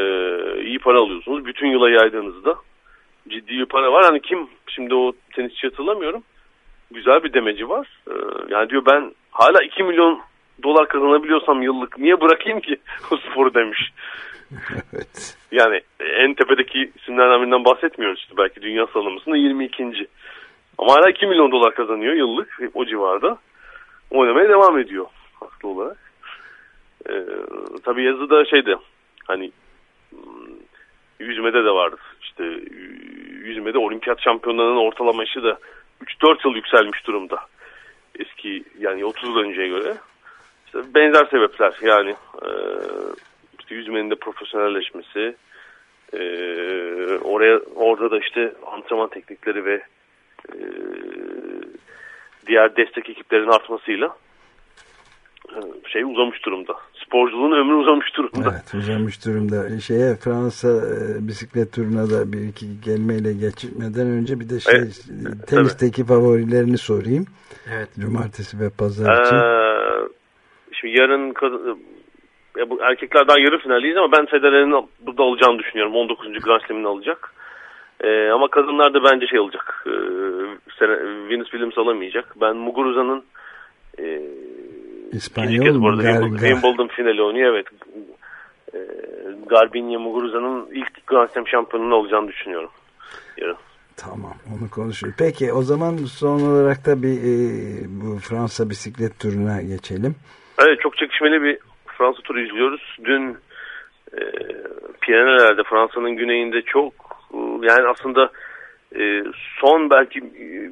iyi para alıyorsunuz. Bütün yıla yaydığınızda ciddi bir para var. Hani kim şimdi o tenisçi hatırlamıyorum. Güzel bir demeci var. E, yani diyor ben hala 2 milyon dolar kazanabiliyorsam yıllık niye bırakayım ki o sporu demiş. evet. Yani en tepedeki isimlerden birinden bahsetmiyoruz işte belki dünya sıralamasında 22. Ama hala 2 milyon dolar kazanıyor yıllık o civarda. Oynamaya devam ediyor haklı olarak. Ee, tabii yazıda şeyde hani hmm, yüzmede de vardı. İşte yüzmede olimpiyat şampiyonlarının ortalama yaşı da 3-4 yıl yükselmiş durumda. Eski yani 30 yıl önceye göre. İşte benzer sebepler yani e, işte yüzmenin de profesyonelleşmesi, e, oraya orada da işte antrenman teknikleri ve e, diğer destek ekiplerinin artmasıyla e, şey uzamış durumda. Sporculuğun ömrü uzamış durumda. Evet uzamış durumda. Şeye Fransa e, bisiklet turuna da bir iki kelimeyle geçmeden önce bir de şey Evet, tenisteki evet. favorilerini sorayım. Evet. Cumartesi ve pazar için. Ee, şimdi yarın ya bu erkekler daha yarı finaldeyiz ama ben Federer'in burada alacağını düşünüyorum. 19. Grand Slam'ini alacak. Ee, ama kadınlar da bence şey alacak. Ee, Venus Williams alamayacak. Ben Muguruza'nın e, İspanyol kez bu arada Wimbledon finali oynuyor. Evet. Ee, Garbiñe Muguruza'nın ilk Grand Slam şampiyonunu alacağını düşünüyorum. Yarın. Tamam onu konuşuruz. Peki o zaman son olarak da bir e, bu Fransa bisiklet turuna geçelim. Evet çok çekişmeli bir Fransa turu izliyoruz. Dün e, Pireneler'de Fransa'nın güneyinde çok e, yani aslında e, son belki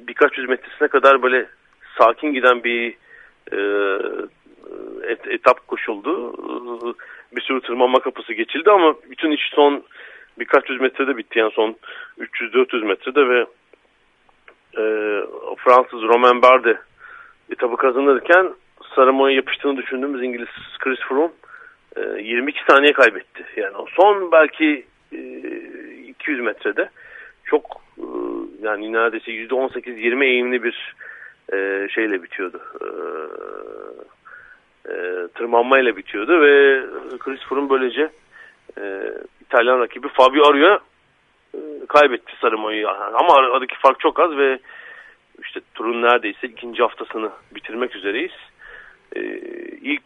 birkaç yüz metresine kadar böyle sakin giden bir e, et, etap koşuldu. E, bir sürü tırmanma kapısı geçildi ama bütün iş son birkaç yüz metrede bitti. Yani son 300-400 metrede ve e, Fransız Romain Bardet etabı kazanırken Saramo'ya yapıştığını düşündüğümüz İngiliz Chris Froome e, 22 saniye kaybetti. Yani son belki e, 200 metrede çok e, yani neredeyse %18-20 eğimli bir e, şeyle bitiyordu. E, e, tırmanmayla bitiyordu ve Chris Froome böylece e, İtalyan rakibi Fabio Aru'ya e, kaybetti Saramo'yu. Ama aradaki fark çok az ve işte turun neredeyse ikinci haftasını bitirmek üzereyiz. Ee, ilk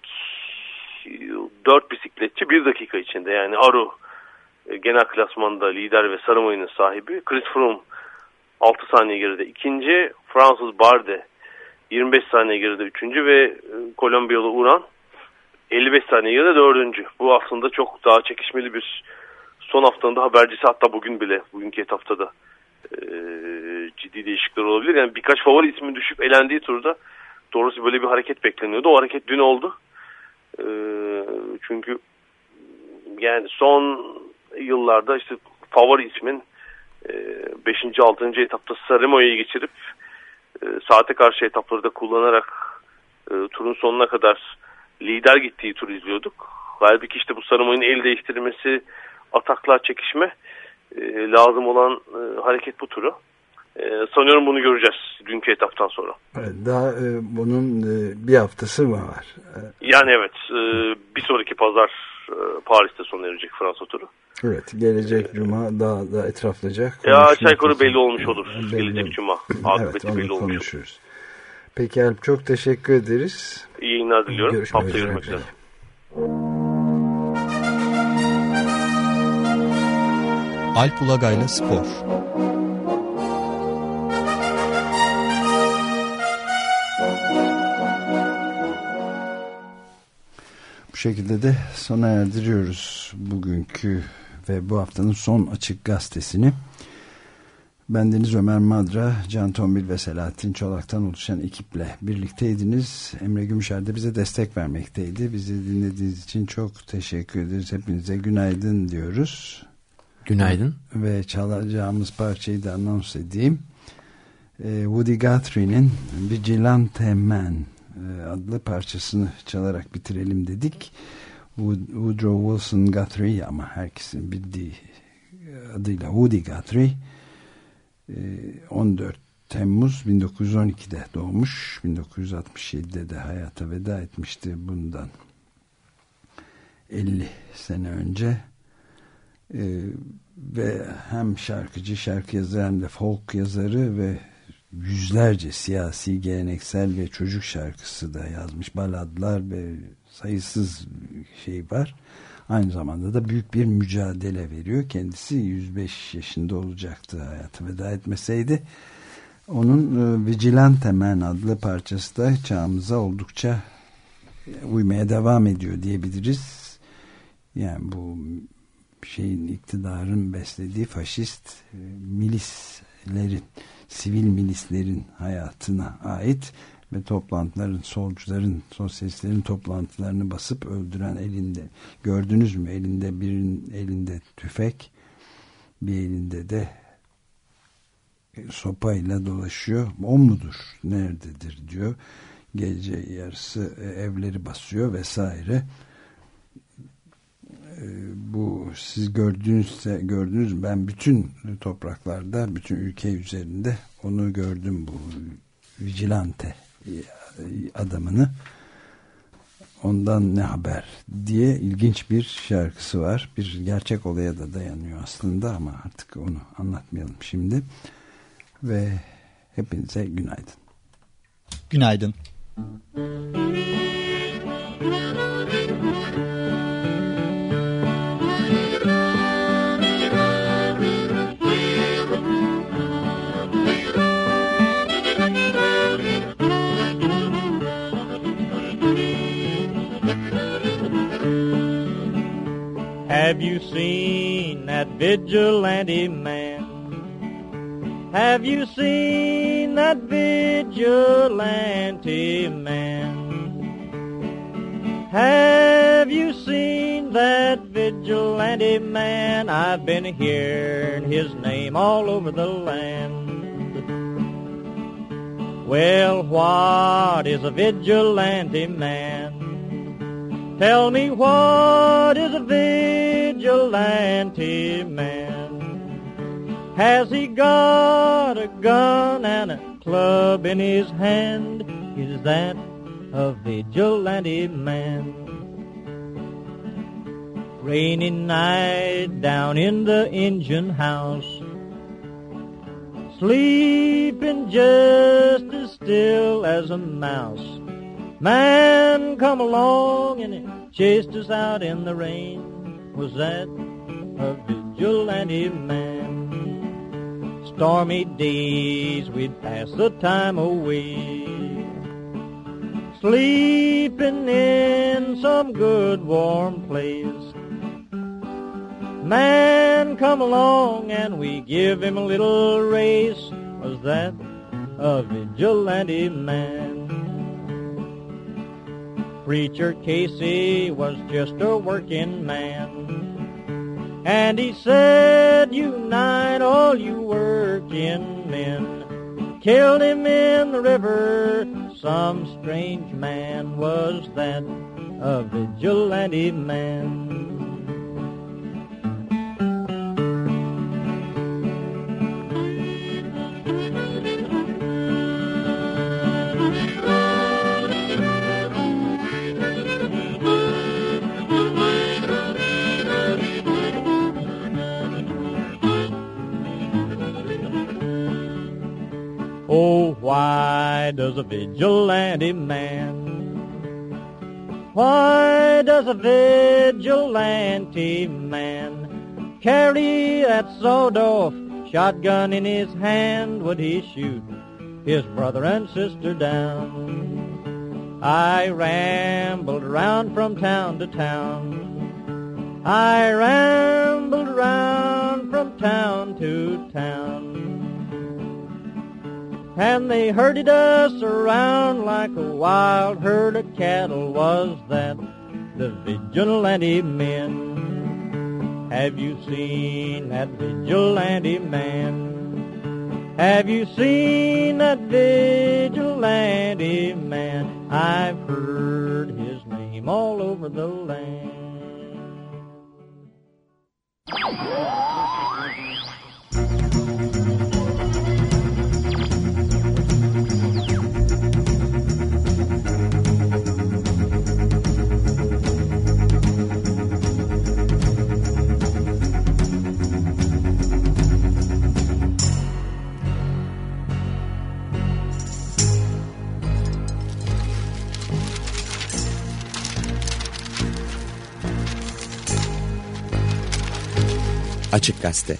dört bisikletçi bir dakika içinde yani Aru e, genel klasmanda lider ve Saramoy'un sahibi. Chris Froome 6 saniye geride ikinci. Fransız Barde 25 saniye geride üçüncü ve e, Kolombiyalı Uran 55 saniye geride dördüncü. Bu aslında çok daha çekişmeli bir son haftanın da habercisi hatta bugün bile bugünkü etapta da e, ciddi değişiklikler olabilir. Yani birkaç favori ismi düşüp elendiği turda doğrusu böyle bir hareket bekleniyordu. O hareket dün oldu. E, çünkü yani son yıllarda işte favori ismin 5. E, 6. etapta Sarimo'yu geçirip e, saate karşı etapları da kullanarak e, turun sonuna kadar lider gittiği tur izliyorduk. Halbuki işte bu Sarimo'nun el değiştirmesi, ataklar, çekişme e, lazım olan e, hareket bu turu. E, sanıyorum bunu göreceğiz dünkü etaptan sonra. Evet, daha e, bunun e, bir haftası mı var? Yani evet e, bir sonraki pazar e, Paris'te sona erecek Fransa turu. Evet gelecek e, cuma daha da etraflıca Ya aşağı yukarı belli olmuş olur belli gelecek olur. cuma. evet onu belli konuşuruz. Olmuş. Peki Alp çok teşekkür ederiz. İyi yayınlar diliyorum. Görüşmek Haftaya görüşmek üzere. Alp Ulagay'la Spor şekilde de sona erdiriyoruz bugünkü ve bu haftanın son açık gazetesini. Bendeniz Ömer Madra, Can Tombil ve Selahattin Çolak'tan oluşan ekiple birlikteydiniz. Emre Gümüşer de bize destek vermekteydi. Bizi dinlediğiniz için çok teşekkür ederiz. Hepinize günaydın diyoruz. Günaydın. Ve çalacağımız parçayı da anons edeyim. Ee, Woody Guthrie'nin Vigilante Man adlı parçasını çalarak bitirelim dedik. Woodrow Wilson Guthrie ama herkesin bildiği adıyla Woody Guthrie 14 Temmuz 1912'de doğmuş 1967'de de hayata veda etmişti bundan 50 sene önce ve hem şarkıcı şarkı yazarı hem de folk yazarı ve yüzlerce siyasi geleneksel ve çocuk şarkısı da yazmış baladlar ve sayısız şey var Aynı zamanda da büyük bir mücadele veriyor. Kendisi 105 yaşında olacaktı hayatı veda etmeseydi. Onun e, Vigilante Man adlı parçası da çağımıza oldukça uymaya devam ediyor diyebiliriz. Yani bu şeyin iktidarın beslediği faşist e, milislerin, sivil milislerin hayatına ait ve toplantıların, solcuların, sosyalistlerin toplantılarını basıp öldüren elinde, gördünüz mü elinde birinin elinde tüfek, bir elinde de sopayla dolaşıyor. O mudur? Nerededir diyor. Gece yarısı e, evleri basıyor vesaire. E, bu siz gördüğünüzse gördünüz ben bütün topraklarda, bütün ülke üzerinde onu gördüm bu vigilante adamını ondan ne haber diye ilginç bir şarkısı var. Bir gerçek olaya da dayanıyor aslında ama artık onu anlatmayalım şimdi. Ve hepinize günaydın. Günaydın. Have you seen that vigilante man? Have you seen that vigilante man? Have you seen that vigilante man? I've been hearing his name all over the land. Well, what is a vigilante man? Tell me what is a vigilante man? Has he got a gun and a club in his hand? Is that a vigilante man? Rainy night down in the engine house, sleeping just as still as a mouse. Man come along and he chased us out in the rain. Was that a vigilante man? Stormy days we'd pass the time away. Sleeping in some good warm place. Man come along and we give him a little race. Was that a vigilante man? Preacher Casey was just a working man. And he said, unite all you working men. Killed him in the river. Some strange man was that, a vigilante man. Why does a vigilante man? Why does a vigilante man carry that sawed-off shotgun in his hand? Would he shoot his brother and sister down? I rambled around from town to town. I rambled around from town to town. And they herded us around like a wild herd of cattle. Was that the vigilante men? Have you seen that vigilante man? Have you seen that vigilante man? I've heard his name all over the land. Açık Gazete.